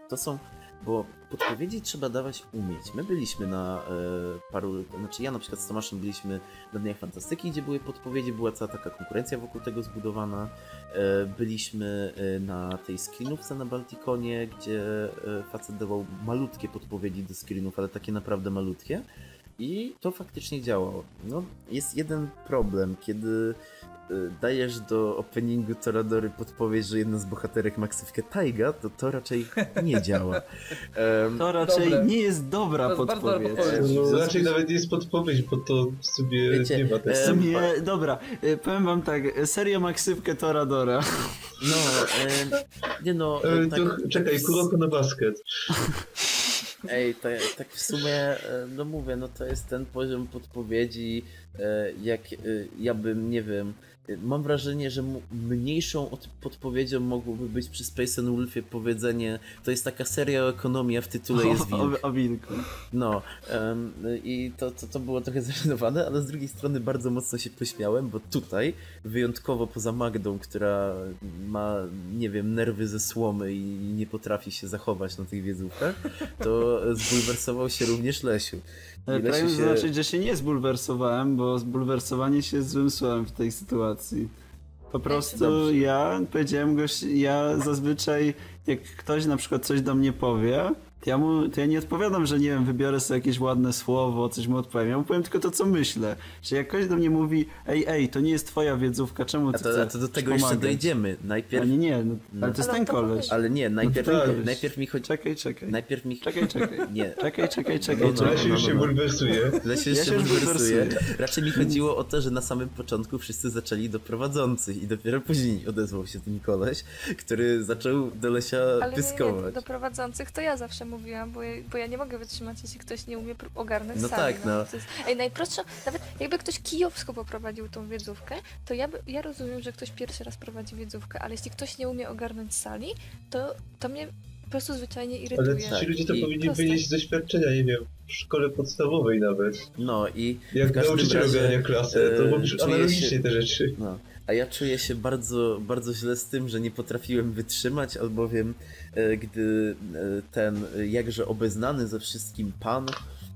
to są. Bo podpowiedzi trzeba dawać umieć. My byliśmy na e, paru. Znaczy, ja na przykład z Tomaszem byliśmy na Dniach Fantastyki, gdzie były podpowiedzi, była cała taka konkurencja wokół tego zbudowana. E, byliśmy e, na tej screenówce na Baltikonie, gdzie e, facet dawał malutkie podpowiedzi do screenów, ale takie naprawdę malutkie. I to faktycznie działało. No, jest jeden problem, kiedy y, dajesz do openingu Toradory podpowiedź, że jedna z bohaterek ma ksywkę Taiga, to to raczej nie działa. Em, To raczej Dobre. nie jest dobra To jest bardzo dobra podpowiedź. podpowiedź. No, raczej nawet nie jest podpowiedź, bo to w sobie Wiecie, nie ma W tak. e, sumie, dobra, y, powiem wam tak, serio ma ksywkę Toradora. no, em, nie no, E, e, tak, to, czekaj, kuroko na basket. Ej, to, tak w sumie, e, no mówię, no to jest ten poziom podpowiedzi, e, jak e, ja bym, nie wiem, mam wrażenie, że mniejszą od podpowiedzią mogłoby być przy Space and Wolfie powiedzenie, to jest taka seria o ekonomii, a w tytule jest wilk. O, o, wilku. No, em, i to, to, to było trochę zażenowane, ale z drugiej strony bardzo mocno się pośmiałem, bo tutaj, wyjątkowo poza Magdą, która ma, nie wiem, nerwy ze słomy i nie potrafi się zachować na tych wiedzówkach, to zbulwersował się również Lesiu. Pragnę Lesiu się... zaznaczyć, że się nie zbulwersowałem, bo zbulwersowanie się jest złym słowem w tej sytuacji. Po prostu ja powiedziałem goś, ja zazwyczaj jak ktoś na przykład coś do mnie powie, ja, mu, to ja nie odpowiadam, że nie wiem, wybiorę sobie jakieś ładne słowo, coś mu odpowiem. Ja mu powiem tylko to, co myślę. Że jak ktoś do mnie mówi, ej, ej, to nie jest twoja wiedzówka, czemu ty A to, a chcesz to do tego jeszcze pomagać? dojdziemy. Najpierw... A nie, nie, no, ale to jest Ale ten koleś. Ale nie, najpierw, tak. najpierw mi chodzi... Czekaj, czekaj. Najpierw mi... Czekaj, czekaj. Nie, Czekaj, czekaj, czekaj, No, no, czekaj. Lesiu już się no, no. bulwersuje. Lesiu Ja się się już bulwersuje. Raczej mi chodziło o to, że na samym początku wszyscy zaczęli do prowadzących i dopiero później odezwał się ten koleś, który zaczął do Lesia Ale pyskować. nie, do prowadzących to ja zawsze mówiłam, bo ja, bo ja nie mogę wytrzymać, jeśli ktoś nie umie ogarnąć No sali. tak, no. To jest, ej, najprostsza, nawet jakby ktoś kijowsko poprowadził tą wiedzówkę, to ja, by, ja rozumiem, że ktoś pierwszy raz prowadzi wiedzówkę, ale jeśli ktoś nie umie ogarnąć sali, to, to mnie prostu zwyczajnie Ale irytuje. Tak, ci ludzie to i- powinni Proste. wynieść z doświadczenia, nie wiem, w szkole podstawowej nawet. No i Jak nauczyciel razie, ogarnia klasę, to e, robisz czuję analogicznie się- te rzeczy. No, a ja czuję się bardzo, bardzo źle z tym, że nie potrafiłem wytrzymać, albowiem e, gdy e, ten e, jakże obeznany ze wszystkim pan,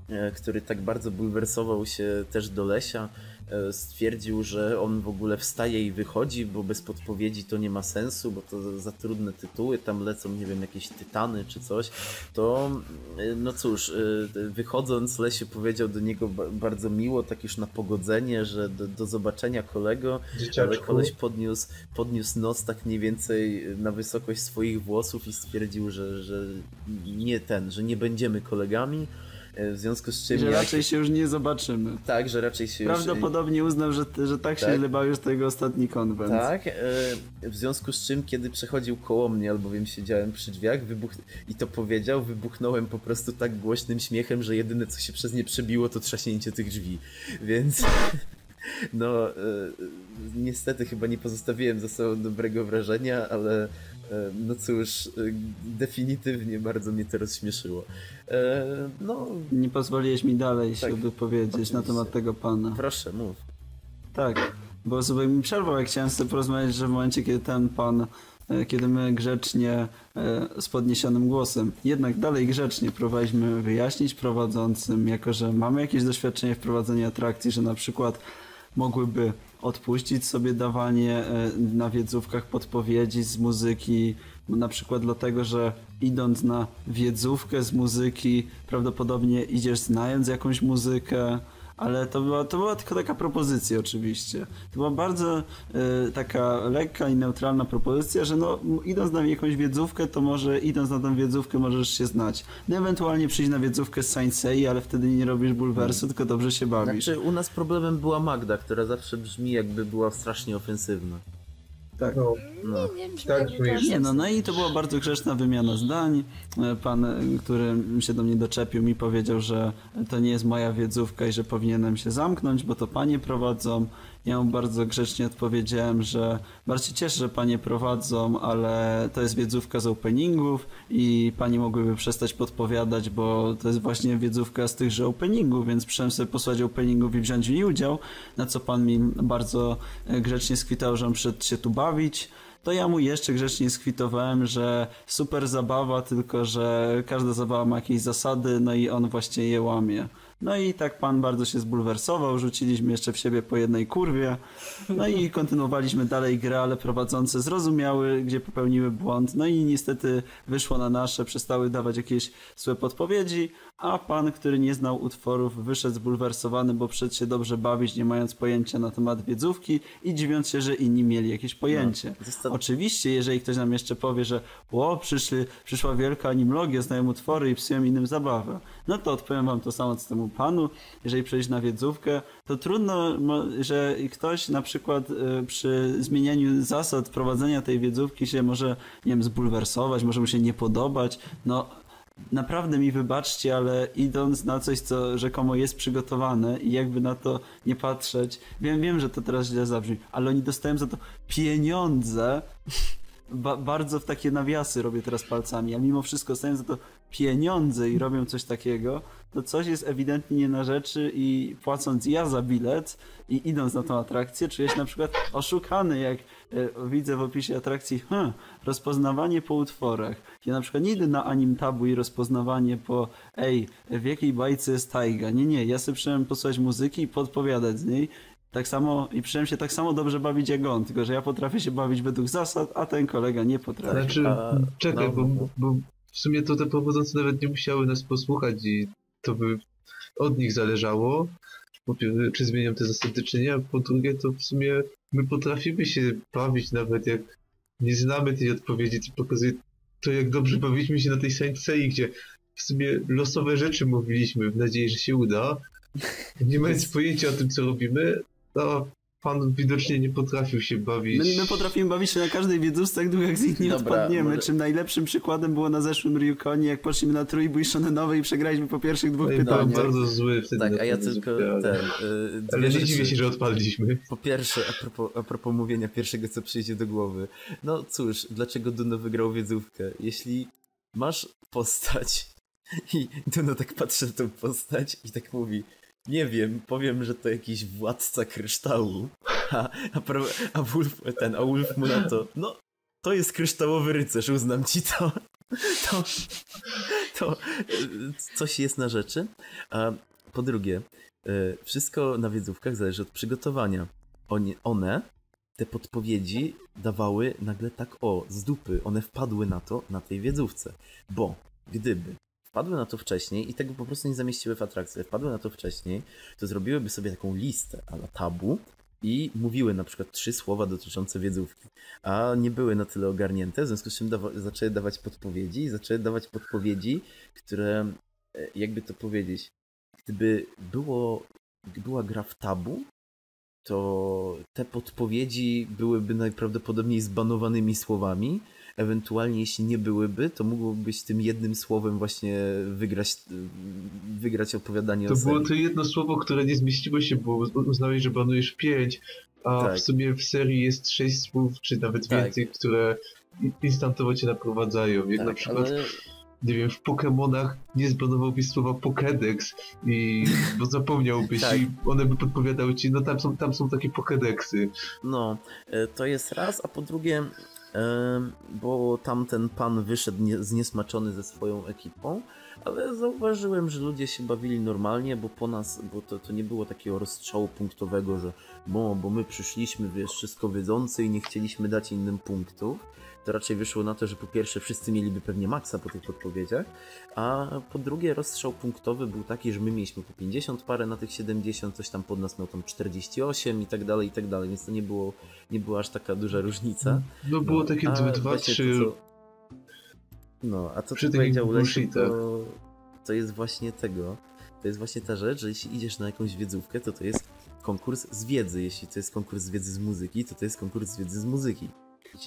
e, który tak bardzo bulwersował się też do Lesia, e, stwierdził, że on w ogóle wstaje i wychodzi, bo bez podpowiedzi to nie ma sensu, bo to za trudne tytuły, tam lecą, nie wiem, jakieś tytany czy coś, to e, no cóż, e, wychodząc Lesiu powiedział do niego ba- bardzo miło, tak już na pogodzenie, że do, do zobaczenia kolego, ale Dzieciaczku. koleś podniósł, podniósł nos tak mniej więcej na wysokość swoich włosów i stwierdził, że, że nie ten, że nie będziemy kolegami, e, w związku z czym Że jak- raczej się już nie zobaczymy. tak, że raczej się już... Prawdopodobnie uznał, że, że tak się Tak? źle bawił z tego ostatni konwent. Tak, e, w związku z czym, kiedy przechodził koło mnie, albowiem siedziałem przy drzwiach wybuch... i to powiedział, wybuchnąłem po prostu tak głośnym śmiechem, że jedyne co się przez nie przebiło to trzaśnięcie tych drzwi, więc no e, niestety chyba nie pozostawiłem za sobą dobrego wrażenia, ale e, no cóż, e, definitywnie bardzo mnie to rozśmieszyło. E, no, Nie pozwoliłeś mi dalej się Tak, wypowiedzieć na temat tego pana. proszę, mów. Tak, bo sobie mi przerwał, jak chciałem sobie porozmawiać, że w momencie, kiedy ten pan, e, kiedy my grzecznie, e, z podniesionym głosem, jednak dalej grzecznie próbowaliśmy wyjaśnić prowadzącym, jako że mamy jakieś doświadczenie w prowadzeniu atrakcji, że na przykład mogłyby odpuścić sobie dawanie e, na wiedzówkach podpowiedzi z muzyki, na przykład dlatego, że idąc na wiedzówkę z muzyki, prawdopodobnie idziesz znając jakąś muzykę, ale to była, to była tylko taka propozycja oczywiście. To była bardzo e, taka lekka i neutralna propozycja, że no idąc na jakąś wiedzówkę, to może idąc na tą wiedzówkę możesz się znać. No ewentualnie przyjść na wiedzówkę z Saint ale wtedy nie robisz bulwersu, tylko dobrze się bawisz. Znaczy, u nas problemem była Magda, która zawsze brzmi jakby była strasznie ofensywna. Tak. No, No. Nie, nie Tak, Nie no, no i to była bardzo grzeczna wymiana zdań. E, Pan, e, który się do mnie doczepił, mi powiedział, że to nie jest moja wiedzówka i że powinienem się zamknąć, bo to panie prowadzą. Ja mu bardzo grzecznie odpowiedziałem, że bardzo się cieszę, że panie prowadzą, ale to jest wiedzówka z openingów i panie mogłyby przestać podpowiadać, bo to jest właśnie wiedzówka z tychże openingów, więc przyszedłem sobie posłać openingów i wziąć w niej udział, na co pan mi bardzo e, grzecznie skwitał, że on przyszedł się tu bawić to ja mu jeszcze grzecznie skwitowałem, że super zabawa, tylko że każda zabawa ma jakieś zasady, no i on właśnie je łamie. No i tak pan bardzo się zbulwersował, rzuciliśmy jeszcze w siebie po jednej kurwie, no i kontynuowaliśmy dalej grę, ale prowadzące zrozumiały, gdzie popełniły błąd, no i niestety wyszło na nasze, przestały dawać jakieś złe podpowiedzi, a pan, który nie znał utworów, wyszedł zbulwersowany, bo przed się dobrze bawić, nie mając pojęcia na temat wiedzówki i dziwiąc się, że inni mieli jakieś pojęcie. Zosta- Oczywiście, jeżeli ktoś nam jeszcze powie, że o, przyszli, przyszła wielka animologia, znają utwory i psują innym zabawę, no to odpowiem wam to samo co temu panu. Jeżeli przejść na wiedzówkę, to trudno, że ktoś na przykład y, przy zmienianiu zasad prowadzenia tej wiedzówki się może, nie wiem, zbulwersować, może mu się nie podobać. No, naprawdę mi wybaczcie, ale idąc na coś, co rzekomo jest przygotowane i jakby na to nie patrzeć, wiem, wiem, że to teraz źle zabrzmi, ale oni dostają za to pieniądze. Ba bardzo w takie nawiasy robię teraz palcami, a mimo wszystko dostają za to pieniądze i robią coś takiego, to coś jest ewidentnie nie na rzeczy i płacąc ja za bilet i idąc na tą atrakcję, czuję się na przykład oszukany, jak widzę w opisie atrakcji, hm, rozpoznawanie po utworach. Ja na przykład nie idę na anim tabu i rozpoznawanie po, ej, w jakiej bajce jest tajga. Nie, nie, ja sobie przyszedłem posłuchać muzyki i podpowiadać z niej. Tak samo, i przyszedłem się tak samo dobrze bawić jak on, tylko że ja potrafię się bawić według zasad, a ten kolega nie potrafi. Znaczy, a- czekaj, no, bo, bo w sumie to te prowadzące nawet nie musiały nas posłuchać i to by od nich zależało, czy zmienią te zasady, czy nie, a po drugie to w sumie my potrafimy się bawić nawet jak nie znamy tej odpowiedzi, co pokazuje to, jak dobrze bawiliśmy się na tej Saint gdzie w sumie losowe rzeczy mówiliśmy w nadziei, że się uda, nie mając pojęcia o tym, co robimy, a pan widocznie nie potrafił się bawić. My, my potrafimy bawić się na każdej wiedzówce, jak długo jak z nich nie Dobra, odpadniemy. może- Czym najlepszym przykładem było na zeszłym Ryukonie, jak poszliśmy na trójbój shonenowy i przegraliśmy po pierwszych dwóch No i byłem pytaniach. bardzo zły wtedy. Tak, a ja tylko ten. y, Ale nie dziwię się, że odpadliśmy. Po pierwsze, a propos, a propos mówienia pierwszego, co przyjdzie do głowy. No cóż, dlaczego Duno wygrał wiedzówkę? Jeśli masz postać i Duno tak patrzy na tą postać i tak mówi nie wiem, powiem, że to jakiś władca kryształu. A, a, a, Wolf, ten, a Wolf mu na to, no, to jest kryształowy rycerz, uznam ci to. To, to e, coś jest na rzeczy. A po drugie, e, wszystko na wiedzówkach zależy od przygotowania. Oni, one, te podpowiedzi dawały nagle tak o, z dupy. One wpadły na to, na tej wiedzówce. Bo gdyby wpadły na to wcześniej i tego po prostu nie zamieściły w atrakcji, wpadły na to wcześniej, to zrobiłyby sobie taką listę ala tabu i mówiły na przykład trzy słowa dotyczące wiedzówki, a nie były na tyle ogarnięte, w związku z czym dawa- zaczęły dawać podpowiedzi i zaczęły dawać podpowiedzi, które, e, jakby to powiedzieć, gdyby było, była gra w tabu, to te podpowiedzi byłyby najprawdopodobniej zbanowanymi słowami. Ewentualnie, jeśli nie byłyby, to mogłoby być tym jednym słowem właśnie wygrać, wygrać opowiadanie To o serii. było to jedno słowo, które nie zmieściło się, bo uznałeś, że banujesz pięć, a Tak. w sumie w serii jest sześć słów, czy nawet Tak. więcej, które instantowo cię naprowadzają. Jak na Tak, przykład, ale nie wiem, w Pokémonach nie zbanowałbyś słowa Pokédex i bo zapomniałbyś Tak. i one by podpowiadały ci, no tam są, tam są takie Pokédexy. No, e, to jest raz, a po drugie, bo tamten pan wyszedł nie, zniesmaczony ze swoją ekipą, ale zauważyłem, że ludzie się bawili normalnie, bo po nas, bo to, to nie było takiego rozstrzału punktowego, że bo, bo my przyszliśmy, wiesz, wszystko wiedzący i nie chcieliśmy dać innym punktów. To raczej wyszło na to, że po pierwsze wszyscy mieliby pewnie maksa po tych podpowiedziach, a po drugie rozstrzał punktowy był taki, że my mieliśmy po 50 parę na tych 70, coś tam pod nas miał tam 48 i tak dalej, i tak dalej, więc to nie było, nie była aż taka duża różnica. No było No, takie właśnie trzy... to, co- No, a co przy ty powiedział Lesiu, to, to jest właśnie tego, to jest właśnie ta rzecz, że jeśli idziesz na jakąś wiedzówkę, to to jest konkurs z wiedzy, jeśli to jest konkurs z wiedzy z muzyki, to to jest konkurs z wiedzy z muzyki.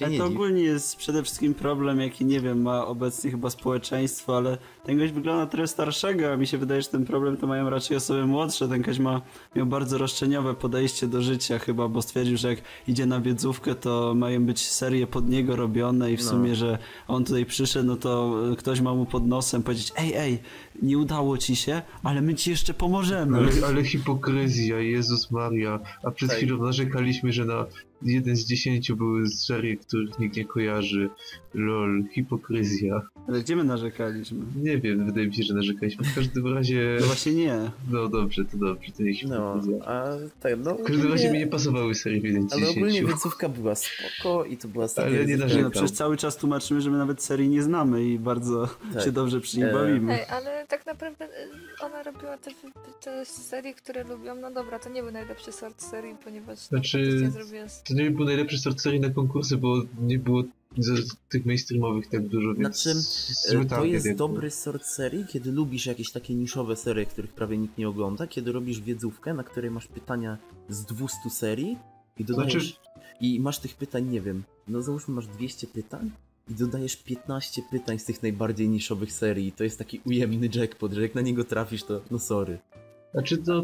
Ale to ogólnie jest przede wszystkim problem, jaki nie wiem, ma obecnie chyba społeczeństwo, ale ten gość wygląda trochę starszego, a mi się wydaje, że ten problem to mają raczej osoby młodsze. Ten gość ma, miał bardzo roszczeniowe podejście do życia chyba, bo stwierdził, że jak idzie na wiedzówkę, to mają być serie pod niego robione i w No. sumie, że on tutaj przyszedł, no to e, ktoś ma mu pod nosem powiedzieć, ej, ej, nie udało ci się, ale my ci jeszcze pomożemy. Ale, ale hipokryzja, Jezus Maria. A przed chwilą narzekaliśmy, że na jeden z dziesięciu były serie, których nikt nie kojarzy. Lol, hipokryzja. Ale gdzie my narzekaliśmy? Nie wiem, wydaje mi się, że narzekaliśmy. W każdym razie... No właśnie nie. No dobrze, to dobrze, to nie No, hipokryzja. a tak, no. W każdym razie mi nie pasowały serie w jeden z Ale ogólnie wiedzówka była spoko i to była Ale nie wiedzówka- Nie, narzekam. no przecież cały czas tłumaczymy, że my nawet serii nie znamy i bardzo Tak. się dobrze przy nim E, bawimy. Ej, ale tak naprawdę y, ona robiła te, te serie, które lubią. No dobra, to nie był najlepszy sort serii, ponieważ Znaczy- To nie był najlepszy sort serii na konkursy, bo nie było z tych mainstreamowych tak dużo, więc... Znaczy, To jest jakby. dobry sort serii, kiedy lubisz jakieś takie niszowe serie, których prawie nikt nie ogląda, kiedy robisz wiedzówkę, na której masz pytania z 200 serii i dodajesz... Znaczy- I masz tych pytań, nie wiem, no załóżmy masz 200 pytań i dodajesz 15 pytań z tych najbardziej niszowych serii. To jest taki ujemny jackpot, że jak na niego trafisz, to no sorry. Znaczy to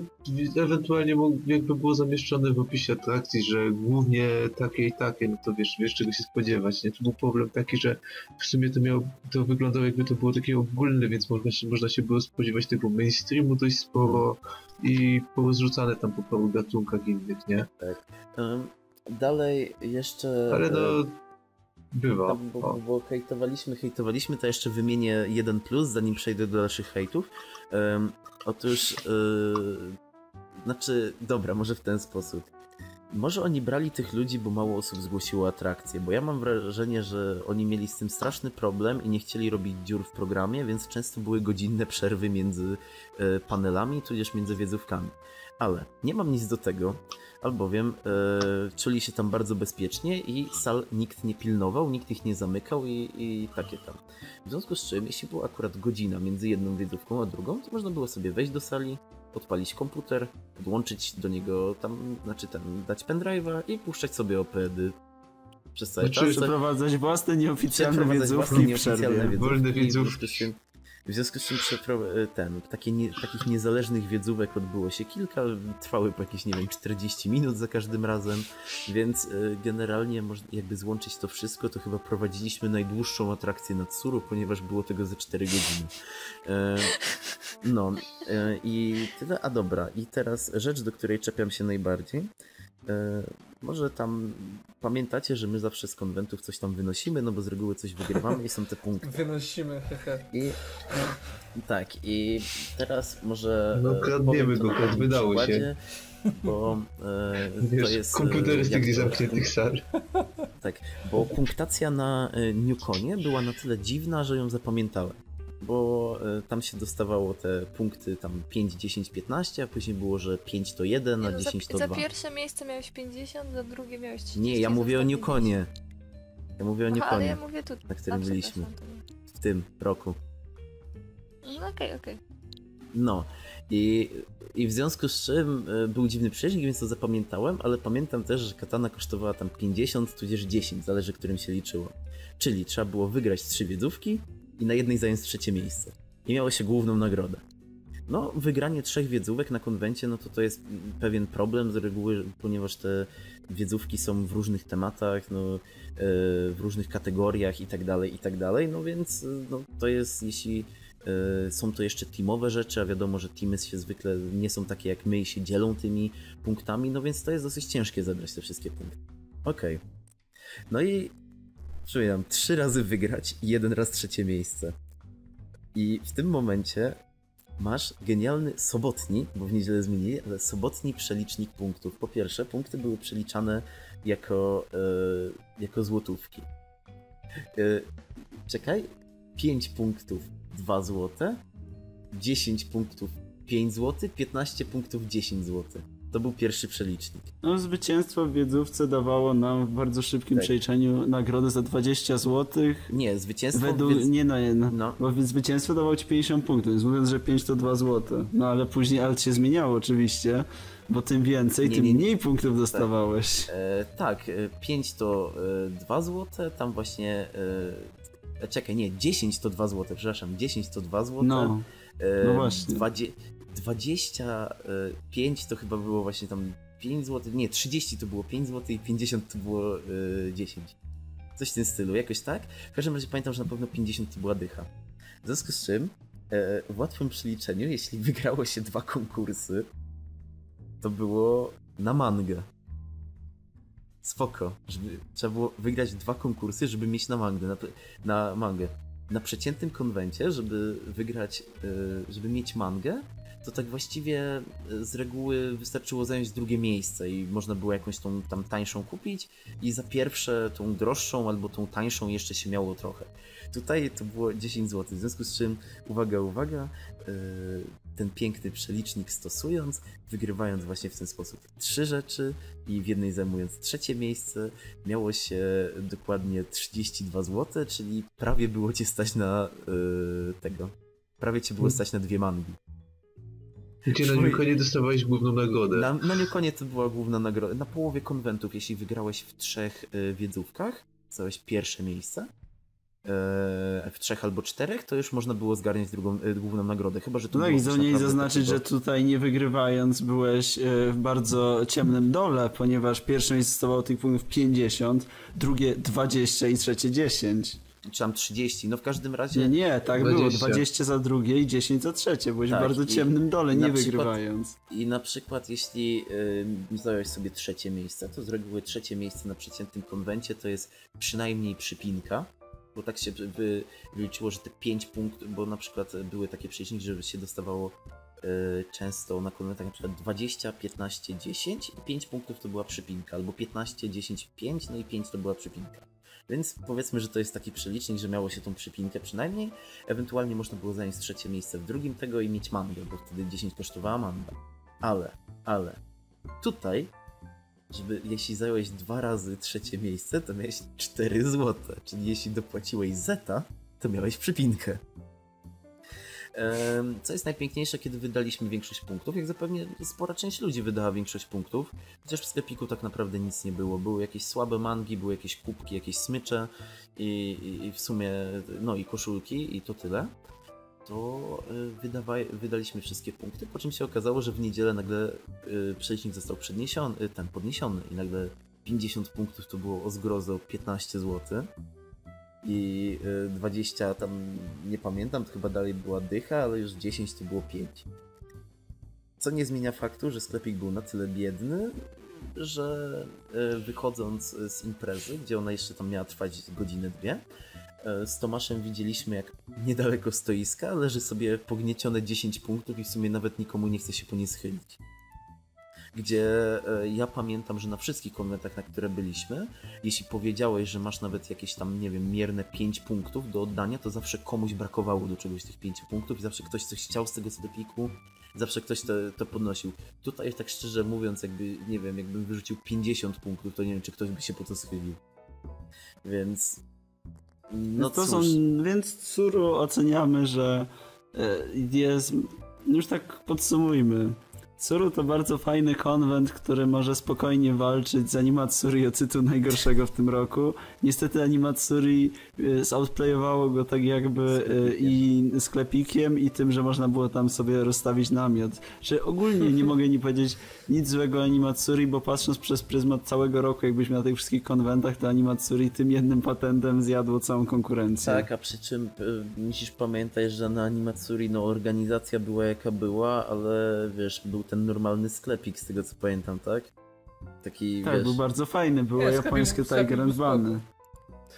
ewentualnie mógł- jakby było zamieszczone w opisie atrakcji, że głównie takie i takie, no to wiesz, wiesz czego się spodziewać, nie? To był problem taki, że w sumie to miało, to wyglądało jakby to było takie ogólne, więc można się, można się było spodziewać tego mainstreamu dość sporo i porozrzucane tam po paru gatunkach innych, nie? Em, dalej jeszcze... Ale no, e, bywa. Tam, bo, bo, bo hejtowaliśmy, hejtowaliśmy, to jeszcze wymienię jeden plus, zanim przejdę do dalszych hejtów. Em, otóż, yy, znaczy, dobra, może w ten sposób. Może oni brali tych ludzi, bo mało osób zgłosiło atrakcję, bo ja mam wrażenie, że oni mieli z tym straszny problem i nie chcieli robić dziur w programie, więc często były godzinne przerwy między e, panelami, tudzież między wiedzówkami. Ale nie mam nic do tego, albowiem e, czuli się tam bardzo bezpiecznie i sal nikt nie pilnował, nikt ich nie zamykał i, i takie tam. W związku z czym, jeśli była akurat godzina między jedną wiedzówką a drugą, to można było sobie wejść do sali, odpalić komputer, podłączyć do niego tam, znaczy tam dać pendrive'a i puszczać sobie opedy przez cały Znaczy, czas. Przeprowadzać własne nieoficjalne Przeprowadzać wiedzówki własne nieoficjalne wiedzówki, Wolne wiedzówki. W związku z czym przepro- ten, takie nie, takich niezależnych wiedzówek odbyło się kilka, trwały po jakieś, nie wiem, 40 minut za każdym razem, więc y, generalnie jakby złączyć to wszystko, to chyba prowadziliśmy najdłuższą atrakcję na Tsuru, ponieważ było tego ze 4 godziny. E, no e, i tyle, a dobra, i teraz rzecz, do której czepiam się najbardziej. E, może tam pamiętacie, że my zawsze z konwentów coś tam wynosimy, no bo z reguły coś wygrywamy i są te punkty. Wynosimy, hehe. I tak, i teraz może. No, e, kradniemy to go, takim wydało się. Bo e, to Wiesz, jest. e, komputery z jak tych to- zamkniętych sal. Tak, bo punktacja na e, Newconie była na tyle dziwna, że ją zapamiętałem. Bo e, tam się dostawało te punkty tam 5, 10, 15, a później było, że 5 to 1, a Nie, no, 10 za, to za 2. pierwsze miejsce miałeś 50, za drugie miałeś 30. Nie, ja za mówię o Newconie. Ja mówię o 50. Aha, ale ja Newconie, mówię tu. na którym A, byliśmy w tym roku. No okej, okej. No i, i w związku z czym e, był dziwny przeciąg, więc to zapamiętałem, ale pamiętam też, że katana kosztowała tam 50 tudzież 10, zależy którym się liczyło. Czyli trzeba było wygrać trzy wiedzówki i na jednej zająć trzecie miejsce. I miało się główną nagrodę. No, wygranie trzech wiedzówek na konwencie, no to to jest pewien problem z reguły, ponieważ te wiedzówki są w różnych tematach, no, e, w różnych kategoriach i tak dalej, i tak dalej, no więc e, no, to jest, jeśli e, są to jeszcze teamowe rzeczy, a wiadomo, że teamy się zwykle nie są takie jak my i się dzielą tymi punktami, no więc to jest dosyć ciężkie zebrać te wszystkie punkty. Okej. No i przypominam, trzy razy wygrać i jeden raz trzecie miejsce. I w tym momencie masz genialny sobotni, bo w niedzielę zmienili, ale sobotni przelicznik punktów. Po pierwsze, punkty były przeliczane jako, e, jako złotówki. E, czekaj, 5 punktów 2 złote, 10 punktów 5 zł, 15 punktów 10 zł. To był pierwszy przelicznik. No, zwycięstwo w wiedzówce dawało nam w bardzo szybkim Tak. przeliczeniu nagrodę za 20 zł. Nie, zwycięstwo... Według, więc- nie no, no, No. bo zwycięstwo dawało ci 50 punktów, więc mówiąc, że 5 to 2 zł. No ale później alt się zmieniało oczywiście, bo tym więcej, Nie, tym nie, nie. mniej punktów dostawałeś. E, tak, 5 to e, 2 zł, tam właśnie. E, czekaj, nie, 10 to 2 zł, przepraszam, 10 to 2 zł. No, e, no właśnie. 20, 25 to chyba było właśnie tam 5 zł, nie, 30 to było 5 zł i 50 to było e, 10. Coś w tym stylu, jakoś tak. W każdym razie pamiętam, że na pewno 50 to była dycha. W związku z czym e, w łatwym przeliczeniu, jeśli wygrało się dwa konkursy, to było na mangę. Spoko, żeby trzeba było wygrać dwa konkursy, żeby mieć na mangę, na, na mangę. Na przeciętnym konwencie, żeby wygrać, e, żeby mieć mangę, to tak właściwie e, z reguły wystarczyło zająć drugie miejsce i można było jakąś tą tam tańszą kupić i za pierwsze tą droższą albo tą tańszą jeszcze się miało trochę. Tutaj to było 10 zł, w związku z czym, uwaga, uwaga, e, ten piękny przelicznik stosując, wygrywając właśnie w ten sposób trzy rzeczy i w jednej zajmując trzecie miejsce, miało się dokładnie 32 zł, czyli prawie było cię stać na e, tego. Prawie cię było stać na dwie mangi. Gdzie na Newconie dostawałeś główną nagrodę. Na, na Newconie to była główna nagroda. Na połowie konwentów, jeśli wygrałeś w trzech y, wiedzówkach, zająłeś pierwsze miejsce, e, w trzech albo czterech, to już można było zgarniać drugą, y, główną nagrodę. Chyba, że to No i do niej zaznaczyć, że tutaj nie wygrywając byłeś e, w bardzo ciemnym dole, ponieważ pierwsze miejsce dostawało tych punktów 50, drugie 20 i trzecie 10. Czy tam 30, no w każdym razie... Nie, nie, tak było. 20. 20 za drugie i 10 za trzecie. Byłeś Tak, w bardzo ciemnym dole, nie przykład- wygrywając. I na przykład jeśli y, zająłeś sobie trzecie miejsce, to z reguły trzecie miejsce na przeciętnym konwencie to jest przynajmniej przypinka, bo tak się wy, wyliczyło, że te 5 punktów, bo na przykład były takie przeliczniki, że się dostawało y, często na konwentach na przykład 20, 15, 10 i 5 punktów to była przypinka, albo 15, 10, 5, no i 5 to była przypinka. Więc powiedzmy, że to jest taki przelicznik, że miało się tą przypinkę przynajmniej. Ewentualnie można było zająć trzecie miejsce w drugim tego i mieć mangę, bo wtedy 10 kosztowała manga. Ale, ale tutaj, żeby jeśli zająłeś dwa razy trzecie miejsce, to miałeś 4 złote. Czyli jeśli dopłaciłeś zeta, to miałeś przypinkę. Co jest najpiękniejsze, kiedy wydaliśmy większość punktów, jak zapewne spora część ludzi wydała większość punktów, chociaż w sklepiku tak naprawdę nic nie było. Były jakieś słabe mangi, były jakieś kubki, jakieś smycze i, i, w sumie, no i koszulki i to tyle. to y, wydaliśmy wszystkie punkty, po czym się okazało, że w niedzielę nagle y, przelicznik został przedniesiony, ten podniesiony i nagle 50 punktów to było o zgrozę o 15 zł. I y, 20 tam nie pamiętam, to chyba dalej była dycha, ale już 10 to było 5. Co nie zmienia faktu, że sklepik był na tyle biedny, że y, wychodząc z imprezy, gdzie ona jeszcze tam miała trwać godzinę, dwie, y, z Tomaszem widzieliśmy, jak niedaleko stoiska leży sobie pogniecione 10 punktów i w sumie nawet nikomu nie chce się po nie schylić gdzie e, ja pamiętam, że na wszystkich konwentach, na które byliśmy, jeśli powiedziałeś, że masz nawet jakieś tam, nie wiem, mierne 5 punktów do oddania, to zawsze komuś brakowało do czegoś tych 5 punktów i zawsze ktoś coś chciał z tego sklepiku, zawsze ktoś to, to podnosił. Tutaj tak szczerze mówiąc, jakby, nie wiem, jakbym wyrzucił 50 punktów, to nie wiem, czy ktoś by się po to schylił. Więc... No to cóż. są, więc Tsuru oceniamy, że e, jest, już tak podsumujmy. Tsuru to bardzo fajny konwent, który może spokojnie walczyć z Animatsuri o tytuł najgorszego w tym roku. Niestety Animatsuri e, zoutplayowało go tak jakby e, i sklepikiem i tym, że można było tam sobie rozstawić namiot. Że ogólnie nie mogę nie powiedzieć nic złego Animatsuri, bo patrząc przez pryzmat całego roku, jakbyśmy na tych wszystkich konwentach, to Animatsuri tym jednym patentem zjadło całą konkurencję. Tak, a przy czym y, musisz pamiętać, że na Animatsuri no organizacja była jaka była, ale wiesz, był ten normalny sklepik z tego co pamiętam, tak? Taki, Tak, wiesz, był bardzo fajny, było sklepik- japońskie Tiger and Bunny.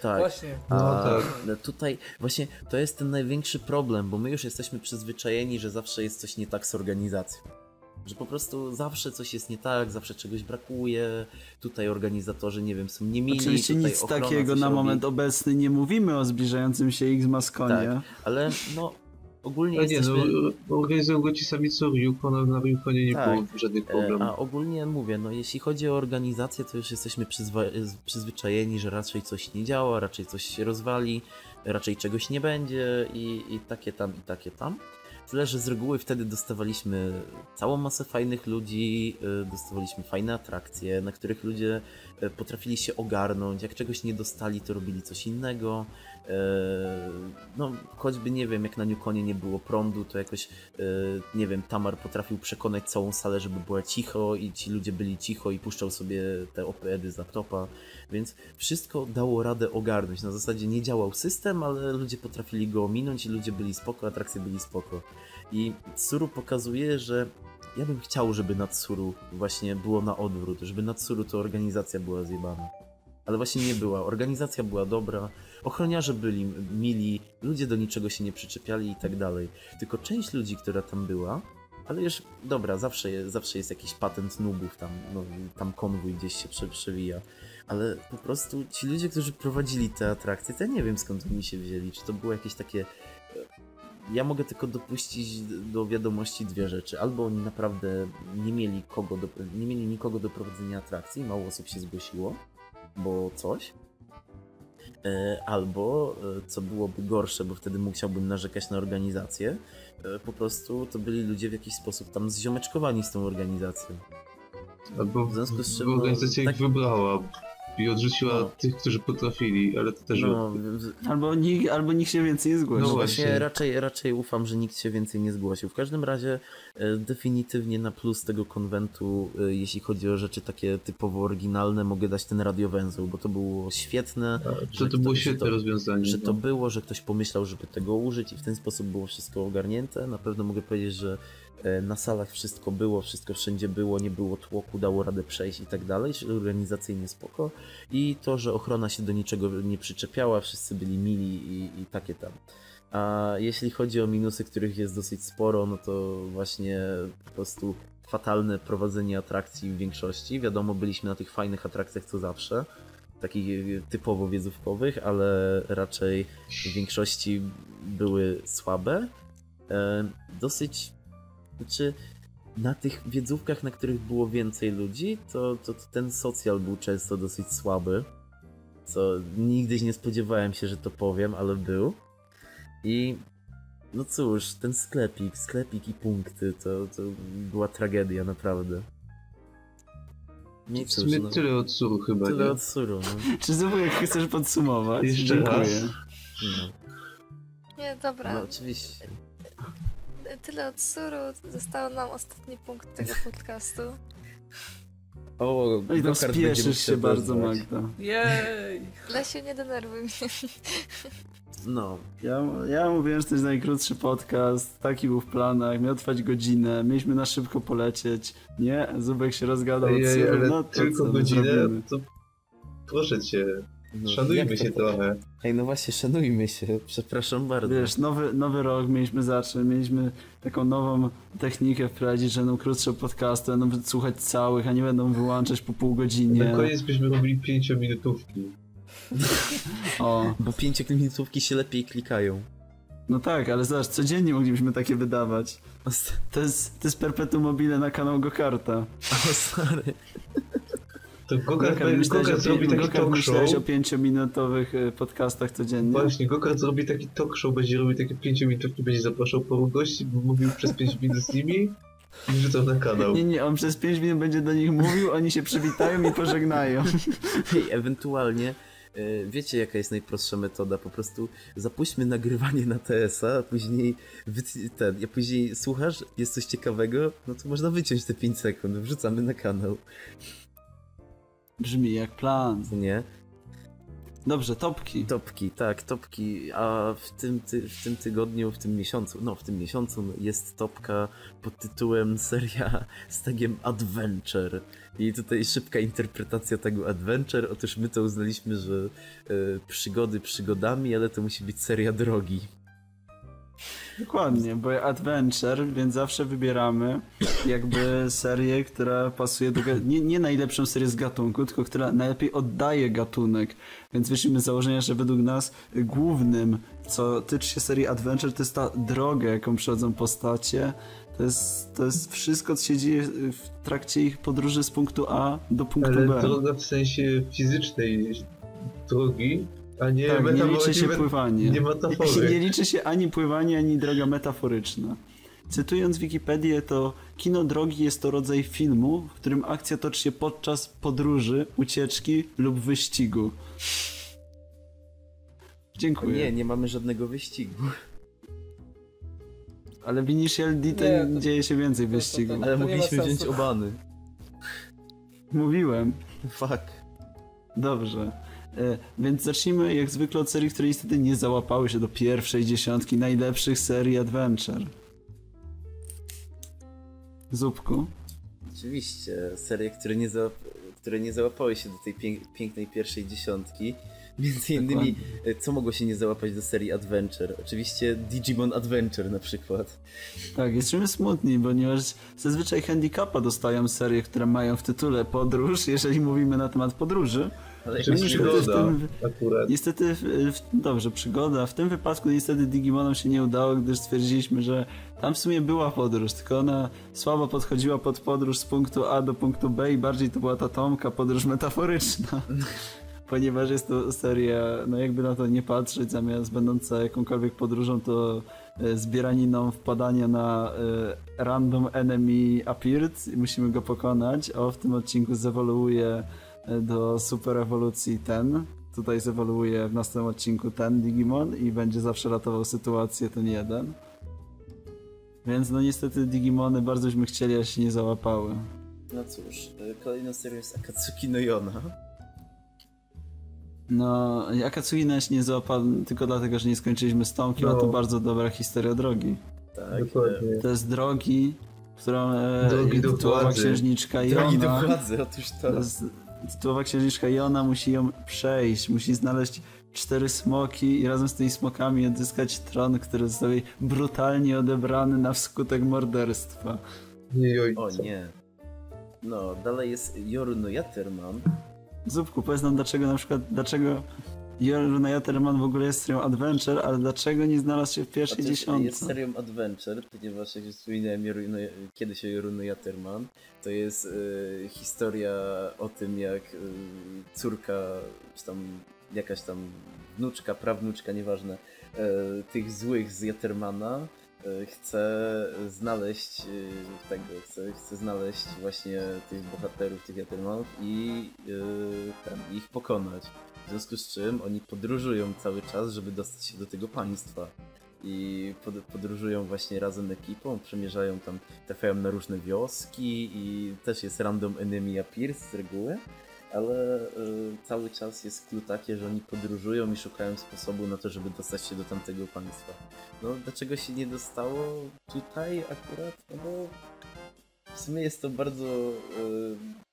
tak. Właśnie. A No tak. no tutaj właśnie to jest ten największy problem, bo my już jesteśmy przyzwyczajeni, że zawsze jest coś nie tak z organizacją. Że po prostu zawsze coś jest nie tak, zawsze czegoś brakuje. Tutaj organizatorzy, nie wiem, są niemili. Oczywiście nic ochrona takiego na robi. moment obecny nie mówimy o zbliżającym się X-Maskonie. Tak, ale no ogólnie A nie, no, jesteśmy... organizują go ci sami co Yukon, na Yukonie nie Tak. było żadnych E, problemów. A ogólnie mówię, no jeśli chodzi o organizację, to już jesteśmy przyzwa- przyzwyczajeni, że raczej coś nie działa, raczej coś się rozwali, raczej czegoś nie będzie i, i takie tam, i takie tam. Tyle, że z reguły wtedy dostawaliśmy całą masę fajnych ludzi, y, dostawaliśmy fajne atrakcje, na których ludzie y, potrafili się ogarnąć. Jak czegoś nie dostali, to robili coś innego. E, No, choćby nie wiem, jak na Newconie nie było prądu, to jakoś, e, nie wiem, Tamar potrafił przekonać całą salę, żeby była cicho i ci ludzie byli cicho i puszczał sobie te opedy z laptopa, więc wszystko dało radę ogarnąć. Na zasadzie nie działał system, ale ludzie potrafili go ominąć i ludzie byli spoko, atrakcje byli spoko. I Tsuru pokazuje, że ja bym chciał, żeby na Tsuru właśnie było na odwrót, żeby na Tsuru to organizacja była zjebana. Ale właśnie nie była. Organizacja była dobra, ochroniarze byli mili, ludzie do niczego się nie przyczepiali i tak dalej. Tylko część ludzi, która tam była, ale już dobra, zawsze jest, zawsze jest jakiś patent nubów tam, no, tam konwój gdzieś się prze, przewija. Ale po prostu ci ludzie, którzy prowadzili te atrakcje, to ja nie wiem skąd oni się wzięli. Czy to było jakieś takie ja mogę tylko dopuścić do wiadomości dwie rzeczy. Albo oni naprawdę nie mieli kogo do, nie mieli nikogo do prowadzenia atrakcji, mało osób się zgłosiło, bo coś. E, Albo, e, co byłoby gorsze, bo wtedy musiałbym narzekać na organizację, e, po prostu to byli ludzie w jakiś sposób tam zziomeczkowani z tą organizacją. Albo w związku z czym, w organizacja no, ich tak- wybrała i odrzuciła No. tych, którzy potrafili, ale to też... No, Albo, nikt, albo nikt się więcej nie. No No właśnie. właśnie, raczej, raczej ufam, że nikt się więcej nie zgłosił. W każdym razie e, definitywnie na plus tego konwentu, e, jeśli chodzi o rzeczy takie typowo oryginalne, mogę dać ten radiowęzeł, bo to było świetne. To, że to było że świetne to, rozwiązanie. że to no. było, że ktoś pomyślał, żeby tego użyć i w ten sposób było wszystko ogarnięte. Na pewno mogę powiedzieć, że na salach wszystko było, wszystko wszędzie było, nie było tłoku, dało radę przejść i tak dalej, organizacyjnie spoko. I to, że ochrona się do niczego nie przyczepiała, wszyscy byli mili i, i takie tam. A jeśli chodzi o minusy, których jest dosyć sporo, no to właśnie po prostu fatalne prowadzenie atrakcji w większości. Wiadomo, byliśmy na tych fajnych atrakcjach co zawsze, takich typowo wiedzówkowych, ale raczej w większości były słabe. E, Dosyć, znaczy na tych wiedzówkach, na których było więcej ludzi, to, to, to ten socjal był często dosyć słaby. Co nigdy nie spodziewałem się, że to powiem, ale był. I no cóż, ten sklepik, sklepik i punkty, to, to była tragedia naprawdę. I W cóż, sumie no, tyle od Suru chyba, tyle nie? od suru, no. Czy znowu jak chcesz podsumować? Jeszcze Dziękuję. raz. no. Nie, dobra. No oczywiście. Tyle od suru. Został nam ostatni punkt tego podcastu. O, No Gokart będzie spieszysz się bardzo. Magda. Jej! Lesiu, nie denerwuj mnie. No, Ja, ja mówiłem, że to jest najkrótszy podcast, taki był w planach, miał trwać godzinę, mieliśmy na szybko polecieć. Nie, Zubek się rozgadał od Ej, ale no to tylko co godzinę, to proszę cię, no szanujmy to się tak? trochę. Ej, no właśnie, szanujmy się. Przepraszam bardzo. Wiesz, nowy, nowy rok mieliśmy zacząć, mieliśmy taką nową technikę wprowadzić, że będą krótsze podcasty, będą słuchać całych, a nie będą wyłączać po pół godzinie. Na koniec byśmy robili pięciominutówki. O, Bo pięciominutówki się lepiej klikają. no tak, ale zobacz, codziennie moglibyśmy takie wydawać. To jest, to jest perpetuum mobile na kanał Gokarta. O, stary. To Gokart, Gokart, myślałeś, zrobi taki Gokart talk myślałeś show. o pięciominutowych y, podcastach codziennie? Właśnie, Gokart zrobi taki talk show, będzie robił takie pięciominutówki, będzie zapraszał paru gości, bo mówił przez pięć minut z nimi i wrzucał na kanał. Nie, nie, on przez 5 minut będzie do nich mówił, oni się przywitają i pożegnają. Hej, ewentualnie, e, wiecie jaka jest najprostsza metoda? Po prostu zapuśćmy nagrywanie na TS-a, a później ten, a później słuchasz, jest coś ciekawego, no to można wyciąć te 5 sekund, wrzucamy na kanał, Brzmi jak plan. nie? Dobrze, topki. Topki, tak, topki, a w tym, ty, w tym tygodniu, w tym miesiącu, no w tym miesiącu jest topka pod tytułem seria z tagiem Adventure. I tutaj szybka interpretacja tego Adventure, otóż my to uznaliśmy, że e, przygody przygodami, ale to musi być seria drogi. Dokładnie, bo adventure, więc zawsze wybieramy jakby serię, która pasuje do... Nie, nie najlepszą serię z gatunku, tylko która najlepiej oddaje gatunek. Więc wyszliśmy z założenia, że według nas głównym, co tyczy się serii adventure, to jest ta droga, jaką przechodzą postacie. To jest, to jest wszystko, co się dzieje w trakcie ich podróży z punktu A do punktu Ale B. droga w sensie fizycznej drogi, a nie Tak, nie liczy się nie, pływanie. Nie. Nie liczy się ani pływanie, ani droga metaforyczna. Cytując Wikipedię, to kino drogi jest to rodzaj filmu, w którym akcja toczy się podczas podróży, ucieczki lub wyścigu. Dziękuję. Nie, nie mamy żadnego wyścigu. Ale w Initial D to, dzieje się więcej to- to- wyścigów. to- Ale mogliśmy wziąć obany. Mówiłem. Fuck. Dobrze. E, więc zacznijmy jak zwykle od serii, które niestety nie załapały się do pierwszej dziesiątki najlepszych serii Adventure. Zupku. Oczywiście, serie, które nie, załap które nie załapały się do tej pięk pięknej pierwszej dziesiątki. Między innymi, e, co mogło się nie załapać do serii Adventure? Oczywiście Digimon Adventure na przykład. Tak, jesteśmy smutni, ponieważ zazwyczaj handicapa dostają serie, które mają w tytule podróż, jeżeli mówimy na temat podróży. Ale Czy przygoda tym- akurat. Niestety, w, w, dobrze, przygoda. W tym wypadku niestety Digimonom się nie udało, gdyż stwierdziliśmy, że tam w sumie była podróż, tylko ona słabo podchodziła pod podróż z punktu A do punktu B i bardziej to była ta Tomka podróż metaforyczna. Ponieważ jest to seria, no jakby na to nie patrzeć, zamiast będąca jakąkolwiek podróżą, to e, zbieraniną wpadania na e, random enemy appeared i musimy go pokonać. O, w tym odcinku zewoluuje do super ewolucji ten. Tutaj zewoluuje w następnym odcinku ten Digimon i będzie zawsze ratował sytuację ten jeden. Więc no niestety Digimony bardzo byśmy chcieli, a się nie załapały. No cóż, e, kolejną serią jest Akatsuki no Yona. No, Akatsuki nas nie załapał tylko dlatego, że nie skończyliśmy z Tomkiem, a to No. bardzo dobra historia drogi. Tak, Dokładnie. To jest drogi, którą e, Drogi do władzy. księżniczka e, Drogi do Jona, władzy, otóż to. to jest, tytułowa księżniczka Jona musi ją przejść, musi znaleźć cztery smoki i razem z tymi smokami odzyskać tron, który został jej brutalnie odebrany na wskutek morderstwa. Ojca. O nie. No, dalej jest Yoru no Yaterman. Zupku, powiedz nam dlaczego na przykład, dlaczego Jorna Jaterman w ogóle jest serią Adventure, ale dlaczego nie znalazł się w pierwszej dziesiątce? Jest serią Adventure, ponieważ jak już wspominałem Yoru no, kiedyś o Yoru no Yaterman, to jest e, historia o tym jak e, córka, czy tam jakaś tam wnuczka, prawnuczka, nieważne, e, tych złych z Yatermana e, chce znaleźć tego, chce, chce znaleźć właśnie tych bohaterów, tych Yatermanów i ten, ich pokonać. Związku z czym oni podróżują cały czas, żeby dostać się do tego państwa. i pod, podróżują właśnie razem ekipą, przemierzają tam, trafiają na różne wioski i też jest random enemy appears z reguły, ale y, cały czas jest clue takie, że oni podróżują i szukają sposobu na to, żeby dostać się do tamtego państwa. No dlaczego się nie dostało tutaj akurat? No bo w sumie jest to bardzo y,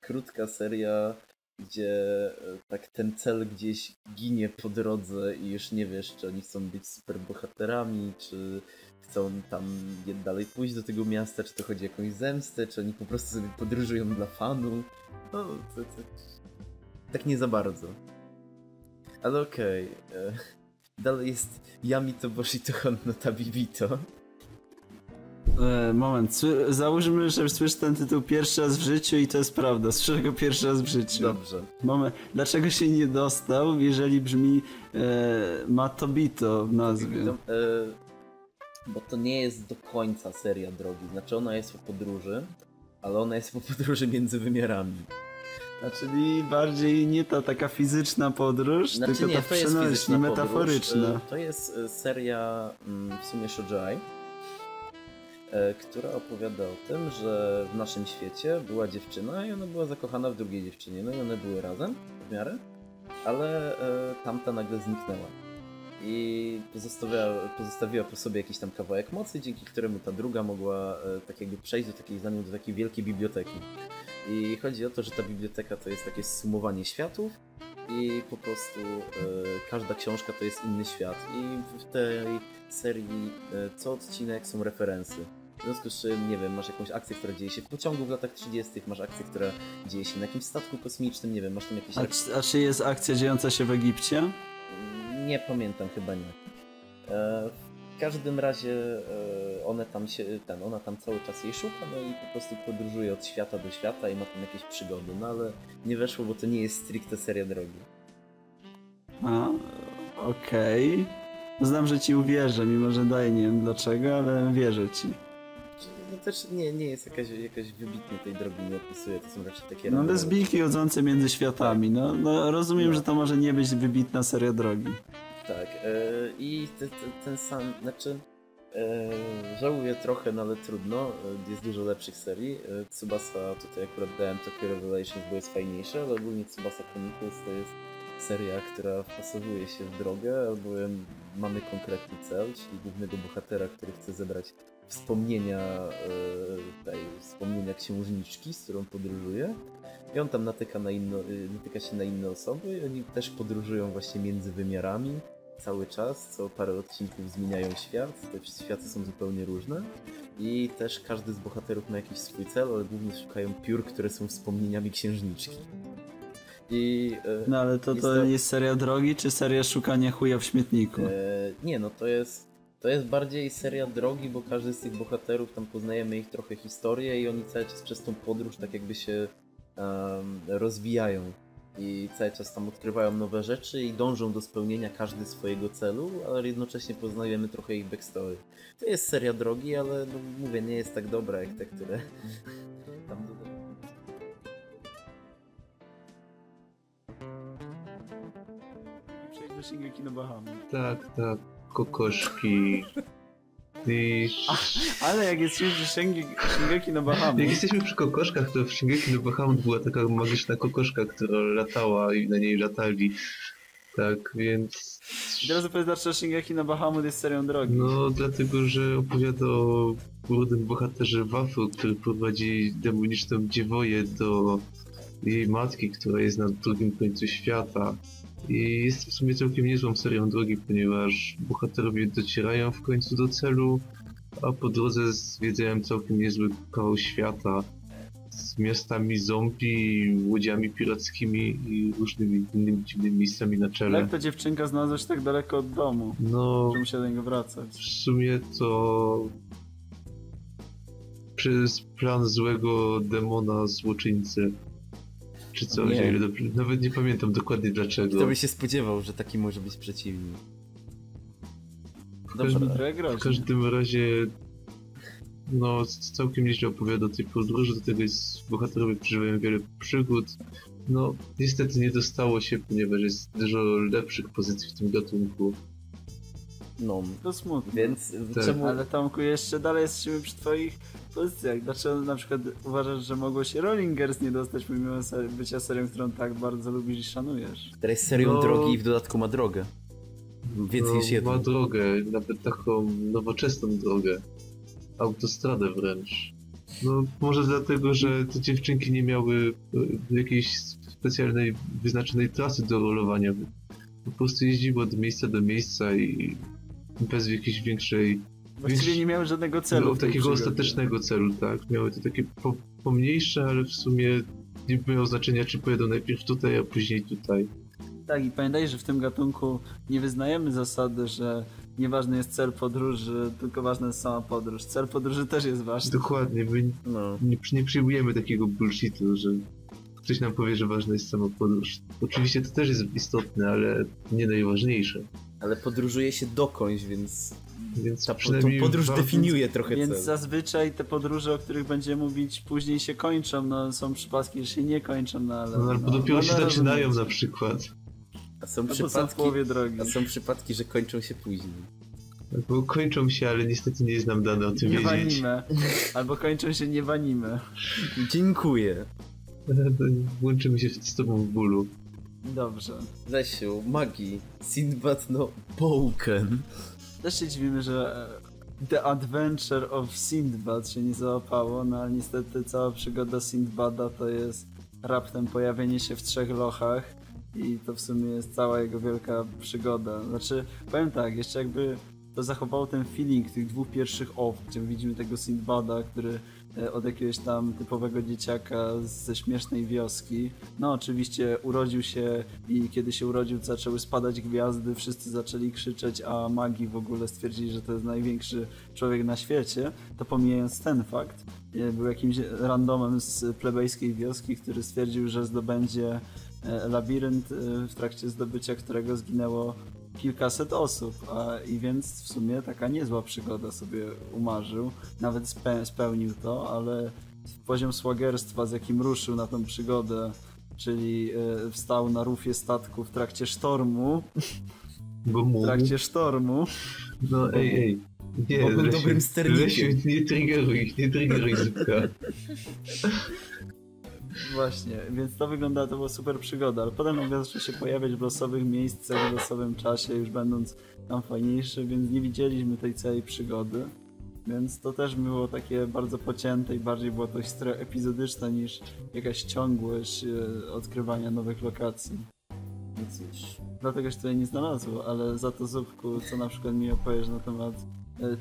krótka seria, gdzie y, tak ten cel gdzieś ginie po drodze i już nie wiesz, czy oni chcą być super bohaterami, czy chcą tam dalej pójść do tego miasta, czy to chodzi o jakąś zemstę, czy oni po prostu sobie podróżują dla fanu. No, to, to, tak nie za bardzo. Ale okej. e, Dalej jest Yami to Boshi to Honno Tabibito. E, moment, załóżmy, że słyszę ten tytuł pierwszy raz w życiu i to jest prawda. Słyszę go pierwszy raz w życiu. Dobrze. Moment, dlaczego się nie dostał, jeżeli brzmi e, ma Tobito w nazwie? E, bo to nie jest do końca seria drogi. Znaczy ona jest o podróży, ale ona jest po podróży między wymiarami. Czyli bardziej nie ta taka fizyczna podróż, Znaczy tylko nie, ta przenośna, metaforyczna. Podróż. E, To jest e, seria mm, w sumie Shojai, e, która opowiada o tym, że w naszym świecie była dziewczyna i ona była zakochana w drugiej dziewczynie. No i one były razem w miarę, ale e, tamta nagle zniknęła. I pozostawiła, pozostawiła po sobie jakiś tam kawałek mocy, dzięki któremu ta druga mogła e, tak jakby przejść do takiej, za do takiej wielkiej biblioteki. I chodzi o to, że ta biblioteka to jest takie sumowanie światów i po prostu e, każda książka to jest inny świat. I w tej serii e, co odcinek są referensy. W związku z czym, nie wiem, masz jakąś akcję, która dzieje się w pociągu w latach 30., masz akcję, która dzieje się na jakimś statku kosmicznym, nie wiem, masz tam jakieś... A, czy- a czy jest akcja dziejąca się w Egipcie? Nie pamiętam, chyba nie. E, w każdym razie e, one tam się, ten, ona tam cały czas jej szuka, no i po prostu podróżuje od świata do świata i ma tam jakieś przygody, no ale nie weszło, bo to nie jest stricte seria drogi. A, okej. Znam, że ci uwierzę, mimo że daję nie wiem dlaczego, ale wierzę ci. No też nie, nie jest jakaś, jakaś wybitnie tej drogi nie opisuje, to są raczej takie No randomowe lesbijki chodzące między światami, no, no rozumiem, No. że to może nie być wybitna seria drogi. Tak, e, i te, te, ten sam, znaczy e, żałuję trochę, no ale trudno, e, jest dużo lepszych serii. Tsubasa tutaj akurat dałem Tokyo Revelations, bo jest fajniejsze, ale ogólnie Tsubasa Chronicles to jest seria, która wpasowuje się w drogę, albowiem mamy konkretny cel, czyli głównego bohatera, który chce zebrać wspomnienia e, tej, wspomnienia księżniczki, z którą podróżuje. I on tam natyka, na inno, y, natyka się na inne osoby i oni też podróżują właśnie między wymiarami cały czas, co parę odcinków zmieniają świat, te światy są zupełnie różne i też każdy z bohaterów ma jakiś swój cel, ale głównie szukają piór, które są wspomnieniami księżniczki. I e, No ale to, Jest to to- jest seria drogi, czy seria szukania chuja w śmietniku? E, nie, no to jest, to jest bardziej seria drogi, bo każdy z tych bohaterów, tam poznajemy ich trochę historię i oni cały czas przez tą podróż tak jakby się em, rozwijają. I cały czas tam odkrywają nowe rzeczy i dążą do spełnienia każdy swojego celu, ale jednocześnie poznajemy trochę ich backstory. To jest seria drogi, ale no, mówię, nie jest tak dobra jak te, które tam dodają. Przejdź do Shingeki no Bahamy. Tak, tak. Kokoszki. I... Ale jak jest już Shingeki, Shingeki no Bahamy, Jak jesteśmy przy kokoszkach, to w Shingeki no Bahamut była taka magiczna kokoszka, która latała i na niej latali. Tak, więc... I teraz opowiedz, dlaczego Shingeki no Bahamut jest serią drogi. No, dlatego, że opowiada o młodym bohaterze Wafu, który prowadzi demoniczną dziewoję do jej matki, która jest na drugim końcu świata. I jest w sumie całkiem niezłą serią drogi, ponieważ bohaterowie docierają w końcu do celu, a po drodze zwiedzają całkiem niezły kawał świata z miastami zombie, łodziami pirackimi i różnymi innymi dziwnymi miejscami na czele. jak ta dziewczynka znalazła się tak daleko od domu, No, że musiała do niego wracać? w sumie to przez plan złego demona złoczyńcy. Czy coś, Nie. ile dobrze- nawet nie pamiętam dokładnie dlaczego. Kto by się spodziewał, że taki może być przeciwnik? każdym- Dobra. Trochę W każdym razie no całkiem nieźle opowiada o tej podróży, do tego jest, bohaterowie przeżywają wiele przygód. No niestety nie dostało się, ponieważ jest dużo lepszych pozycji w tym gatunku. No, To smutne. więc Tak. czemu... Ale Tomku, jeszcze dalej jesteśmy przy twoich pozycjach. Dlaczego na przykład uważasz, że mogło się Rollingers nie dostać pomimo ser- bycia serią, którą tak bardzo lubisz i szanujesz? Która jest serią No. drogi i w dodatku ma drogę. Więcej No, niż jedną. Ma drogę, nawet taką nowoczesną drogę. Autostradę wręcz. No, może dlatego, że te dziewczynki nie miały e, jakiejś specjalnej, wyznaczonej trasy do rolowania. Po prostu jeździły od miejsca do miejsca i bez jakiejś większej, Właściwie nie miałem żadnego celu. no, takiego ostatecznego celu, tak? Miały to takie po, pomniejsze, ale w sumie nie miało znaczenia, czy pojedą najpierw tutaj, a później tutaj. Tak, i pamiętaj, że w tym gatunku nie wyznajemy zasady, że nieważny jest cel podróży, tylko ważna jest sama podróż. Cel podróży też jest ważny. Dokładnie, my No. nie, nie przyjmujemy takiego bullshitu, że ktoś nam powie, że ważna jest sama podróż. Oczywiście to też jest istotne, ale nie najważniejsze. Ale podróżuje się dokądś, więc Więc ta, przynajmniej podróż definiuje trochę Więc cel. zazwyczaj te podróże, o których będziemy mówić, później się kończą. No, są przypadki, że się nie kończą, no ale. No, albo no, dopiero no, się zaczynają na przykład. A są Albo są przypadki, drogi. a są przypadki, że kończą się później. Albo kończą się, ale niestety nie jest nam dane o tym Nie wiedzieć. anime. Albo kończą się nie w anime. Dziękuję. Łączymy się z tobą w bólu. Dobrze. Lesiu, magii, Sinbad no Boken. Też się dziwimy, że e, The Adventure of Sindbad się nie załapało, no ale niestety cała przygoda Sindbada to jest raptem pojawienie się w trzech lochach i to w sumie jest cała jego wielka przygoda. Znaczy, powiem tak, jeszcze jakby to zachowało ten feeling tych dwóch pierwszych off, gdzie widzimy tego Sindbada, który od jakiegoś tam typowego dzieciaka ze śmiesznej wioski. No oczywiście urodził się i kiedy się urodził zaczęły spadać gwiazdy, wszyscy zaczęli krzyczeć, a magii w ogóle stwierdzili, że to jest największy człowiek na świecie, to pomijając ten fakt, e, był jakimś randomem z plebejskiej wioski, który stwierdził, że zdobędzie e, labirynt, e, w trakcie zdobycia którego zginęło kilkaset osób, a, i więc w sumie taka niezła przygoda sobie umarzył. Nawet spe, spełnił to, ale poziom słagerstwa, z jakim ruszył na tą przygodę, czyli e, wstał na rufie statku w trakcie sztormu, Bo w trakcie sztormu, No ej, ej. Nie, Bo był Lesiu, dobrym sternikiem. Lesiu, nie triggeruj, nie triggeruj zupka. Właśnie, więc to wygląda, to była super przygoda, ale potem nagle zaczął się pojawiać w losowych miejscach, w losowym czasie, już będąc tam fajniejszy, więc nie widzieliśmy tej całej przygody. Więc to też było takie bardzo pocięte i bardziej była to historia niż jakaś ciągłość e, odkrywania nowych lokacji. Więc już dlatego się tutaj nie znalazło, ale za to Zupku, co na przykład mi opowiesz na temat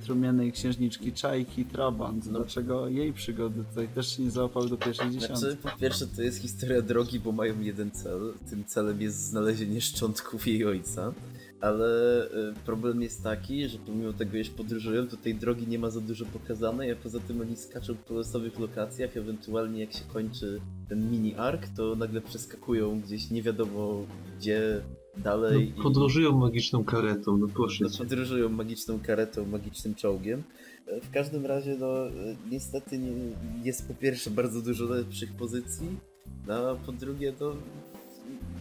trumiennej księżniczki Czajki Trabant, dlaczego jej przygody tutaj też się nie załapały do pierwszej dziesiątki? Znaczy, po pierwsze to jest historia drogi, bo mają jeden cel. Tym celem jest znalezienie szczątków jej ojca. Ale y, problem jest taki, że pomimo tego, iż podróżują, to tej drogi nie ma za dużo pokazanej, a poza tym oni skaczą po losowych lokacjach, ewentualnie jak się kończy ten mini ark, to nagle przeskakują gdzieś nie wiadomo gdzie No, dalej. i- podróżują magiczną karetą, no proszę no, podróżują magiczną karetą, magicznym czołgiem. E, W każdym razie, no, e, niestety nie, jest po pierwsze bardzo dużo lepszych pozycji, no, a po drugie, to,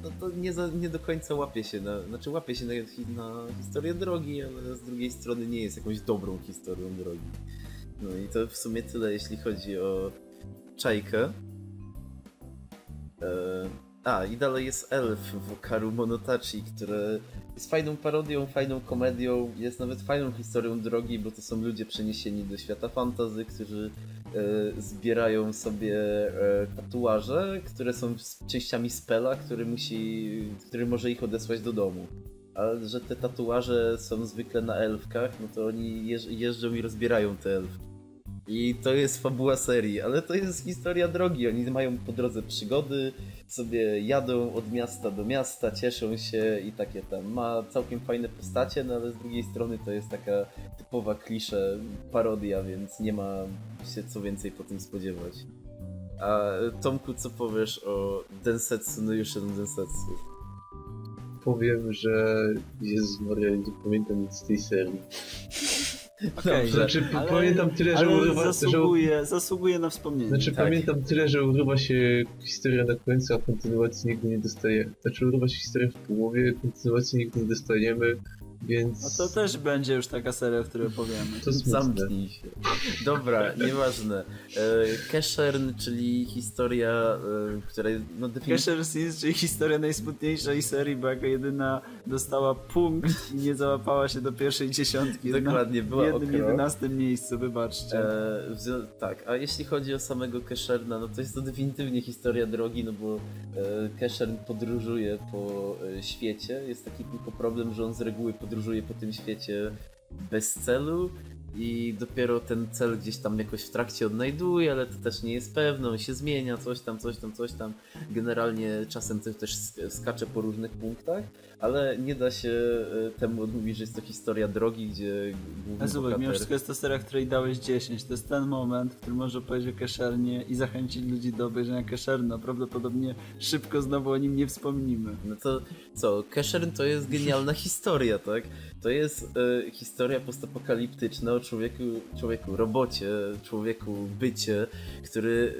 no, to nie, za, nie do końca łapie się na, znaczy łapie się na, na historię drogi, ale z drugiej strony nie jest jakąś dobrą historią drogi. No i to w sumie tyle, jeśli chodzi o Czajkę. E, a, i dalej jest Elf w Okaru Monotachi, które jest fajną parodią, fajną komedią, jest nawet fajną historią drogi, bo to są ludzie przeniesieni do świata fantazy, którzy e, zbierają sobie e, tatuaże, które są częściami spela, który musi, który może ich odesłać do domu. Ale że te tatuaże są zwykle na elfkach, no to oni jeż, jeżdżą i rozbierają te elfki. I to jest fabuła serii, ale to jest historia drogi. Oni mają po drodze przygody, sobie jadą od miasta do miasta, cieszą się i takie tam. Ma całkiem fajne postacie, no ale z drugiej strony to jest taka typowa klisze, parodia, więc nie ma się co więcej po tym spodziewać. A Tomku, co powiesz o Densetsu no Yushin Densetsu? Powiem, że Jezus Maria, nie pamiętam nic z tej serii. Okej, Znaczy, ale- pamiętam tyle, że urywa, że, zasługuje, zasługuje na wspomnienie. Znaczy Tak. pamiętam tyle, że urywa się historia na końcu, a kontynuacji nigdy nie dostajemy. Znaczy urywa się historia w połowie, kontynuacji nigdy nie dostajemy. Więc... No to też będzie już taka seria, o której opowiemy. To. Zamknij się. Dobra, nieważne. E, Keshern, czyli historia, e, która no definicyjnie... Casher Scenes, czyli historia najsmutniejszej serii, bo jako jedyna dostała punkt i nie załapała się do pierwszej dziesiątki. Dokładnie, była w jednym, jedenastym miejscu, wybaczcie. E, w tak, a jeśli chodzi o samego Kesherna, no to jest to definitywnie historia drogi, no bo e, Keshern podróżuje po e, świecie. Jest taki tylko problem, że on z reguły podróżuje po tym świecie bez celu i dopiero ten cel gdzieś tam jakoś w trakcie odnajduje, ale to też nie jest pewne, on się zmienia, coś tam, coś tam, coś tam. Generalnie czasem też sk- skacze po różnych punktach, ale nie da się e, temu odmówić, że jest to historia drogi, gdzie główny A Zubek, mimo wszystko jest to seria, której dałeś 10. To jest ten moment, w którym możesz opowiedzieć o Keshernie i zachęcić ludzi do obejrzenia Kesherna. Prawdopodobnie szybko znowu o nim nie wspomnimy. No to co, Keshern to jest genialna historia, tak? To jest e, historia postapokaliptyczna o człowieku, człowieku, robocie, człowieku, bycie, który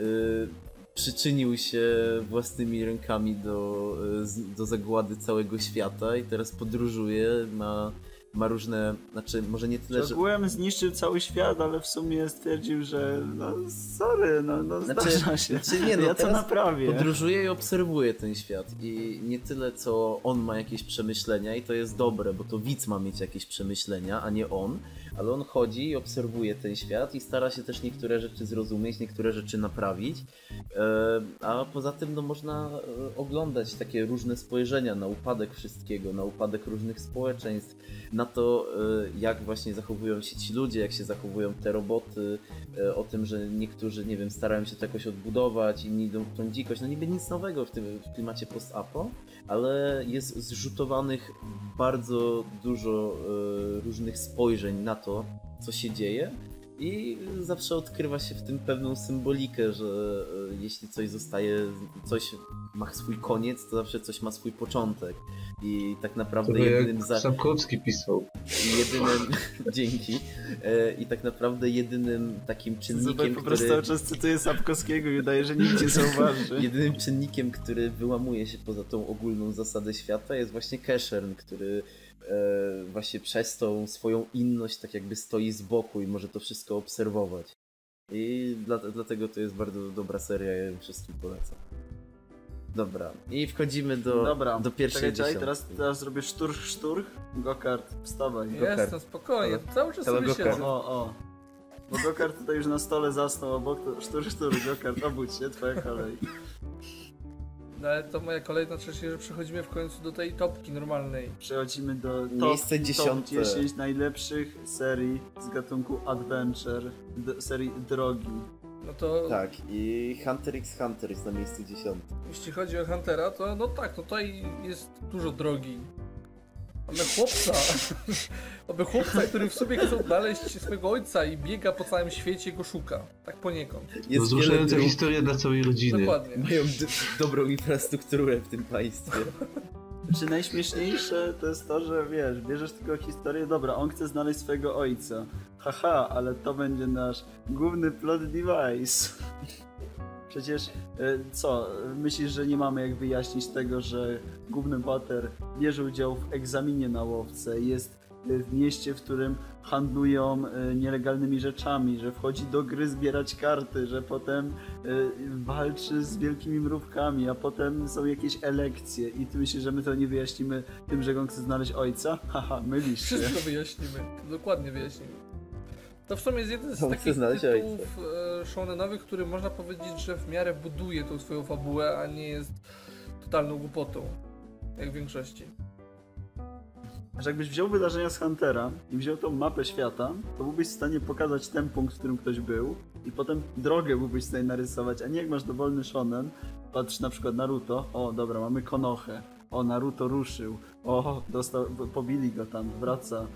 e, przyczynił się własnymi rękami do, e, do zagłady całego świata i teraz podróżuje, ma, ma różne, znaczy może nie tyle, że... Ogółem zniszczył cały świat, ale w sumie stwierdził, że no sorry, no, no Znaczy- zdarza się. znaczy nie, no, ja to naprawię. Podróżuje i obserwuje ten świat i nie tyle co on ma jakieś przemyślenia i to jest dobre, bo to widz ma mieć jakieś przemyślenia, a nie on, ale on chodzi i obserwuje ten świat i stara się też niektóre rzeczy zrozumieć, niektóre rzeczy naprawić, E, a poza tym no można e, oglądać takie różne spojrzenia na upadek wszystkiego, na upadek różnych społeczeństw, na to e, jak właśnie zachowują się ci ludzie, jak się zachowują te roboty, e, o tym, że niektórzy, nie wiem, starają się to jakoś odbudować, inni idą w tą dzikość. No niby nic nowego w tym w klimacie post-apo, ale jest zrzutowanych bardzo dużo e, różnych spojrzeń na to, co się dzieje. I zawsze odkrywa się w tym pewną symbolikę, że e, jeśli coś zostaje, coś ma swój koniec, to zawsze coś ma swój początek. I tak naprawdę jedynym za... Sapkowski pisał. Jedynym. Dzięki. E, I tak naprawdę jedynym takim czynnikiem, po prostu który. cały czas cytuje Sapkowskiego i udaje, że nikt nie zauważy. Jedynym czynnikiem, który wyłamuje się poza tą ogólną zasadę świata jest właśnie Keshern, który właśnie przez tą swoją inność tak jakby stoi z boku i może to wszystko obserwować. I dla, dlatego to jest bardzo dobra seria, ja ją wszystkim polecam. Dobra, i wchodzimy do, Dobra, do pierwszej czekaj, dziesiątki. teraz, teraz zrobię szturch, szturch. Gokart, wstawaj. Jestem spokojnie, cały czas sobie Gokart. siedzę. O, o. Bo Gokart tutaj już na stole zasnął obok, to szturch, szturch, Gokart, obudź się, twoja kolej. No, ale to moja kolejna rzecz, że przechodzimy w końcu do tej topki normalnej. Przechodzimy do top, Miejsce top dziesiąte. 10 najlepszych serii z gatunku Adventure, d- serii Drogi. No to Tak, i Hunter x Hunter jest na miejscu dziesiątym. jeśli chodzi o Huntera, to no tak, no tutaj jest dużo drogi. Mamy chłopca, mamy chłopca, który w sobie chce odnaleźć swojego ojca i biega po całym świecie i go szuka. Tak poniekąd. Jest wiele Wzruszająca dróg, historia dla całej rodziny. Dokładnie. mają dobrą infrastrukturę w tym państwie. Czy najśmieszniejsze to jest to, że wiesz, bierzesz tylko historię, dobra, on chce znaleźć swojego ojca. Haha, ale to będzie nasz główny plot device. Przecież e, co, myślisz, że nie mamy jak wyjaśnić tego, że główny bohater bierze udział w egzaminie na łowce, jest e, w mieście, w którym handlują e, nielegalnymi rzeczami, że wchodzi do gry zbierać karty, że potem walczy z wielkimi mrówkami, a potem są jakieś elekcje i ty myślisz, że my to nie wyjaśnimy tym, że on chce znaleźć ojca? Haha, mylisz się. Wszystko wyjaśnimy. Dokładnie wyjaśnimy. To w sumie jest jeden z chce takich tytułów e, shonenowych, który można powiedzieć, że w miarę buduje tą swoją fabułę, a nie jest totalną głupotą. Jak w większości. Że jakbyś wziął wydarzenia z Huntera i wziął tą mapę świata, to byłbyś w stanie pokazać ten punkt, w którym ktoś był i potem drogę byłbyś w stanie narysować, a nie jak masz dowolny shonen, patrz na przykład Naruto, o dobra, mamy Konohę, o Naruto ruszył, o dostał, pobili go tam, wraca,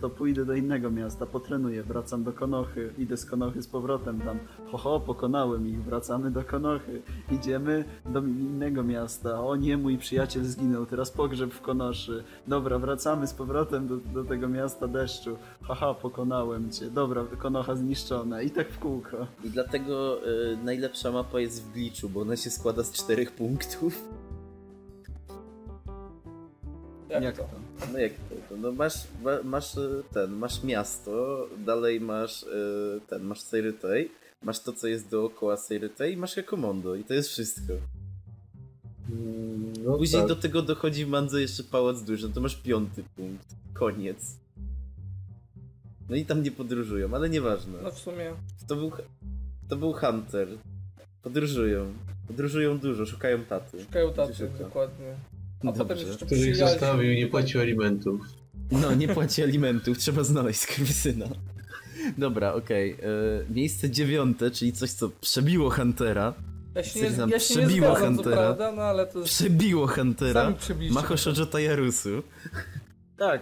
to pójdę do innego miasta, potrenuję, wracam do Konochy, idę z Konochy z powrotem tam, ho ho, pokonałem ich, wracamy do Konochy, idziemy do innego miasta, o nie, mój przyjaciel zginął, teraz pogrzeb w Konoszy, dobra, wracamy z powrotem do, do tego miasta deszczu, haha, pokonałem cię, dobra, Konocha zniszczona i tak w kółko. I dlatego y, najlepsza mapa jest w Glitchu, bo ona się składa z czterech punktów. Jak, Jak to? to? No jak to? No masz, ma- masz e, ten, masz miasto, dalej masz e, ten, masz Seirytej, masz to co jest dookoła Seirytej i masz Jakomondo i to jest wszystko. Mm, No Później tak. do tego dochodzi w Mandze jeszcze Pałac Duży, no to masz piąty punkt. Koniec. No i tam nie podróżują, ale nieważne. No w sumie. To był, to był Hunter. Podróżują. Podróżują dużo, szukają taty. Szukają taty, Szuka. dokładnie. A potem Dobrze. jeszcze Który ich zostawił i nie płacił alimentów. No, nie płaci alimentów, trzeba znaleźć skurwysyna. Dobra, okej. e, Miejsce dziewiąte, czyli coś, co przebiło Huntera. Ja się Coś nie, tam ja się nie przebiło zgadzam, co Huntera. prawda, no ale to Przebiło Huntera. sami przebiliście. Macho Shoujo Tayarusu. Tak.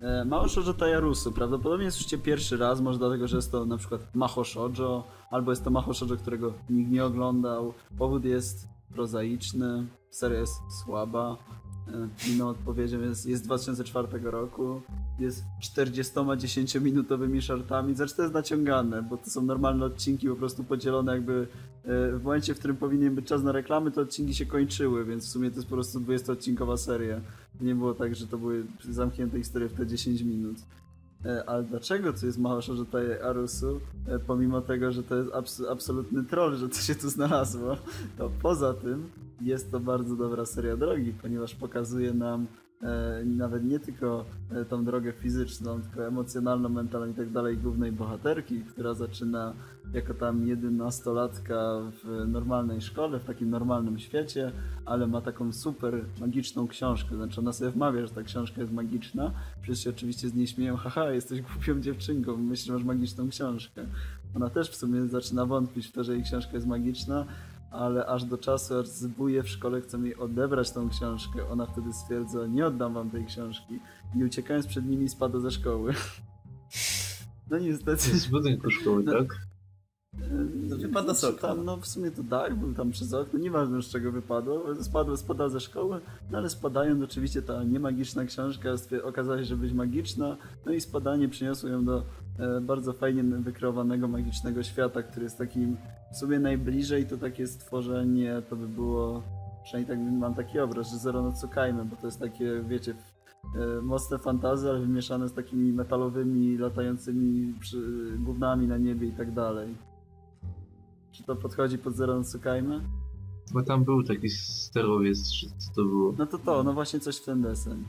E, Mao Shoujo Tayarusu prawdopodobnie słyszycie pierwszy raz, może dlatego, że jest to na przykład Maho Shoujo, albo jest to Maho Shoujo, którego nikt nie oglądał. Powód jest prozaiczny, seria jest słaba. E, Inną odpowiedzią jest, jest z 2004 roku, jest 40-10-minutowymi shortami, znaczy to jest naciągane, bo to są normalne odcinki po prostu podzielone jakby e, w momencie, w którym powinien być czas na reklamy, to odcinki się kończyły, więc w sumie to jest po prostu 20-odcinkowa seria. Nie było tak, że to były zamknięte historie w te 10 minut. E, Ale dlaczego to jest Maho Shoujo Arusu, e, pomimo tego, że to jest abs absolutny troll, że to się tu znalazło, to poza tym jest to bardzo dobra seria drogi, ponieważ pokazuje nam nawet nie tylko e, tą drogę fizyczną, tylko emocjonalną, mentalną i tak dalej głównej bohaterki, która zaczyna jako tam jedenastolatka w normalnej szkole, w takim normalnym świecie, ale ma taką super magiczną książkę. Znaczy ona sobie wmawia, że ta książka jest magiczna. Wszyscy oczywiście z niej śmieją, haha, jesteś głupią dziewczynką, myślisz, masz magiczną książkę. Ona też w sumie zaczyna wątpić w to, że jej książka jest magiczna, ale aż do czasu, aż zbuje w szkole, chcą jej odebrać tą książkę. Ona wtedy stwierdza, nie oddam wam tej książki. I uciekając przed nimi spada ze szkoły. No niestety. Z budynku szkoły, No. tak? To wypada z Znaczy okna. Tam, no w sumie to tak, był tam przez okno, nieważne z czego wypadło, spadł, spada ze szkoły, no ale spadając oczywiście ta niemagiczna książka okazała się, że być magiczna, no i spadanie przyniosło ją do bardzo fajnie wykreowanego magicznego świata, który jest takim w sumie najbliżej to takie stworzenie, to by było, przynajmniej tak mam taki obraz, że Zero no Tsukajmy, bo to jest takie, wiecie, e, mocne fantazy, ale wymieszane z takimi metalowymi, latającymi gównami na niebie i tak dalej. Czy to podchodzi pod Zero no Tsukajmy? Bo tam był taki sterowiec, czy co to było. No to to, no właśnie coś w ten desen.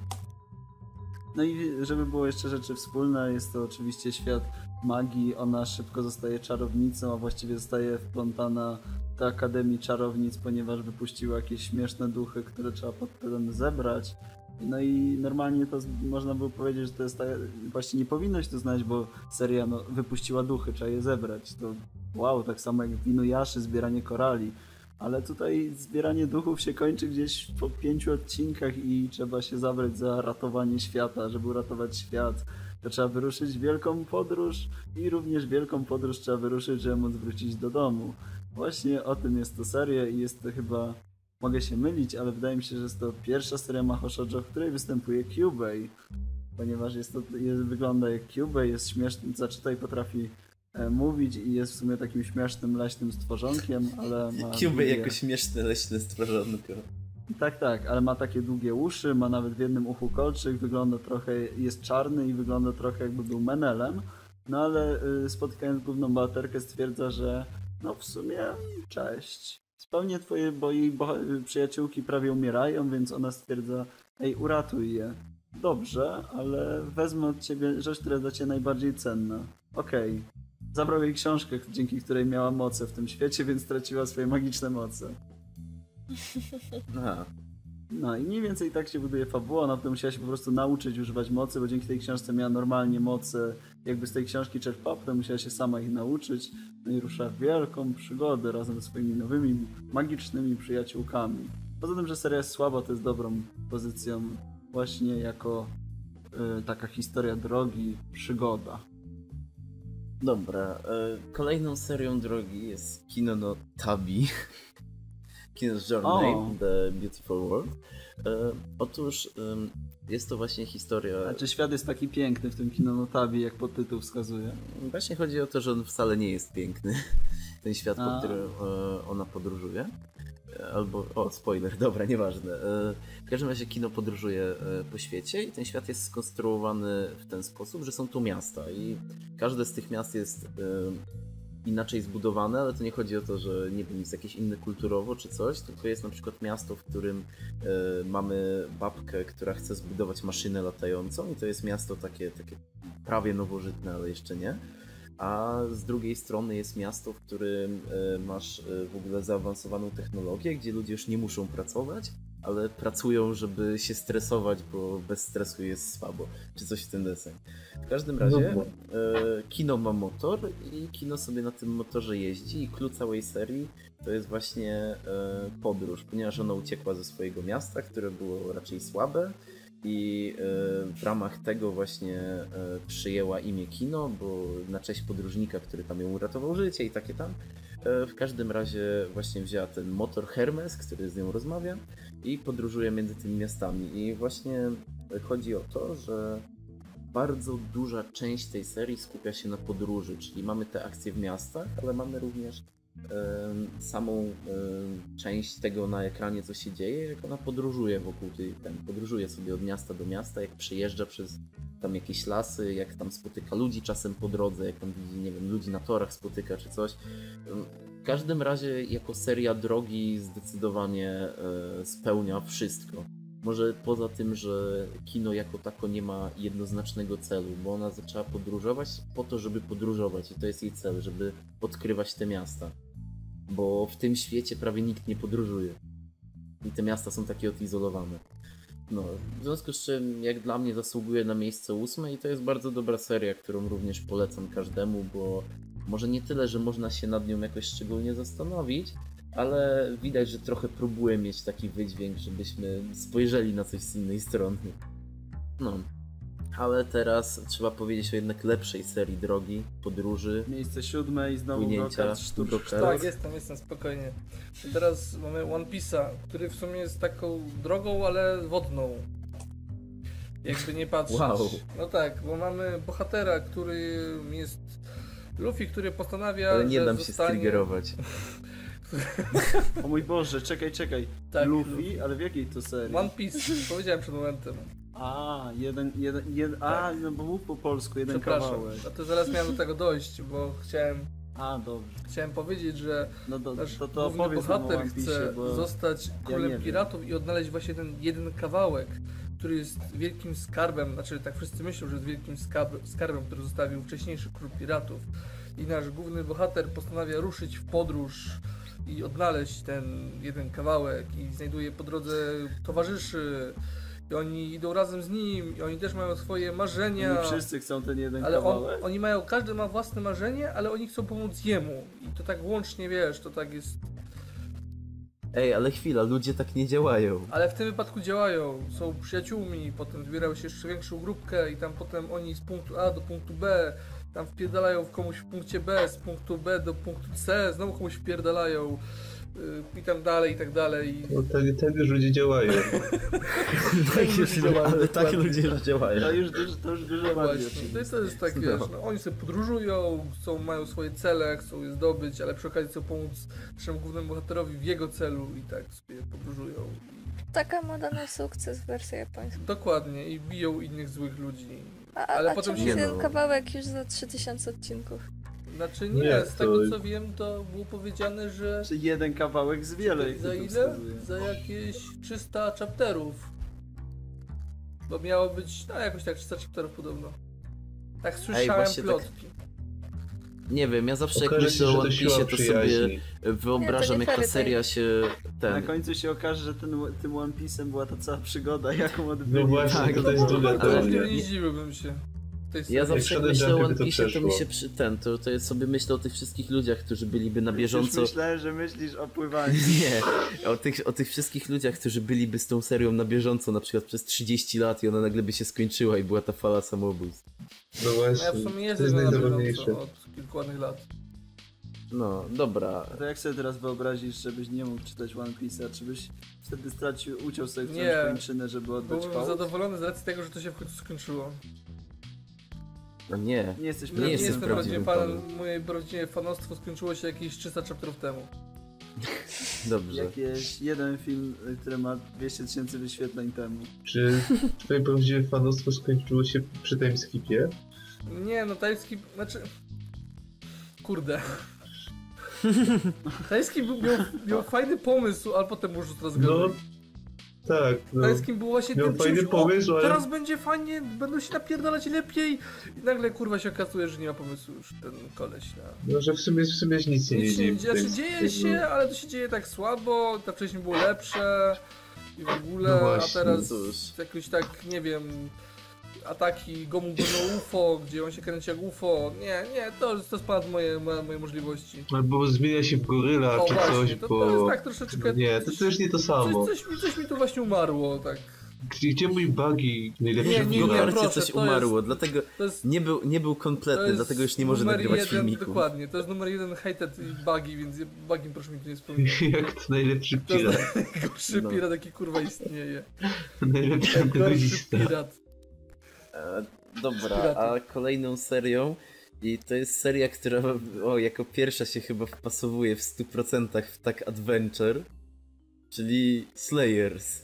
No i żeby było jeszcze rzeczy wspólne, jest to oczywiście świat magii. Ona szybko zostaje czarownicą, a właściwie zostaje wplątana do Akademii Czarownic, ponieważ wypuściła jakieś śmieszne duchy, które trzeba potem zebrać. No i normalnie to można było powiedzieć, że to jest ta, właśnie nie powinno się to znać, bo seria no, wypuściła duchy, trzeba je zebrać. To wow, tak samo jak w Inuyashi zbieranie korali. Ale tutaj zbieranie duchów się kończy gdzieś po pięciu odcinkach i trzeba się zabrać za ratowanie świata. Żeby uratować świat, to trzeba wyruszyć wielką podróż i również wielką podróż trzeba wyruszyć, żeby móc wrócić do domu. Właśnie o tym jest to seria i jest to chyba, mogę się mylić, ale wydaje mi się, że jest to pierwsza seria Maho Shoujo, w której występuje Kyubey. Ponieważ jest to, jest, wygląda jak Kyubey, jest śmieszny, zaczytaj potrafi mówić i jest w sumie takim śmiesznym, leśnym stworzonkiem, ale ma... Cube długie- jako śmieszne leśne stworzonko. tak, tak, ale ma takie długie uszy, ma nawet w jednym uchu kolczyk, wygląda trochę, jest czarny i wygląda trochę jakby był menelem, no ale y, spotykając główną bohaterkę stwierdza, że no w sumie cześć. Spełnię twoje, bo jej boha- przyjaciółki prawie umierają, więc ona stwierdza, ej uratuj je. Dobrze, ale wezmę od ciebie rzecz, która dla ciebie najbardziej cenna. Okej. Zabrał jej książkę, dzięki której miała moce w tym świecie, więc straciła swoje magiczne moce. Aha. No i mniej więcej tak się buduje fabuła, ona potem musiała się po prostu nauczyć używać mocy, bo dzięki tej książce miała normalnie moce, jakby z tej książki czerpała, potem musiała się sama ich nauczyć, no i rusza w wielką przygodę razem ze swoimi nowymi, magicznymi przyjaciółkami. Poza tym, że seria jest słaba, to jest dobrą pozycją właśnie jako y, taka historia drogi, przygoda. Dobra, e, kolejną serią drogi jest Kino no Tabi. Kino's Journey, O. The Beautiful World. E, otóż jest to właśnie historia... Znaczy świat jest taki piękny w tym kino Notabi, jak podtytuł wskazuje. Właśnie chodzi o to, że on wcale nie jest piękny, ten świat, po którym e, ona podróżuje. Albo, o, spoiler, dobra, nieważne. E, W każdym razie kino podróżuje e, po świecie i ten świat jest skonstruowany w ten sposób, że są tu miasta i każde z tych miast jest inaczej zbudowane, ale to nie chodzi o to, że nie wiem, jest jakieś inne kulturowo czy coś, tylko jest na przykład miasto, w którym mamy babkę, która chce zbudować maszynę latającą i to jest miasto takie, takie prawie nowożytne, ale jeszcze nie. A z drugiej strony jest miasto, w którym e, masz e, w ogóle zaawansowaną technologię, gdzie ludzie już nie muszą pracować, ale pracują, żeby się stresować, bo bez stresu jest słabo, czy coś w ten deseń. W każdym razie No kino ma motor i kino sobie na tym motorze jeździ i clue całej serii to jest właśnie podróż, ponieważ ona uciekła ze swojego miasta, które było raczej słabe i e, w ramach tego właśnie e, przyjęła imię kino, bo na cześć podróżnika, który tam ją uratował życie i takie tam. E, W każdym razie właśnie wzięła ten motor Hermes, który z nią rozmawia i podróżuje między tymi miastami. I właśnie chodzi o to, że bardzo duża część tej serii skupia się na podróży, czyli mamy te akcje w miastach, ale mamy również samą część tego na ekranie, co się dzieje, jak ona podróżuje wokół tej, ten, podróżuje sobie od miasta do miasta, jak przejeżdża przez tam jakieś lasy, jak tam spotyka ludzi czasem po drodze, jak tam widzi, nie wiem, ludzi na torach spotyka czy coś. W każdym razie jako seria drogi zdecydowanie e, spełnia wszystko. Może poza tym, że kino jako tako nie ma jednoznacznego celu, bo ona zaczęła podróżować po to, żeby podróżować i to jest jej cel, żeby odkrywać te miasta. Bo w tym świecie prawie nikt nie podróżuje. I te miasta są takie odizolowane. No, w związku z czym, jak dla mnie, zasługuje na miejsce ósme i to jest bardzo dobra seria, którą również polecam każdemu, bo może nie tyle, że można się nad nią jakoś szczególnie zastanowić, ale widać, że trochę próbuje mieć taki wydźwięk, żebyśmy spojrzeli na coś z innej strony. No. Ale teraz trzeba powiedzieć o jednak lepszej serii drogi, podróży. Miejsce siódme i znowu Płynięcia, Sztuk. Tak, jestem, jestem, spokojnie. Teraz mamy One Piece'a, który w sumie jest taką drogą, ale wodną. Jakby nie patrzeć. Wow. No tak, bo mamy bohatera, który jest Luffy, który postanawia, Ale nie że dam się zostanie... striggerować. O mój Boże, czekaj, czekaj. Tak, Luffy, ale w jakiej to serii? One Piece, powiedziałem przed momentem. A, jeden, jeden, jeden a, no bo mów po polsku, jeden Przepraszam, kawałek. a to zaraz miałem do tego dojść, bo chciałem, A, dobrze. chciałem powiedzieć, że No to, nasz to, to główny opowiedz nam o bohater One Piece, chce bo... zostać nie królem wiem. piratów i odnaleźć właśnie ten jeden kawałek, który jest wielkim skarbem, znaczy tak wszyscy myślą, że jest wielkim skarb, skarbem, który zostawił wcześniejszy król piratów. I nasz główny bohater postanawia ruszyć w podróż i odnaleźć ten jeden kawałek i znajduje po drodze towarzyszy i oni idą razem z nim i oni też mają swoje marzenia. Oni wszyscy chcą ten jeden Ale on, oni mają, każdy ma własne marzenie, ale oni chcą pomóc jemu. I to tak łącznie, wiesz, to tak jest... Ej, ale chwila, ludzie tak nie działają. Ale w tym wypadku działają, są przyjaciółmi, potem zbierają się jeszcze większą grupkę i tam potem oni z punktu A do punktu B, tam wpierdalają w komuś w punkcie B, z punktu B do punktu C, znowu komuś wpierdalają i tak dalej, i tak dalej. No, tak, tak już ludzie działają. Tak już, ale tak ludzie już działają. To już dużo, to już dużo bardziej Właśnie, to jest, to jest tak, wiesz, no, oni sobie podróżują, chcą, mają swoje cele, chcą je zdobyć, ale przy okazji chcą pomóc naszemu głównemu bohaterowi w jego celu i tak sobie podróżują. Taka moda na sukces wersja japońska. Dokładnie, i biją innych złych ludzi. A, Ale a potem czemu się- ten no. kawałek już za 3000 odcinków? Znaczy nie, Nie, z to- tego co wiem, to było powiedziane, że Czy jeden kawałek z wiele, jak za to ile? wskazuje. Za jakieś 300 chapterów. Bo miało być, no jakoś tak 300 chapterów podobno. Tak słyszałem właśnie tak- plotki. Nie wiem, ja zawsze jak Okaże się, myślę o to One Piece, to sobie wyobrażam Nie, to jak ta seria się Na ten... końcu się okaże, że ten, tym One Piece'em była ta cała przygoda, jaką odbyli. No właśnie, Tak, to jest druga ale- teoria. Nie, nie zdziwiłbym się. Ja zawsze jak myślę o One to Piece, to mi się przy ten, to, to ja sobie myślę o tych wszystkich ludziach, którzy byliby na Już bieżąco. myślałem, że myślisz o pływaniu. Nie, o tych, o tych wszystkich ludziach, którzy byliby z tą serią na bieżąco, na przykład przez 30 lat i ona nagle by się skończyła i była ta fala samobójstw. No No ja w właśnie, sumie to jest na najzabawniejsze. bieżąco od kilku ładnych lat. No, dobra. To jak sobie teraz wyobrazisz, żebyś nie mógł czytać One Piece'a? Czy byś wtedy stracił, uciął sobie którąś kończynę, żeby oddać Byłbym hołd? zadowolony z racji tego, że to się w końcu skończyło. No nie. Nie jesteś Nie Nie, jestem jestem prawdziwym fanem. Moje prawdziwe fanostwo skończyło się jakieś 300 chapterów temu. Dobrze. Jakieś jeden film, który ma 200 tysięcy wyświetleń temu. Czy twoje prawdziwe fanostwo skończyło się przy timeskipie? Nie, no tajski, znaczy... Kurde. Tajski miał, miał fajny pomysł, ale potem już to No. Tak. No. Tajskim był właśnie Miał tym fajny czymś, pomysł, o, ale- teraz będzie fajnie, będą się napierdalać lepiej. I nagle kurwa się okazuje, że nie ma pomysłu już ten koleś na... No, że w sumie, w sumie nic się nie Nic nie dzieje, znaczy dzieje się, ale to się dzieje tak słabo, to wcześniej było lepsze i w ogóle, No a właśnie, teraz cóż. jakoś tak, nie wiem, ataki Gomu Gono UFO, gdzie on się kręci jak UFO, nie, nie, to, to jest ponad moje, moje, moje możliwości. no. Albo zmienia się w goryla, O czy właśnie, coś, to, bo... to jest tak troszeczkę... Nie, to coś, też nie to samo. coś, coś, mi, coś mi tu właśnie umarło, tak. Gdzie, gdzie mój buggy najlepszy Nie, nie, W nie, proszę, coś to umarło, dlatego To jest, nie był, nie był to kompletny, jest dlatego już nie może numer nagrywać jeden, filmików. Dokładnie, to jest numer jeden hated i bugi, więc bugim proszę mi tu nie wspominać. Jak to najlepszy To jest pirat. najgorszy No. pirat, jaki kurwa istnieje. Najlepszy antagonista. pirat. E, Dobra, a kolejną serią i to jest seria, która o, jako pierwsza się chyba wpasowuje w 100% w tak adventure, czyli Slayers.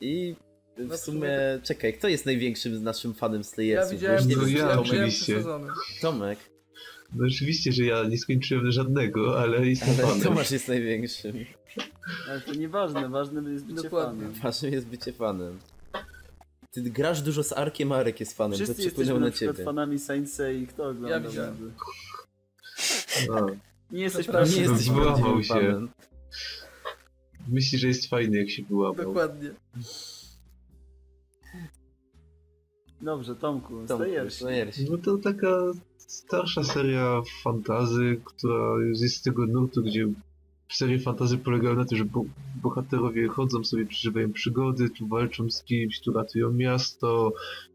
I w No sumie, sumie czekaj, kto jest największym naszym fanem Ja Slayersów? widziałem, Bo już No nie ja ja Tomek. widziałem oczywiście. Tomek, No oczywiście, że ja nie skończyłem żadnego, ale jestem ale fanem. Tomasz jest największym. Ale to nieważne, ważne jest bycie Dokładnie. fanem. Ważnym jest bycie fanem. Ty grasz dużo z Arkiem, a Arek jest fanem, Wszyscy to jesteśmy przepłynął na na ciebie. fanami Saintsa i kto ogląda? Ja widziałem. A, Nie jesteś. Nie prawdziwym jesteś Wyłamał prawdziwym się. fanem. myśli, że jest fajny, jak się wyłamał. Dokładnie. Dobrze, Tomku, Tomku. Slayersi. No to taka starsza seria fantazy, która jest z tego nurtu, gdzie serie fantazy polegają na tym, że bo bohaterowie chodzą sobie, przeżywają przygody, tu walczą z kimś, tu ratują miasto,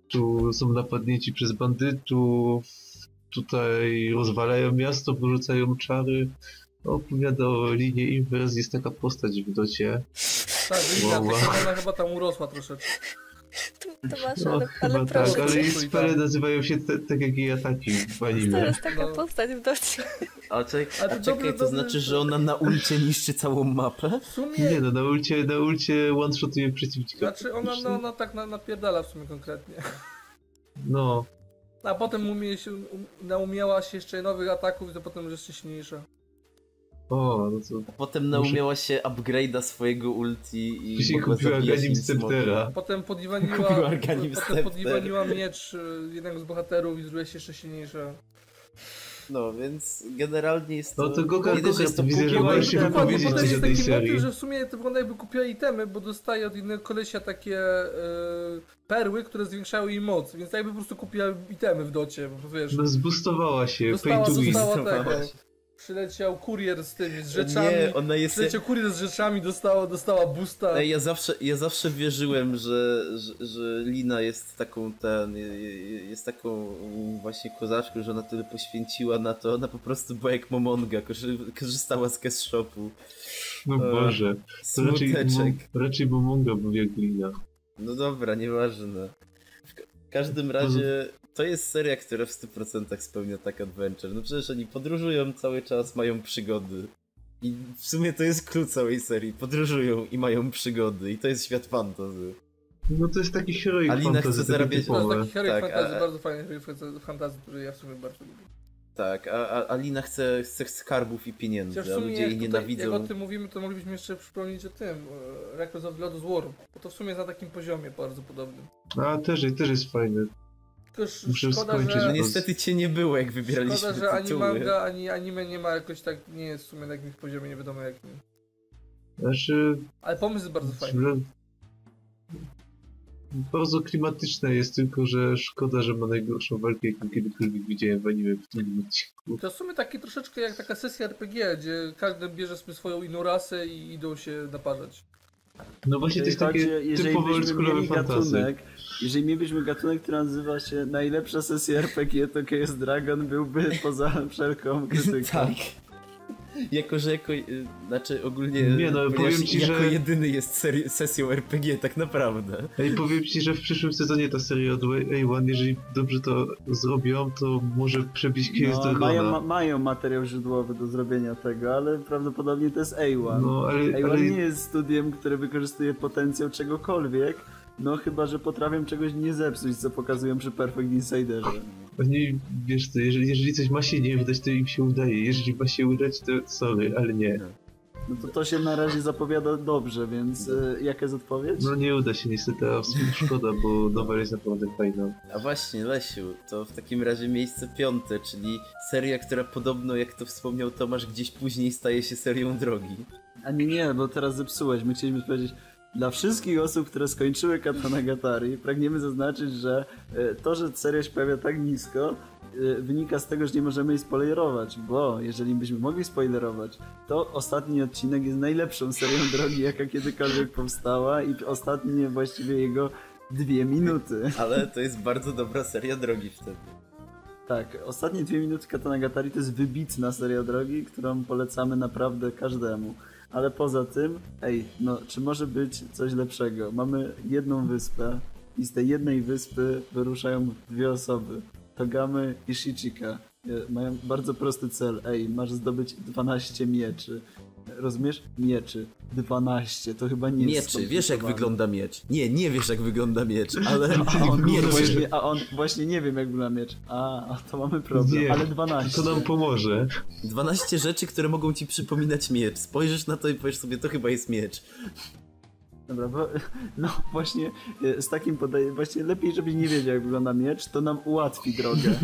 tu są napadnięci przez bandytów, tutaj rozwalają miasto, wyrzucają czary. Opowiada o linie inwers, jest taka postać w docie. Tak, Wow, wow. ona chyba tam urosła troszeczkę. To, to masz, No ale, chyba ale tak, proszę ale spele tak. nazywają się te, tak jak jej ataki w To anime. jest taka No. postać w docie. A, czek- A to a czekaj, dobre, to dobre- znaczy, że ona na ulcie niszczy całą mapę? W sumie, Nie no, na ulcie, na ulcie one-shotuje przeciwnika. znaczy ona, no, ona tak na, napierdala w sumie konkretnie. No, A potem umie się, um, naumiała się jeszcze nowych ataków i to potem już jeszcze silniejsza. O, no A potem naumiała się upgrade'a swojego ulti i później kupiła Ganim. Sceptera. Potem Arganim potem podliwaniła miecz y, jednego z bohaterów i zrobiła się jeszcze silniejsza. No, więc generalnie jest to... No to Goka, nie dość, że Goka, jest to widzę, że możesz się wypowiedzieć potem coś jest o tej taki serii. motyw, że w sumie to wygląda jakby kupiła itemy, bo dostaje od innego kolesia takie e, perły, które zwiększają jej moc, więc jakby po prostu kupiła itemy w docie, bo wiesz, No zbustowała się, dostała, pay to win. dostała Dostała tego, się. Przyleciał kurier z tymi, z rzeczami, Nie, ona jest... przyleciał kurier z rzeczami, dostała, dostała boosta. Ej, ja zawsze, ja zawsze wierzyłem, że, że, że Lina jest taką ten, jest taką właśnie kozaczką, że ona tyle poświęciła na to, ona po prostu była jak Momonga, korzy- korzystała z cash shopu. No E, Boże, to raczej, raczej Momonga był jak glina. No dobra, nieważne. W ka- każdym razie to jest seria, która w 100% spełnia tak adventure. No przecież oni podróżują cały czas, mają przygody. I w sumie to jest klucz całej serii. Podróżują i mają przygody. I to jest świat fantasy. No to jest taki heroic Alina fantasy, chce zarabiać- To jest typowe. taki heroic Tak, fantasy, a- bardzo fajny heroic fantasy- który ja w sumie bardzo lubię. Tak, a, a Alina chce, chce skarbów i pieniędzy, Chociaż a ludzie jej tutaj, jak nienawidzą. o tym mówimy, to moglibyśmy jeszcze przypomnieć o tym, e, Records of Blood War, bo to w sumie jest na takim poziomie bardzo podobnym. A też, też jest fajny. Tylko sz- Muszę szkoda, skończyć, No że, bo- niestety cię nie było, jak wybieraliśmy szkoda, że ani tytuły. manga, ani anime nie ma jakoś tak, nie jest w sumie na jakimś poziomie, nie wiadomo jakim. Znaczy, Ale pomysł jest bardzo fajny. że- bardzo klimatyczne jest, tylko że szkoda, że ma najgorszą walkę, jaką kiedykolwiek widziałem w anime w tym odcinku. To w sumie taki troszeczkę jak taka sesja RPG, gdzie każdy bierze sobie swoją inną rasę i idą się naparzać. No właśnie to jest takie byśmy oldschoolowe fantasy. gatunek, jeżeli mielibyśmy gatunek, który nazywa się najlepsza sesja RPG, to Chaos Dragon byłby poza wszelką krytyką. Tak. Jako, że jako, y, znaczy ogólnie, Nie, no, powiem ci, jako że- jedyny jest seri- sesją RPG, tak naprawdę. Ej, powiem ci, że w przyszłym sezonie ta seria od A1, jeżeli dobrze to zrobią, to może przebić Chaos No, Dragona. mają, ma, mają materiał źródłowy do zrobienia tego, ale prawdopodobnie to jest A1. No, ale, A1 ale nie jest studiem, które wykorzystuje potencjał czegokolwiek, no chyba, że potrafią czegoś nie zepsuć, co pokazują przy Perfect Insiderze. oni, wiesz co, jeżeli, jeżeli coś ma się nie udać, to im się udaje. Jeżeli ma się udać, to sorry, ale nie. No to to się na razie zapowiada dobrze, więc y, jaka jest odpowiedź? No nie uda się niestety, a w sumie szkoda, bo nowa jest naprawdę fajna. A właśnie, Lesiu, to w takim razie miejsce piąte, czyli seria, która podobno, jak to wspomniał Tomasz, gdzieś później staje się serią drogi. A nie, nie, bo teraz zepsułeś. My chcieliśmy powiedzieć, dla wszystkich osób, które skończyły Katanagatari, pragniemy zaznaczyć, że e, to, że seria się pojawia tak nisko, e, wynika z tego, że nie możemy jej spoilerować, bo jeżeli byśmy mogli spoilerować, to ostatni odcinek jest najlepszą serią drogi, jaka kiedykolwiek powstała i ostatnie właściwie jego dwie minuty. Ale to jest bardzo dobra seria drogi wtedy. Tak, ostatnie dwie minuty Katanagatari to jest wybitna seria drogi, którą polecamy naprawdę każdemu. Ale poza tym, ej, no, czy może być coś lepszego? Mamy jedną wyspę i z tej jednej wyspy wyruszają dwie osoby. Togamy i Shichika. E, Mają bardzo prosty cel. Ej, masz zdobyć 12 mieczy. Rozumiesz? Mieczy. 12, to chyba nie jest Mieczy, wiesz jak wygląda miecz. Nie, nie wiesz jak wygląda miecz, ale A on, mieczy. właśnie, a on właśnie nie wiem jak wygląda miecz. A, a to mamy problem, Nie, ale 12. To nam pomoże. 12 rzeczy, które mogą ci przypominać miecz. Spojrzysz na to i powiesz sobie, to chyba jest miecz. Dobra, bo, no właśnie e, z takim podaję, właśnie lepiej żebyś nie wiedział jak wygląda miecz, to nam ułatwi drogę.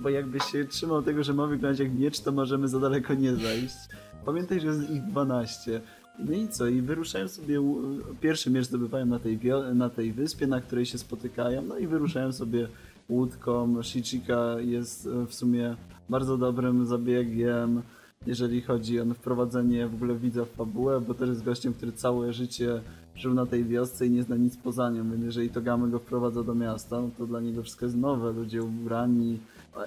bo jakbyś się trzymał tego, że ma wyglądać jak miecz, to możemy za daleko nie zajść. Pamiętaj, że jest ich 12. No i co? I wyruszają sobie, pierwszy miecz zdobywają na tej, na tej wyspie, na której się spotykają, no i wyruszają sobie łódką. Shichika jest e, w sumie bardzo dobrym zabiegiem, jeżeli chodzi o wprowadzenie w ogóle widza w fabułę, bo też jest gościem, który całe życie żył na tej wiosce i nie zna nic poza nią, więc jeżeli Togamy go wprowadza do miasta, no to dla niego wszystko jest nowe, ludzie ubrani,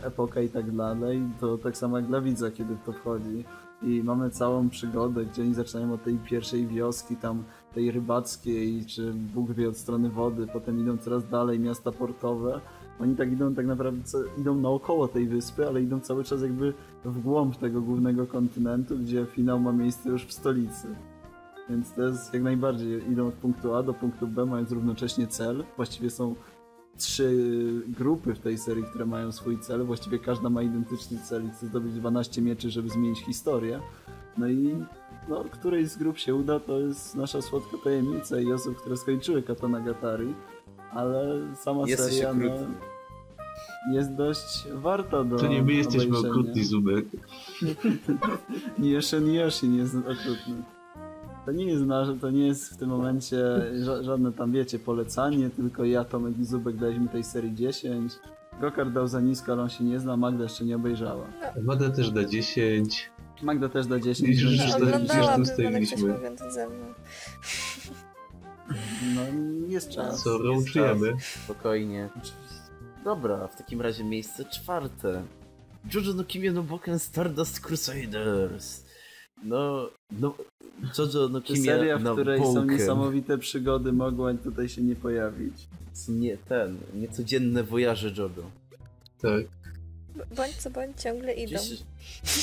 epoka i tak dalej, to tak samo jak dla widza, kiedy to wchodzi. I mamy całą przygodę, gdzie oni zaczynają od tej pierwszej wioski, tam tej rybackiej, czy Bóg wie od strony wody, potem idą coraz dalej, miasta portowe. Oni tak idą tak naprawdę, idą naokoło tej wyspy, ale idą cały czas jakby w głąb tego głównego kontynentu, gdzie finał ma miejsce już w stolicy. Więc to jest jak najbardziej, idą od punktu A do punktu B, mając równocześnie cel. Właściwie są trzy grupy w tej serii, które mają swój cel. Właściwie każda ma identyczny cel i chce zdobyć 12 mieczy, żeby zmienić historię. No i no, której z grup się uda, to jest nasza słodka tajemnica i osób, które skończyły Katanagatari. Ale sama Jesteś seria no, jest dość warta do To nie my jesteśmy obejrzenia. okrutni, Zubek. Yoshi Yoshi nie jest okrutny. To nie jest nasze, to nie jest w tym momencie ża- żadne tam, wiecie, polecanie, tylko ja, Tomek i Zubek daliśmy tej serii 10. Gokar dał za nisko, ale on się nie zna, Magda jeszcze nie obejrzała. Mada też da 10. Magda też da 10. I że- więc- że- No. No, jest czas. Co, czas. Spokojnie. Dobra, w takim razie miejsce czwarte. Jojo no Kimio no Boken Stardust Crusaders. No, no, Jojo no Czy seria, w no której są niesamowite przygody, mogła tutaj się nie pojawić? Nie, ten, niecodzienne wojaże Jojo. Tak, B- Bądź co bądź ciągle idą. Gdzieś...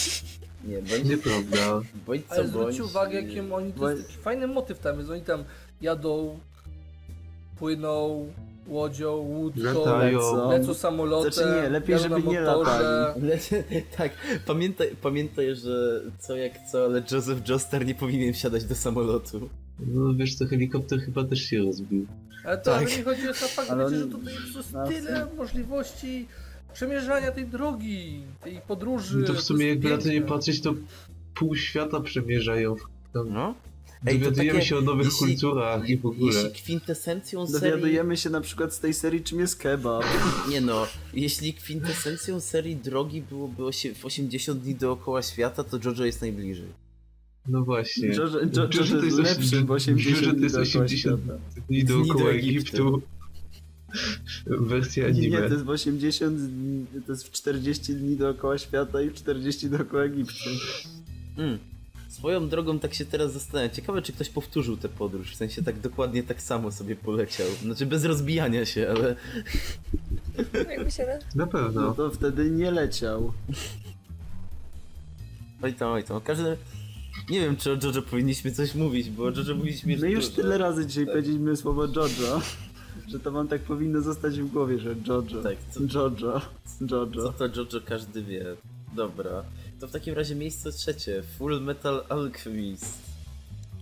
Nie, bądź, nieprawda. bądź co Ale bądź. zwróćcie uwagę, jakim oni, to taki fajny motyw tam jest, oni tam jadą, płyną łodzią, łódką, Latają. lecą samolotem, Znaczy nie, lepiej, żeby nie latali. Lecie, tak, pamiętaj, pamiętaj, że co jak co, ale Joseph Joestar nie powinien wsiadać do samolotu. No wiesz co, helikopter chyba też się rozbił. Ale to Tak. ale nie chodzi o sam fakt, Ale wiecie, że tutaj jest No, tyle możliwości przemierzania tej drogi, tej podróży. No to w sumie jakby na to nie patrzeć, to pół świata przemierzają. Tam No? Ej, Dowiadujemy takie- się o nowych jeśli- kulturach i w ogóle. Jeśli kwintesencją serii... Dowiadujemy się na przykład z tej serii, czym jest kebab. Nie no, jeśli kwintesencją serii drogi byłoby osie- w 80 dni dookoła świata, to Jojo jest najbliżej. No właśnie. Jojo, Jojo, Jojo jest lepszy, bo 80 Jojo to jest dni dookoła 80 świata. dni Dni dookoła do Egiptu. Wersja Nie, anime. to jest w 80 dni, to jest w 40 dni dookoła świata i w 40 dookoła Egiptu. Mm. Swoją drogą tak się teraz zastanawiam. Ciekawe, czy ktoś powtórzył tę podróż. W sensie tak dokładnie tak samo sobie poleciał. Znaczy bez rozbijania się, ale. Jakby się... Na pewno. No to wtedy nie leciał. Oj tam, oj tam. Każdy. Nie wiem, czy o JoJo powinniśmy coś mówić, bo o JoJo mówiliśmy My już dużo. tyle razy dzisiaj Tak. powiedzieliśmy słowo Jojo, że to wam tak powinno zostać w głowie, że Jojo. Tak, co- Jojo. Co Jojo. to JoJo każdy wie. Dobra. To w takim razie miejsce trzecie. Full Metal Alchemist.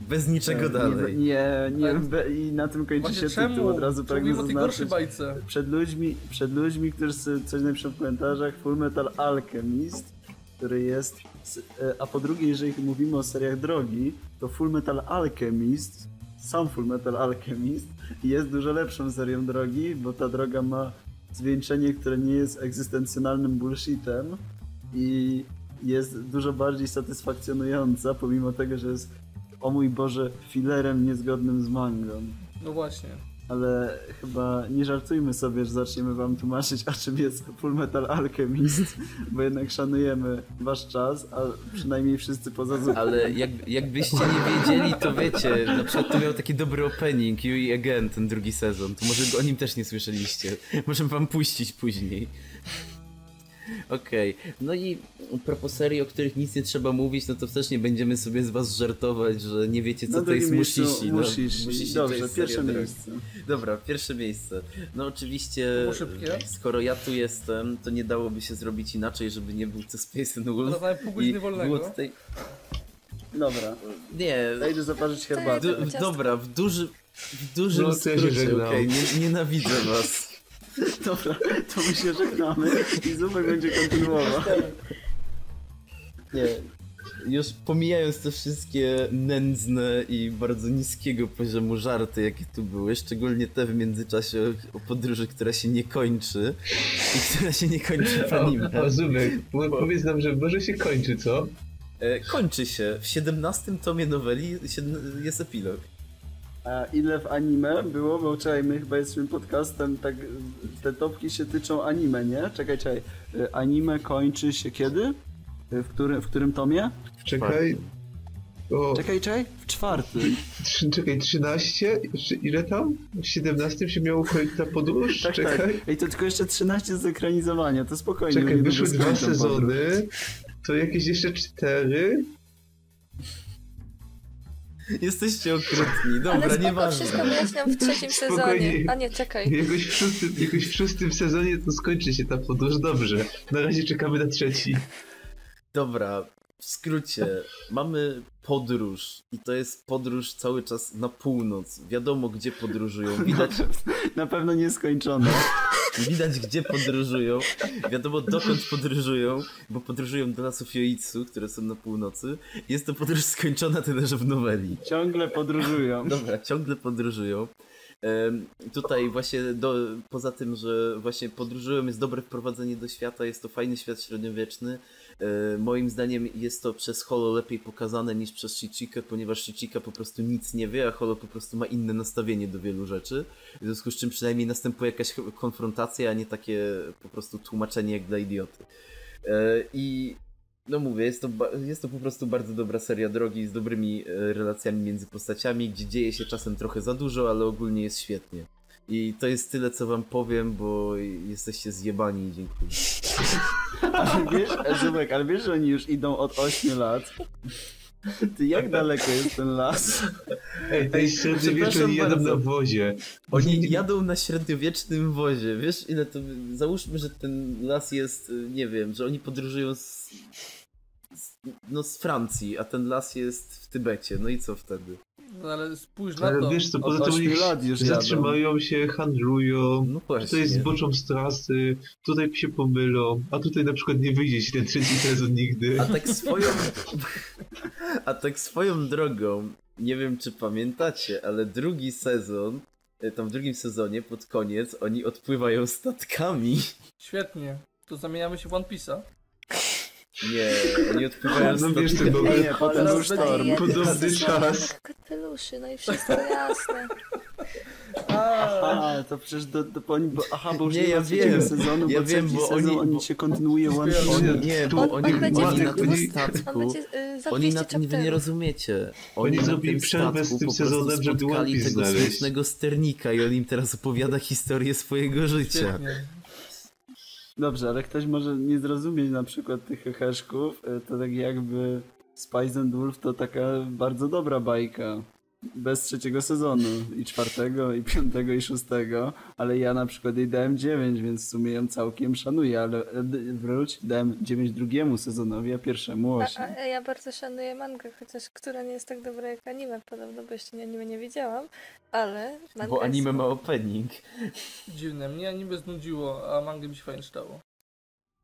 Bez niczego dalej. Nie, nie, i na tym kończy Właśnie się tytuł, od razu pragnę zaznaczyć. bajce. Przed ludźmi, przed ludźmi, którzy sobie coś napiszą w komentarzach, Full Metal Alchemist, który jest, e, a po drugie, jeżeli mówimy o seriach drogi, to Full Metal Alchemist, sam Full Metal Alchemist jest dużo lepszą serią drogi, bo ta droga ma zwieńczenie, które nie jest egzystencjonalnym bullshitem i jest dużo bardziej satysfakcjonująca, pomimo tego, że jest, o mój Boże, filerem niezgodnym z mangą. No właśnie. Ale chyba nie żartujmy sobie, że zaczniemy wam tłumaczyć, a czym jest Full Metal Alchemist, bo jednak szanujemy wasz czas, a przynajmniej wszyscy poza. Ale jak, jakbyście nie wiedzieli, to wiecie, na przykład to miał taki dobry opening, Yui Again, ten drugi sezon, to może o nim też nie słyszeliście. Możemy wam puścić później. Okej, no i propos serii, o których nic nie trzeba mówić, no to też nie będziemy sobie z was żartować, że nie wiecie co Na to jest miejscu Mushishi. No, Mushishi. Dobrze, pierwsze drogi. miejsce. Dobra, pierwsze miejsce. No oczywiście, skoro ja tu jestem, to nie dałoby się zrobić inaczej, żeby nie był to Space and Wolf. Dodałem pół godziny I wolnego. tutaj... Dobra, Nie, idę zaparzyć herbatę. Du- dobra, w, duży, w dużym No, skrócie, okej, nie, nienawidzę was. Dobra, to my się żegnamy i Zupek będzie kontynuował. Nie, już pomijając te wszystkie nędzne i bardzo niskiego poziomu żarty, jakie tu były, szczególnie te w międzyczasie o, podróży, która się nie kończy i która się nie kończy w anime. O, o Zubek, po- powiedz nam, że może się kończy, co? E, kończy się. W 17 tomie noweli jest epilog. A ile w anime było? Bo czekaj, my chyba jesteśmy podcastem, tak te topki się tyczą anime, nie? Czekaj, czekaj. Y, Anime kończy się kiedy? Y, W którym, w którym tomie? Czekaj. O, Czekaj, czekaj. W czwartym. czekaj, 13? Jeszcze Ile tam? W 17 się miało kończyć ta podróż? Tak, czekaj. tak. Ej, to tylko jeszcze 13 z ekranizowania, to spokojnie. Czekaj, wyszły dwa skończą podróż. sezony. To jakieś jeszcze cztery. Jesteście okrutni, Ale dobra, spoko, nieważne. wszystko wyjaśniam w trzecim Spokojnie. sezonie. A nie, czekaj. Jakoś w, szóstym, jakoś w szóstym sezonie to skończy się ta podróż. Dobrze. Na razie czekamy na trzeci. Dobra, w skrócie, mamy podróż i to jest podróż cały czas na północ. Wiadomo gdzie podróżują, widać, Na pewno nieskończone. widać gdzie podróżują, wiadomo dokąd podróżują, bo podróżują do lasów Joitsu, które są na północy. Jest to podróż skończona tyle, że w noweli. Ciągle podróżują. Dobra, ciągle podróżują. Tutaj właśnie do, poza tym, że właśnie podróżują jest dobre wprowadzenie do świata, jest to fajny świat średniowieczny. E, moim zdaniem jest to przez Holo lepiej pokazane niż przez Shichikę, ponieważ Shichika po prostu nic nie wie, a Holo po prostu ma inne nastawienie do wielu rzeczy. W związku z czym przynajmniej następuje jakaś konfrontacja, a nie takie po prostu tłumaczenie jak dla idioty. E, I no mówię, jest to, jest to po prostu bardzo dobra seria drogi z dobrymi e, relacjami między postaciami, gdzie dzieje się czasem trochę za dużo, ale ogólnie jest świetnie. I to jest tyle, co wam powiem, bo jesteście zjebani i dziękuję. Ale wiesz, Zubek, ale wiesz, że oni już idą od 8 lat? Ty, jak daleko jest ten las? Ej, to jest średniowieczu, przepraszam oni jadą bardzo. na wozie. Oni jadą na średniowiecznym wozie. Wiesz, ile to. Załóżmy, że ten las jest, y, nie wiem, że oni podróżują z. z no z Francji, a ten las jest w Tybecie. No i co wtedy? No ale spójrz na Ale to. wiesz co, poza tym oni lat już jadą. zatrzymają się, handlują. No Tutaj zboczą z trasy, tutaj się pomylą, a tutaj na przykład nie wyjdzie ci ten trzeci sezon nigdy. A tak swoją. A tak swoją drogą, nie wiem czy pamiętacie, ale drugi sezon, e, tam w drugim sezonie pod koniec oni odpływają statkami. Świetnie. To zamieniamy się w One Piece'a. Nie, oni odpływają No wiesz, statkami. to był Nie, potem był sztorm. Podobny czas. Kapeluszy, no i wszystko jasne. A, A, to przecież do, do, oni, bo, aha, bo już Nie, nie, ja wiem. sezonu, Ja bo wiem, bo sezon, oni- oni, się kontynuuje one Oni- shot. Oni, nie, bo On- oni, on będzie oni na tym oni- On statku... będzie y, Oni 200 na tym, wy nie rozumiecie. Oni na zrobili przerwę z tym po prostu sezonem, żeby One spotkali Piece tego znaleźć. smutnego sternika i on im teraz opowiada historię swojego życia. świetnie. Dobrze, ale ktoś może nie zrozumieć na przykład tych heheszków, e, to tak jakby Spice and Wolf to taka bardzo dobra bajka. Bez trzeciego sezonu, i czwartego, i piątego, i szóstego, ale ja na przykład jej dałem 9, więc w sumie ją całkiem szanuję, ale e, wróć, dałem 9 drugiemu sezonowi, a pierwszemu A, 8. a ja bardzo szanuję mangę, chociaż która nie jest tak dobra jak anime, podobno, bo jeszcze anime nie widziałam, ale manga Bo anime jest... ma opening. Dziwne, mnie anime znudziło, a mangę mi się fajnie czytało.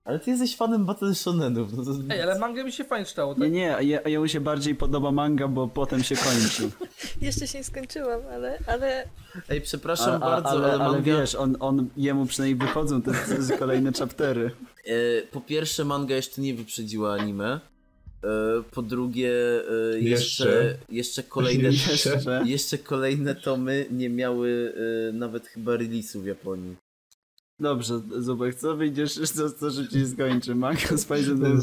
Ale ty jesteś fanem Battle Shonenów, no to... Ej, ale mangę mi się fajnie czytało, Nie, tak? nie, a je- a jemu się bardziej podoba manga, bo potem się kończy. Jeszcze się nie skończyłam, ale, ale Ej, przepraszam A- a- bardzo, ale, ale, ale manga... wiesz, on, on, jemu przynajmniej wychodzą te, te kolejne chaptery. E, po pierwsze, manga jeszcze nie wyprzedziła anime. E, po drugie, e, jeszcze, Jeszcze. jeszcze kolejne Jeszcze. jeszcze kolejne tomy nie miały e, nawet chyba release'u w Japonii. Dobrze, Zubek, co wyjdziesz, co, co szybciej skończy? Manga, czy Co anime?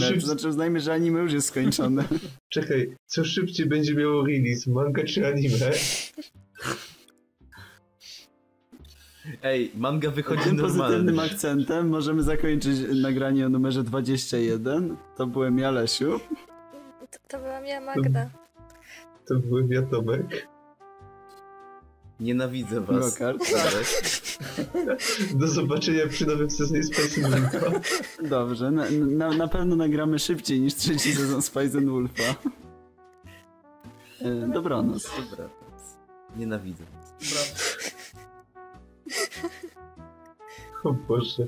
szybciej- To znaczy uznajmy, że anime już jest skończone. Czekaj, co szybciej będzie miało release, manga czy anime? Ej, manga wychodzi Tym normalnie. pozytywnym akcentem możemy zakończyć nagranie o numerze 21. To byłem ja, Lesiu. to, to byłam ja, Magda. To były wiatomek. Nienawidzę was. Gokart. Do zobaczenia przy nowym sezonie Spice Wolfa. Dobrze, na, na, na pewno nagramy szybciej niż trzeci sezon Spice and Wolfa. E, Dobranoc. Dobra. Nienawidzę. Dobra. O Boże.